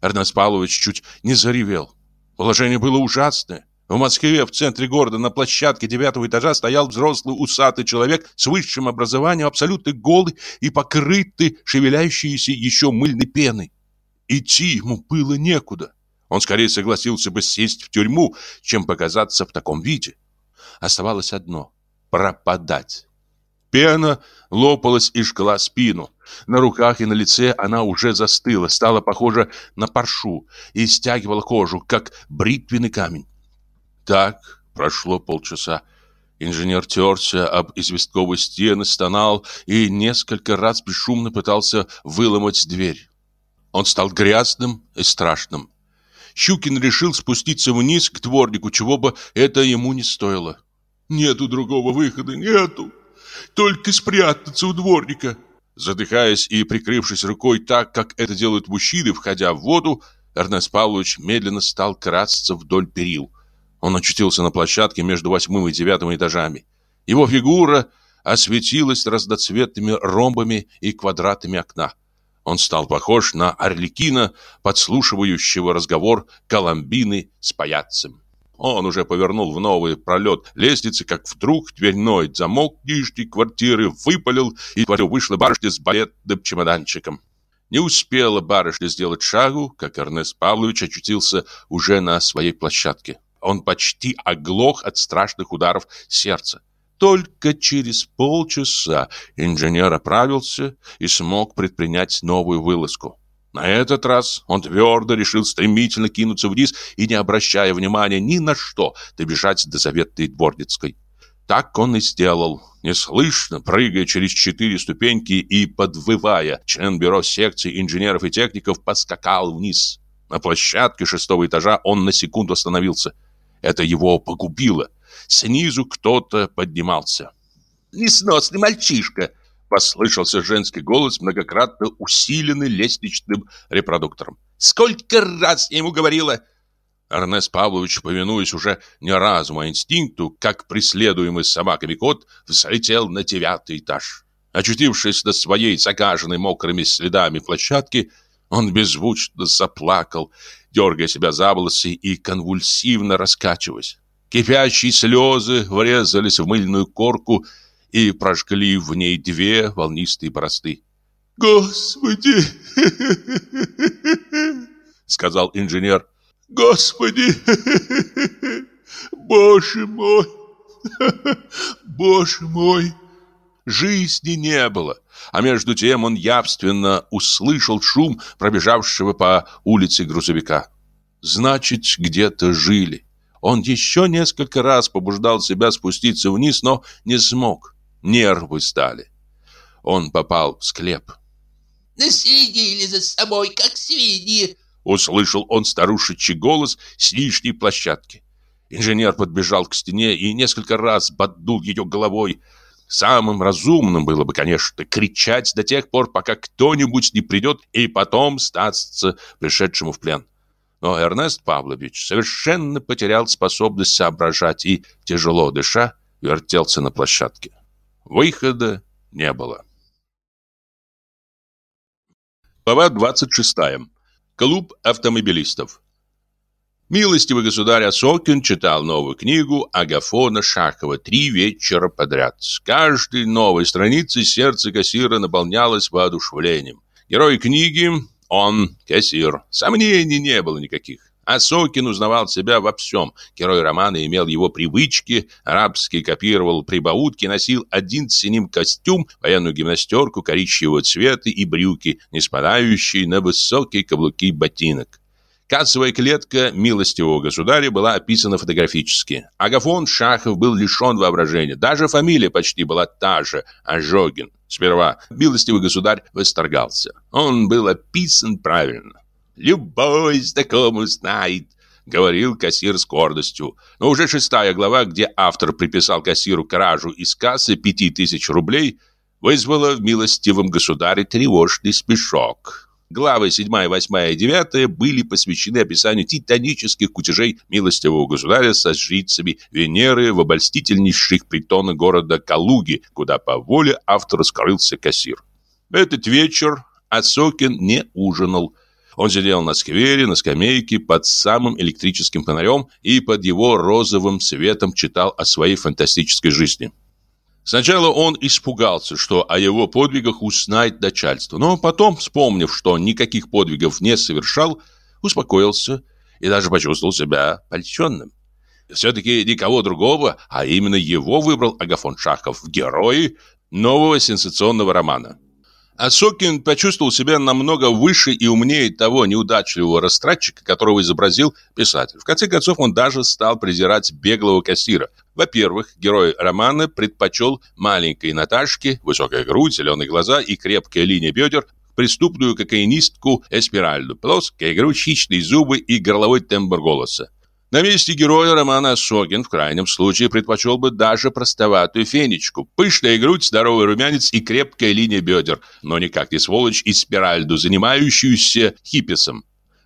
Эрнест Павлович чуть не заревел. Положение было ужасное. В Москве, в центре города, на площадке девятого этажа стоял взрослый усатый человек с высшим образованием, абсолютно голый и покрытый шевеляющейся еще мыльной пеной. Идти ему было некуда. Он скорее согласился бы сесть в тюрьму, чем показаться в таком виде. Оставалось одно — пропадать. Пена лопалась и жгла спину. На руках и на лице она уже застыла, стала похожа на паршу и стягивала кожу, как бритвенный камень. Так прошло полчаса. Инженер терся об известковые стены, стонал и несколько раз бесшумно пытался выломать дверь. Он стал грязным и страшным. Щукин решил спуститься вниз к дворнику, чего бы это ему не стоило. «Нету другого выхода, нету! Только спрятаться у дворника!» Задыхаясь и прикрывшись рукой так, как это делают мужчины, входя в воду, Эрнест Павлович медленно стал красться вдоль перил. Он очутился на площадке между восьмым и девятым этажами. Его фигура осветилась разноцветными ромбами и квадратами окна. Он стал похож на орликина, подслушивающего разговор Коломбины с паяцем. Он уже повернул в новый пролет лестницы, как вдруг дверной замок нижней квартиры выпалил, и в вышла барышня с балетным чемоданчиком. Не успела барышня сделать шагу, как Эрнест Павлович очутился уже на своей площадке. Он почти оглох от страшных ударов сердца. Только через полчаса инженер оправился и смог предпринять новую вылазку. На этот раз он твердо решил стремительно кинуться вниз и, не обращая внимания ни на что, добежать до заветной дворницкой. Так он и сделал, неслышно, прыгая через четыре ступеньки и подвывая. Член бюро секции инженеров и техников поскакал вниз. На площадке шестого этажа он на секунду остановился – это его погубило. Снизу кто-то поднимался. «Несносный мальчишка!» Послышался женский голос, многократно усиленный лестничным репродуктором. «Сколько раз я ему говорила!» Эрнест Павлович, повинуясь уже не разуму, а инстинкту, как преследуемый собаками кот, взлетел на девятый этаж. Очутившись на своей загаженной мокрыми следами площадке, он беззвучно заплакал дергая себя за волосы и конвульсивно раскачиваясь. Кипящие слезы врезались в мыльную корку и прожгли в ней две волнистые борозды. «Господи!» — сказал инженер. «Господи! Боже мой! Боже мой!» Жизни не было, а между тем он явственно услышал шум пробежавшего по улице грузовика. Значит, где-то жили. Он еще несколько раз побуждал себя спуститься вниз, но не смог. Нервы стали. Он попал в склеп. «Наследили за собой, как свиньи!» Услышал он старушечий голос с лишней площадки. Инженер подбежал к стене и несколько раз поддул ее головой. Самым разумным было бы, конечно, кричать до тех пор, пока кто-нибудь не придет и потом статься пришедшему в плен. Но Эрнест Павлович совершенно потерял способность соображать и, тяжело дыша, вертелся на площадке. Выхода не было. Глава 26. Клуб автомобилистов. Милостивый государь Осокин читал новую книгу Агафона Шахова три вечера подряд. С каждой новой страницы сердце кассира наполнялось воодушевлением. Герой книги – он, кассир. Сомнений не было никаких. Осокин узнавал себя во всем. Герой романа имел его привычки, арабский копировал прибаутки, носил один синим костюм, военную гимнастерку коричневого цвета и брюки, не спадающие на высокие каблуки ботинок. Кассовая клетка милостивого государя была описана фотографически. Агафон Шахов был лишен воображения. Даже фамилия почти была та же – Ожогин. Сперва милостивый государь восторгался. Он был описан правильно. «Любой знакомый знает», — говорил кассир с гордостью. Но уже шестая глава, где автор приписал кассиру кражу из кассы пяти тысяч рублей, вызвало в милостивом государе тревожный смешок. Главы 7, 8 и 9 были посвящены описанию титанических кутежей милостивого государя со жрицами Венеры в обольстительнейших притонах города Калуги, куда по воле автора скрылся кассир. Этот вечер Осокин не ужинал. Он сидел на сквере, на скамейке, под самым электрическим фонарем и под его розовым светом читал о своей фантастической жизни. Сначала он испугался, что о его подвигах узнает начальство, но потом, вспомнив, что никаких подвигов не совершал, успокоился и даже почувствовал себя польщенным. Все-таки никого другого, а именно его выбрал Агафон Шахов в герои нового сенсационного романа. Осокин почувствовал себя намного выше и умнее того неудачливого растратчика, которого изобразил писатель. В конце концов, он даже стал презирать беглого кассира. Во-первых, герой романа предпочел маленькой Наташке, высокая грудь, зеленые глаза и крепкая линия бедер, преступную кокаинистку Эспиральду, плоская грудь, хищные зубы и горловой тембр голоса. На месте героя романа Согин в крайнем случае предпочел бы даже простоватую фенечку. Пышная грудь, здоровый румянец и крепкая линия бедер, но никак не сволочь и спиральду, занимающуюся хипписом.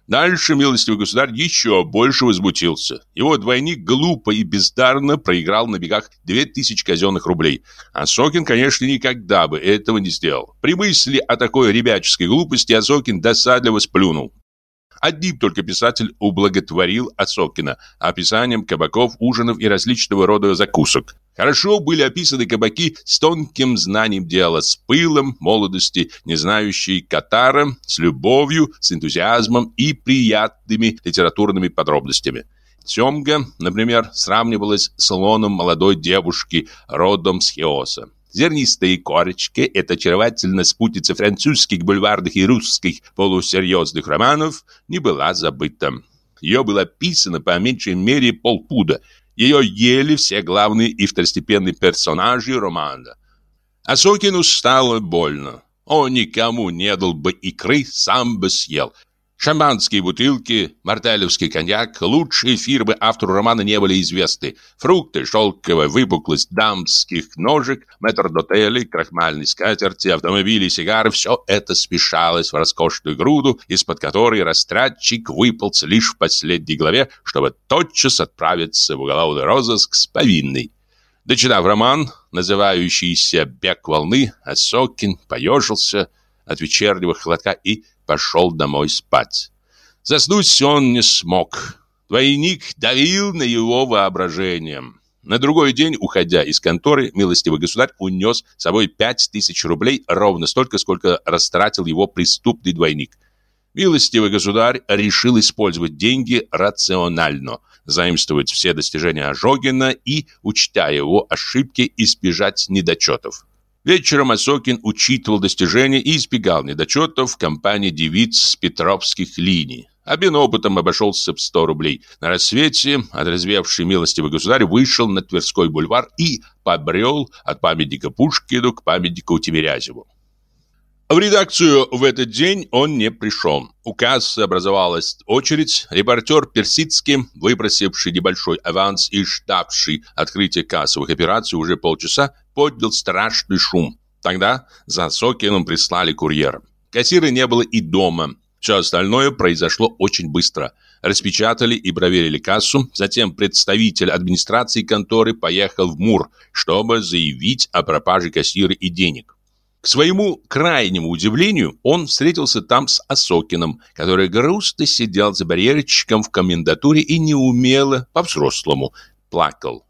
Дальше милостивый государь еще больше возмутился. Его двойник глупо и бездарно проиграл на бегах 2000 казенных рублей. А Сокин, конечно, никогда бы этого не сделал. При мысли о такой ребяческой глупости Асокин досадливо сплюнул. Одним только писатель ублаготворил Осокина описанием кабаков, ужинов и различного рода закусок. Хорошо были описаны кабаки с тонким знанием дела, с пылом молодости, не знающей катара, с любовью, с энтузиазмом и приятными литературными подробностями. Семга, например, сравнивалась с лоном молодой девушки родом с Хеоса. Зернистые корочки – это очаровательная спутница французских бульварных и русских полусерьезных романов – не была забыта. Ее было писано по меньшей мере полпуда. Ее ели все главные и второстепенные персонажи романа. А Сокину стало больно. Он никому не дал бы икры, сам бы съел – Шампанские бутылки, мартелевский коньяк, лучшие фирмы автору романа не были известны. Фрукты, шелковая выпуклость дамских ножек, метрдотели, крахмальные скатерти, автомобили, сигары – все это смешалось в роскошную груду, из-под которой растратчик выполз лишь в последней главе, чтобы тотчас отправиться в уголовный розыск с повинной. Дочитав роман, называющийся «Бег волны», Осокин поежился от вечернего холодка и пошел домой спать. Заснуть он не смог. Двойник давил на его воображение. На другой день, уходя из конторы, милостивый государь унес с собой пять тысяч рублей, ровно столько, сколько растратил его преступный двойник. Милостивый государь решил использовать деньги рационально, заимствовать все достижения Ожогина и, учтя его ошибки, избежать недочетов. Вечером Осокин учитывал достижения и избегал недочетов в компании девиц с петровских линий. Обмен опытом обошелся в 100 рублей. На рассвете отрезвевший милостивый государь вышел на Тверской бульвар и побрел от памятника Пушкину к памятнику Тимирязеву. В редакцию в этот день он не пришел. У кассы образовалась очередь. Репортер Персидский, выбросивший небольшой аванс и ждавший открытия кассовых операций уже полчаса, поднял страшный шум. Тогда за Сокиным прислали курьера. Кассира не было и дома. Все остальное произошло очень быстро. Распечатали и проверили кассу. Затем представитель администрации конторы поехал в МУР, чтобы заявить о пропаже кассира и денег. К своему крайнему удивлению, он встретился там с Осокиным, который грустно сидел за барьерчиком в комендатуре и неумело, по-взрослому, плакал.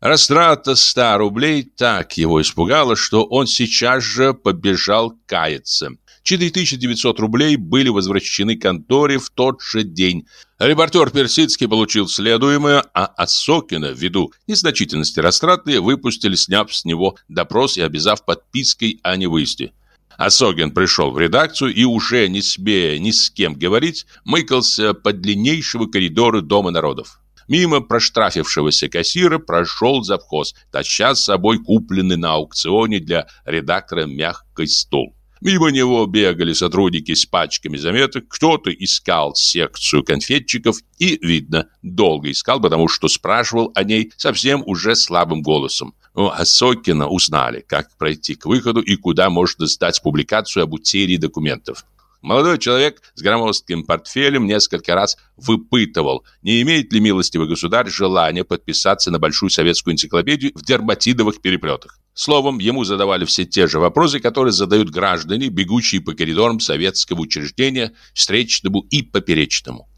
Растрата ста рублей так его испугала, что он сейчас же побежал каяться. 4900 рублей были возвращены конторе в тот же день. Репортер Персидский получил следуемое, а Осокина, ввиду незначительности растраты, выпустили, сняв с него допрос и обязав подпиской о невыезде. Осокин пришел в редакцию и уже не смея ни с кем говорить, мыкался по длиннейшему коридору Дома народов. Мимо проштрафившегося кассира прошел завхоз, таща с собой купленный на аукционе для редактора мягкий стул. Мимо него бегали сотрудники с пачками заметок, кто-то искал секцию конфетчиков и, видно, долго искал, потому что спрашивал о ней совсем уже слабым голосом. У Осокина узнали, как пройти к выходу и куда можно сдать публикацию об утере документов. Молодой человек с громоздким портфелем несколько раз выпытывал, не имеет ли милостивый государь желания подписаться на большую советскую энциклопедию в дерматидовых переплетах. Словом, ему задавали все те же вопросы, которые задают граждане, бегущие по коридорам советского учреждения, встречному и поперечному.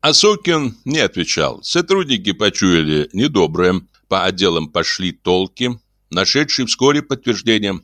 Асокин не отвечал. Сотрудники почуяли недоброе. По отделам пошли толки, нашедшие вскоре подтверждение.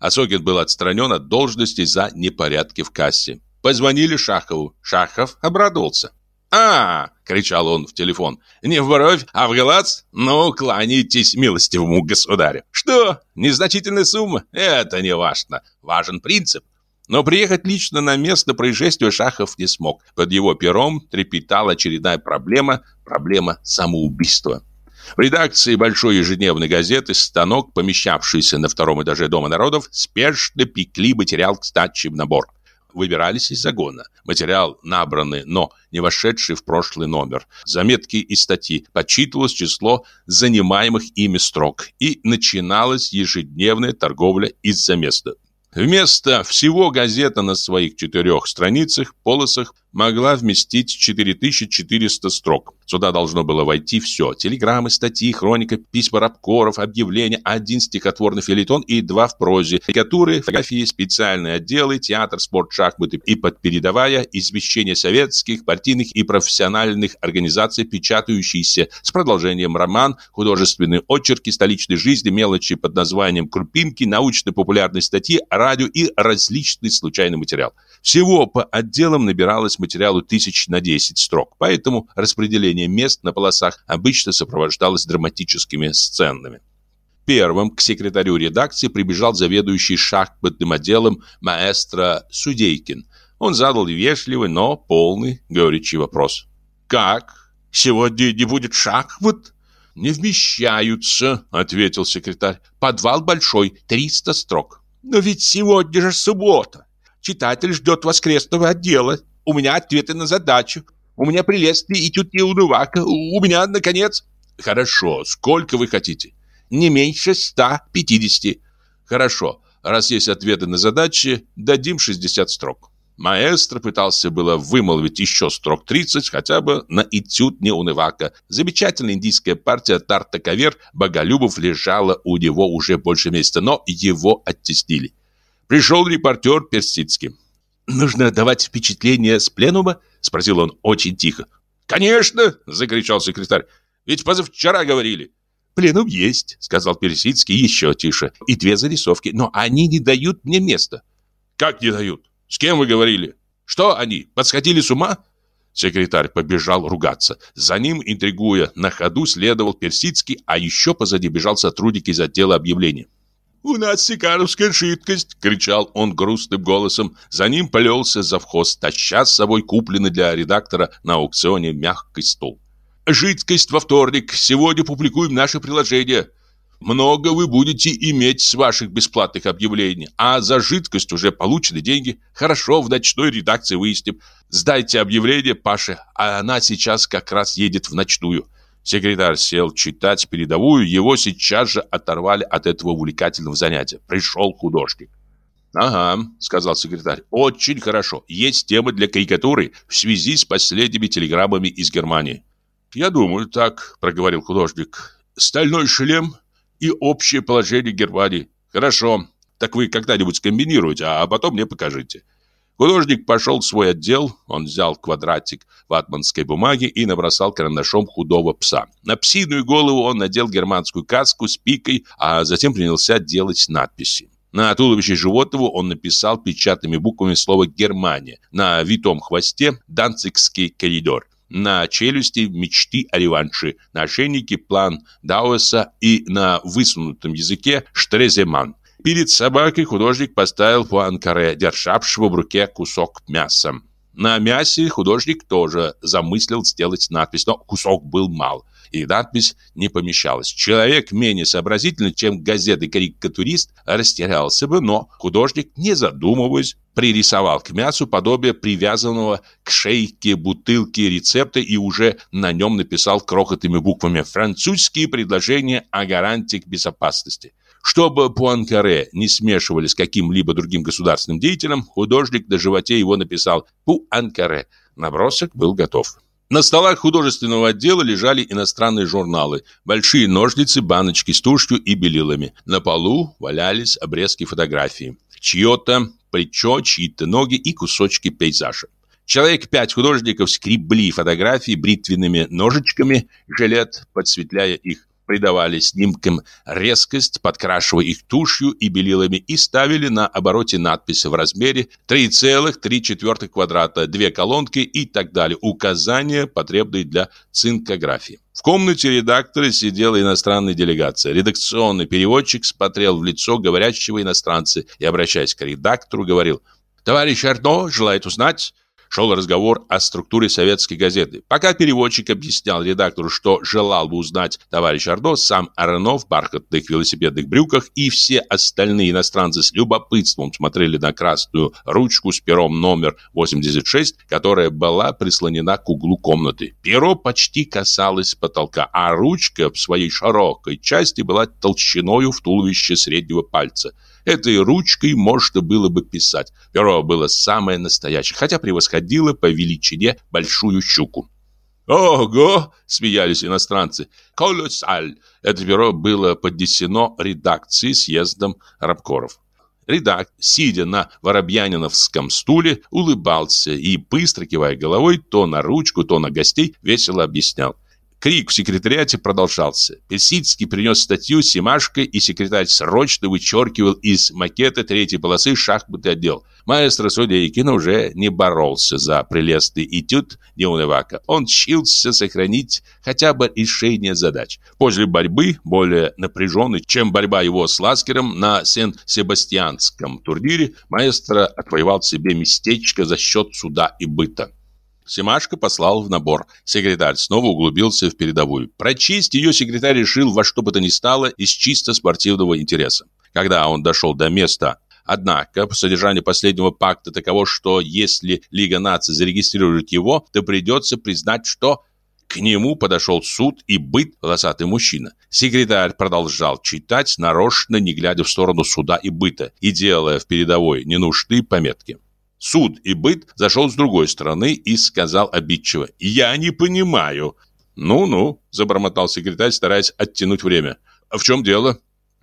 Осокин был отстранен от должности за непорядки в кассе. Позвонили Шахову. Шахов обрадовался. «А!» — кричал он в телефон. «Не в бровь, а в глаз? Ну, кланяйтесь милостивому государю. Что? Незначительная сумма? Это не важно. Важен принцип. Но приехать лично на место происшествия Шахов не смог. Под его пером трепетала очередная проблема, проблема самоубийства. В редакции большой ежедневной газеты «Станок», помещавшийся на втором этаже Дома народов, спешно пекли материал к стаче в набор. Выбирались из загона. Материал набранный, но не вошедший в прошлый номер. Заметки и статьи. Подсчитывалось число занимаемых ими строк. И начиналась ежедневная торговля из-за места. Вместо всего газета на своих четырех страницах, полосах, могла вместить 4400 строк. Сюда должно было войти все. Телеграммы, статьи, хроника, письма рабкоров, объявления, один стихотворный филитон и два в прозе, карикатуры, фотографии, специальные отделы, театр, спорт, шахматы и подпередовая извещения советских, партийных и профессиональных организаций, печатающиеся с продолжением роман, художественные очерки столичной жизни, мелочи под названием «Крупинки», научно-популярные статьи, радио и различный случайный материал. Всего по отделам набиралось материалу тысяч на 10 строк, поэтому распределение мест на полосах обычно сопровождалось драматическими сценами. Первым к секретарю редакции прибежал заведующий шахматным отделом маэстро Судейкин. Он задал вежливый, но полный горечи вопрос. «Как? Сегодня не будет шахмат?» «Не вмещаются», — ответил секретарь. «Подвал большой, 300 строк». «Но ведь сегодня же суббота. Читатель ждет воскресного отдела. У меня ответы на задачу. У меня прелестный этюд Неунывака. У меня, наконец... Хорошо. Сколько вы хотите? Не меньше 150. Хорошо. Раз есть ответы на задачи, дадим 60 строк. Маэстро пытался было вымолвить еще строк 30, хотя бы на этюд Неунывака. Замечательная индийская партия Тартаковер Боголюбов лежала у него уже больше месяца, но его оттеснили. Пришел репортер Персидский. «Нужно давать впечатление с пленума?» – спросил он очень тихо. «Конечно!» – закричал секретарь. «Ведь позавчера говорили». «Пленум есть», – сказал Персидский еще тише. «И две зарисовки, но они не дают мне места». «Как не дают? С кем вы говорили? Что они, подсходили с ума?» Секретарь побежал ругаться. За ним, интригуя, на ходу следовал Персидский, а еще позади бежал сотрудник из отдела объявлений. «У нас сикаровская жидкость!» — кричал он грустным голосом. За ним полелся завхоз, таща с собой купленный для редактора на аукционе мягкий стул. «Жидкость во вторник. Сегодня публикуем наше приложение. Много вы будете иметь с ваших бесплатных объявлений, а за жидкость уже получены деньги. Хорошо, в ночной редакции выясним. Сдайте объявление Паше, а она сейчас как раз едет в ночную». Секретарь сел читать передовую, его сейчас же оторвали от этого увлекательного занятия. Пришел художник. «Ага», — сказал секретарь, — «очень хорошо. Есть темы для карикатуры в связи с последними телеграммами из Германии». «Я думаю, так», — проговорил художник. «Стальной шлем и общее положение Германии. Хорошо. Так вы когда-нибудь скомбинируете, а потом мне покажите». Художник пошел в свой отдел, он взял квадратик ватманской бумаги и набросал карандашом худого пса. На псиную голову он надел германскую каску с пикой, а затем принялся делать надписи. На туловище животного он написал печатными буквами слово «Германия», на витом хвосте «Данцигский коридор», на челюсти мечты о реванше, на ошейнике план Дауэса и на высунутом языке Штреземан. Перед собакой художник поставил Пуанкаре, державшего в руке кусок мяса. На мясе художник тоже замыслил сделать надпись, но кусок был мал, и надпись не помещалась. Человек менее сообразительный, чем газеты-карикатурист, растерялся бы, но художник, не задумываясь, пририсовал к мясу подобие привязанного к шейке бутылки рецепта и уже на нем написал крохотными буквами «Французские предложения о гарантиях безопасности». Чтобы Пуанкаре не смешивали с каким-либо другим государственным деятелем, художник на животе его написал «Пуанкаре». Набросок был готов. На столах художественного отдела лежали иностранные журналы, большие ножницы, баночки с тушью и белилами. На полу валялись обрезки фотографий. Чье-то плечо, чьи-то ноги и кусочки пейзажа. Человек пять художников скребли фотографии бритвенными ножичками, жилет, подсветляя их придавали снимкам резкость, подкрашивая их тушью и белилами и ставили на обороте надпись в размере 3,3 квадрата, две колонки и так далее, указания, потребные для цинкографии. В комнате редактора сидела иностранная делегация. Редакционный переводчик смотрел в лицо говорящего иностранца и, обращаясь к редактору, говорил «Товарищ Арно желает узнать, шел разговор о структуре советской газеты. Пока переводчик объяснял редактору, что желал бы узнать товарищ Ордо, сам Арно в бархатных велосипедных брюках и все остальные иностранцы с любопытством смотрели на красную ручку с пером номер 86, которая была прислонена к углу комнаты. Перо почти касалось потолка, а ручка в своей широкой части была толщиною в туловище среднего пальца – Этой ручкой можно было бы писать. Перо было самое настоящее, хотя превосходило по величине большую щуку. «Ого!» – смеялись иностранцы. «Колоссаль!» Это перо было поднесено редакции съездом рабкоров. Редак, сидя на воробьяниновском стуле, улыбался и, быстро кивая головой, то на ручку, то на гостей, весело объяснял – Крик в секретариате продолжался. Песицкий принес статью с Симашкой, и секретарь срочно вычеркивал из макета третьей полосы шахматный отдел. Маэстро Судейкин уже не боролся за прелестный этюд Неунывака. Он чился сохранить хотя бы решение задач. После борьбы, более напряженной, чем борьба его с Ласкером на Сен-Себастьянском турнире, маэстро отвоевал себе местечко за счет суда и быта. Семашко послал в набор. Секретарь снова углубился в передовую. Прочесть ее секретарь решил во что бы то ни стало из чисто спортивного интереса. Когда он дошел до места Однако, по содержанию последнего пакта таково, что если Лига наций зарегистрирует его, то придется признать, что к нему подошел суд и быт волосатый мужчина. Секретарь продолжал читать, нарочно не глядя в сторону суда и быта, и делая в передовой ненужные пометки. Суд и быт зашел с другой стороны и сказал обидчиво «Я не понимаю». «Ну-ну», – забормотал секретарь, стараясь оттянуть время. «А в чем дело?»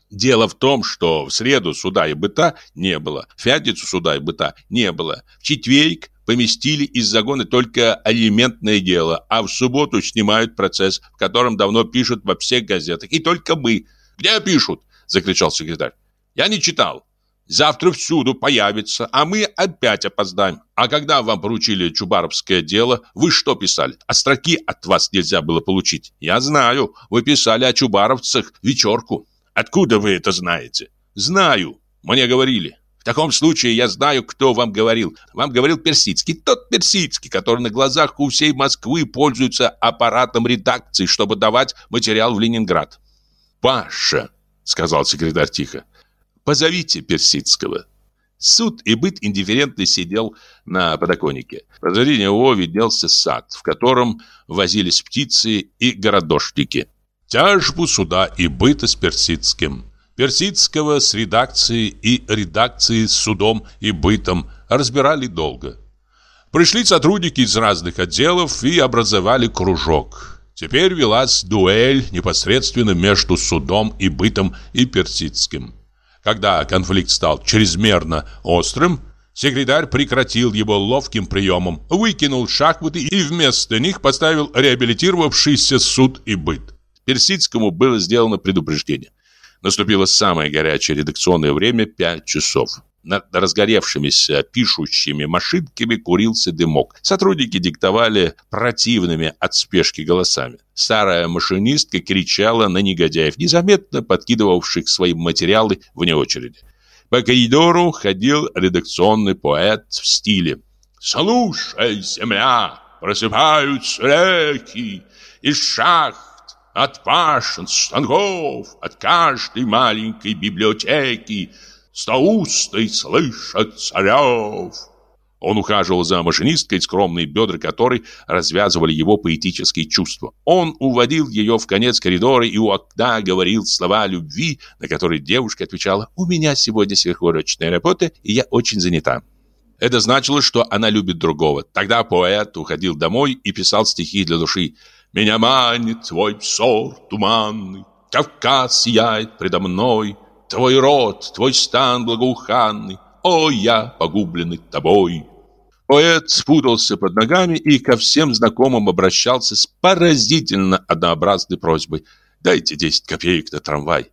Дело в том, что в среду суда и быта не было, в пятницу суда и быта не было, в четверг поместили из загона только алиментное дело, а в субботу снимают процесс, в котором давно пишут во всех газетах, и только мы. «Где пишут?» – закричал секретарь. «Я не читал». Завтра всюду появится, а мы опять опоздаем. А когда вам поручили Чубаровское дело, вы что писали? А строки от вас нельзя было получить. Я знаю, вы писали о чубаровцах вечерку. Откуда вы это знаете? Знаю, мне говорили. В таком случае я знаю, кто вам говорил. Вам говорил Персидский, тот Персидский, который на глазах у всей Москвы пользуется аппаратом редакции, чтобы давать материал в Ленинград. «Паша», — сказал секретарь тихо, — Позовите Персидского. Суд и быт индифферентно сидел на подоконнике. Позади него виднелся сад, в котором возились птицы и городошники. Тяжбу суда и быта с Персидским. Персидского с редакцией и редакции с судом и бытом разбирали долго. Пришли сотрудники из разных отделов и образовали кружок. Теперь велась дуэль непосредственно между судом и бытом и Персидским. Когда конфликт стал чрезмерно острым, секретарь прекратил его ловким приемом, выкинул шахматы и вместо них поставил реабилитировавшийся суд и быт. Персидскому было сделано предупреждение. Наступило самое горячее редакционное время – 5 часов. Над разгоревшимися пишущими машинками курился дымок. Сотрудники диктовали противными от спешки голосами. Старая машинистка кричала на негодяев, незаметно подкидывавших свои материалы вне очереди. По коридору ходил редакционный поэт в стиле. Слушай, земля, просыпаются реки из шахт, от пашен, станков, от каждой маленькой библиотеки Стоустой слышат царев. Он ухаживал за машинисткой, скромные бедра которой развязывали его поэтические чувства. Он уводил ее в конец коридора и у окна говорил слова любви, на которые девушка отвечала «У меня сегодня сверхурочная работа, и я очень занята». Это значило, что она любит другого. Тогда поэт уходил домой и писал стихи для души. «Меня манит твой взор туманный, Кавказ сияет предо мной, Твой род, твой стан благоуханный, о, я погубленный тобой. Поэт спутался под ногами и ко всем знакомым обращался с поразительно однообразной просьбой «Дайте 10 копеек на трамвай».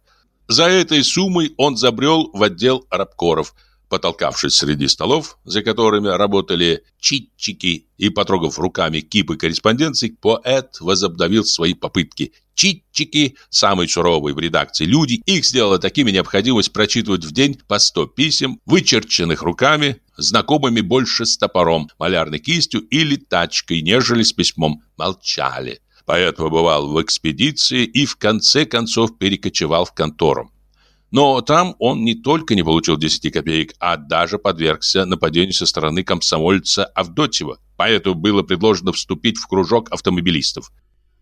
За этой суммой он забрел в отдел рабкоров – Потолкавшись среди столов, за которыми работали читчики, и потрогав руками кипы корреспонденций, поэт возобновил свои попытки. Читчики, самые суровые в редакции люди, их сделала такими необходимость прочитывать в день по сто писем, вычерченных руками, знакомыми больше с топором, малярной кистью или тачкой, нежели с письмом, молчали. Поэт побывал в экспедиции и в конце концов перекочевал в контору. Но там он не только не получил 10 копеек, а даже подвергся нападению со стороны комсомольца Авдотьева. Поэтому было предложено вступить в кружок автомобилистов.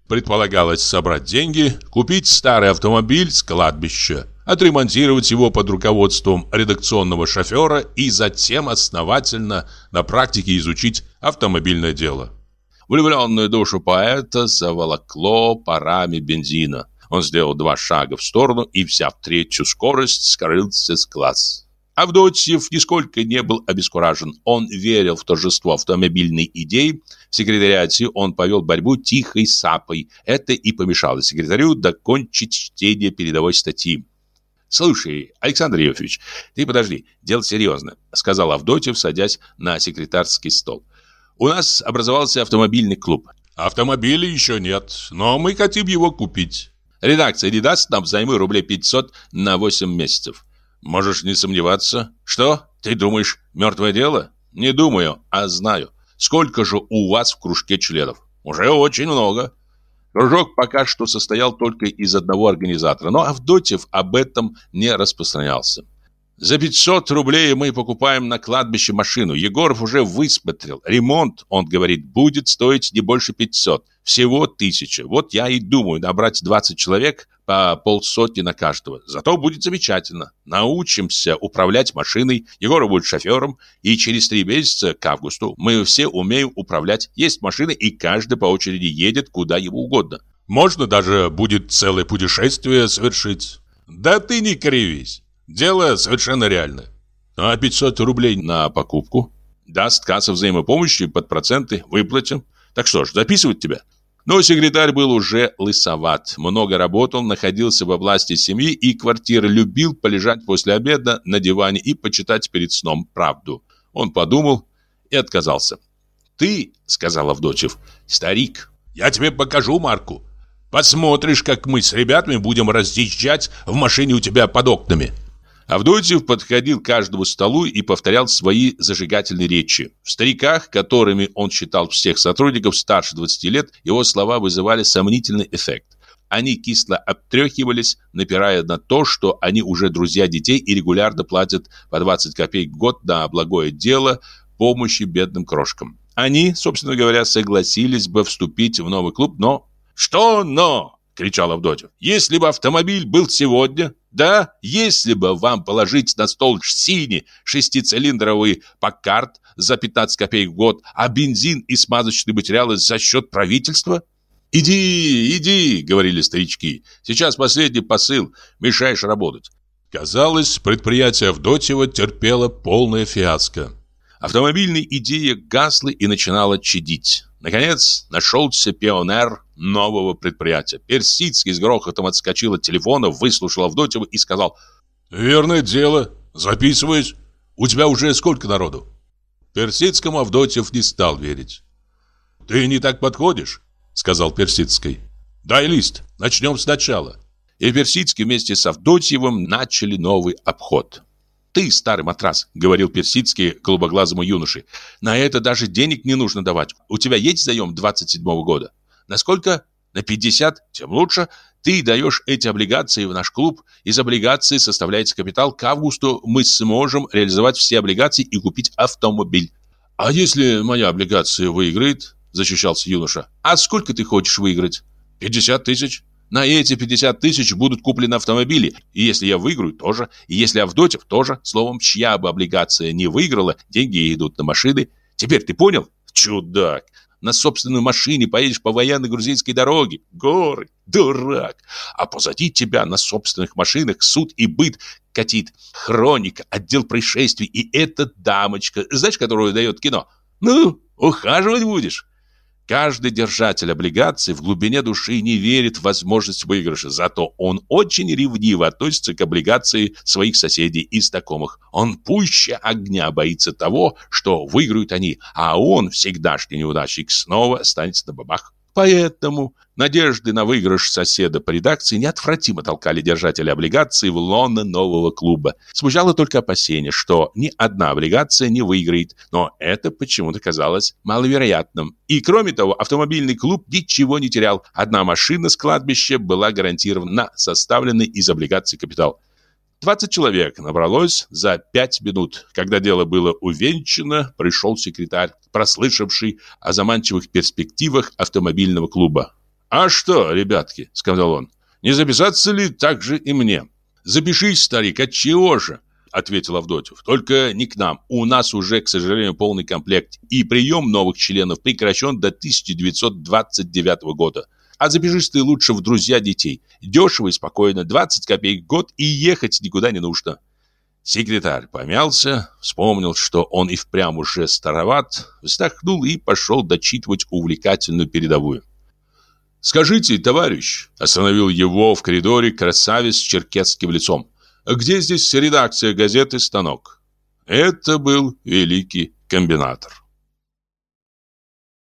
Предполагалось собрать деньги, купить старый автомобиль с кладбища, отремонтировать его под руководством редакционного шофера и затем основательно на практике изучить автомобильное дело. Влюбленную душу поэта заволокло парами бензина. Он сделал два шага в сторону и, взяв третью скорость, скрылся с глаз. Авдотьев нисколько не был обескуражен. Он верил в торжество автомобильной идеи. В секретариате он повел борьбу тихой сапой. Это и помешало секретарю докончить чтение передовой статьи. «Слушай, Александр Иосифович, ты подожди, дело серьезно», сказал Авдотьев, садясь на секретарский стол. «У нас образовался автомобильный клуб». «Автомобиля еще нет, но мы хотим его купить». Редакция не даст нам взаймы рублей 500 на 8 месяцев. Можешь не сомневаться. Что? Ты думаешь, мертвое дело? Не думаю, а знаю. Сколько же у вас в кружке членов? Уже очень много. Кружок пока что состоял только из одного организатора, но Авдотьев об этом не распространялся. За 500 рублей мы покупаем на кладбище машину. Егоров уже высмотрел. Ремонт, он говорит, будет стоить не больше 500. Всего тысяча. Вот я и думаю набрать 20 человек по полсотни на каждого. Зато будет замечательно. Научимся управлять машиной. Егоров будет шофером. И через три месяца к августу мы все умеем управлять. Есть машины, и каждый по очереди едет куда ему угодно. Можно даже будет целое путешествие совершить. Да ты не кривись. Дело совершенно реальное. А 500 рублей на покупку даст касса взаимопомощи под проценты, выплатим. Так что ж, записывать тебя? Но секретарь был уже лысоват, много работал, находился во власти семьи и квартиры, любил полежать после обеда на диване и почитать перед сном правду. Он подумал и отказался. «Ты, — сказал Авдотьев, — старик, я тебе покажу марку. Посмотришь, как мы с ребятами будем разъезжать в машине у тебя под окнами». Авдотьев подходил к каждому столу и повторял свои зажигательные речи. В стариках, которыми он считал всех сотрудников старше 20 лет, его слова вызывали сомнительный эффект. Они кисло обтрехивались, напирая на то, что они уже друзья детей и регулярно платят по 20 копеек в год на благое дело помощи бедным крошкам. Они, собственно говоря, согласились бы вступить в новый клуб, но... «Что «но»?» — кричал Авдотьев. «Если бы автомобиль был сегодня, да, если бы вам положить на стол синий шестицилиндровый Паккарт за 15 копеек в год, а бензин и смазочные материалы за счет правительства? «Иди, иди», — говорили старички, — «сейчас последний посыл, мешаешь работать». Казалось, предприятие Авдотьева терпело полное фиаско. Автомобильная идея гасла и начинала чадить. Наконец, нашелся пионер нового предприятия. Персидский с грохотом отскочил от телефона, выслушал Авдотьева и сказал «Верное дело, записываюсь. У тебя уже сколько народу?» Персидскому Авдотьев не стал верить. «Ты не так подходишь», — сказал Персидский. «Дай лист, начнем сначала». И Персидский вместе с Авдотьевым начали новый обход. Ты, старый матрас», — говорил персидский голубоглазому юноше, «на это даже денег не нужно давать. У тебя есть заем 27-го года? Насколько? На 50? Тем лучше. Ты даешь эти облигации в наш клуб. Из облигаций составляется капитал. К августу мы сможем реализовать все облигации и купить автомобиль». «А если моя облигация выиграет?» — защищался юноша. «А сколько ты хочешь выиграть?» «50 тысяч». На эти 50 тысяч будут куплены автомобили. И если я выиграю, тоже. И если Авдотьев, тоже. Словом, чья бы облигация не выиграла, деньги идут на машины. Теперь ты понял? Чудак. На собственной машине поедешь по военно-грузинской дороге. Горы. Дурак. А позади тебя на собственных машинах суд и быт катит. Хроника, отдел происшествий. И эта дамочка, знаешь, которую дает кино? Ну, ухаживать будешь. Каждый держатель облигаций в глубине души не верит в возможность выигрыша, зато он очень ревниво относится к облигации своих соседей и знакомых. Он пуще огня боится того, что выиграют они, а он, всегдашний неудачник, снова останется на бабах. Поэтому надежды на выигрыш соседа по редакции неотвратимо толкали держателя облигаций в лоно нового клуба. Смущало только опасение, что ни одна облигация не выиграет, но это почему-то казалось маловероятным. И кроме того, автомобильный клуб ничего не терял. Одна машина с кладбища была гарантирована на составленный из облигаций капитал. 20 человек набралось за 5 минут. Когда дело было увенчано, пришел секретарь, прослышавший о заманчивых перспективах автомобильного клуба. «А что, ребятки», — сказал он, — «не записаться ли так же и мне?» «Запишись, старик, отчего же?» — ответил Авдотьев. «Только не к нам. У нас уже, к сожалению, полный комплект, и прием новых членов прекращен до 1929 года. А запишись ты лучше в друзья детей. Дешево и спокойно, 20 копеек в год и ехать никуда не нужно. Секретарь помялся, вспомнил, что он и впрямь уже староват, вздохнул и пошел дочитывать увлекательную передовую. «Скажите, товарищ», — остановил его в коридоре красавец с черкесским лицом, «где здесь редакция газеты «Станок»?» Это был великий комбинатор.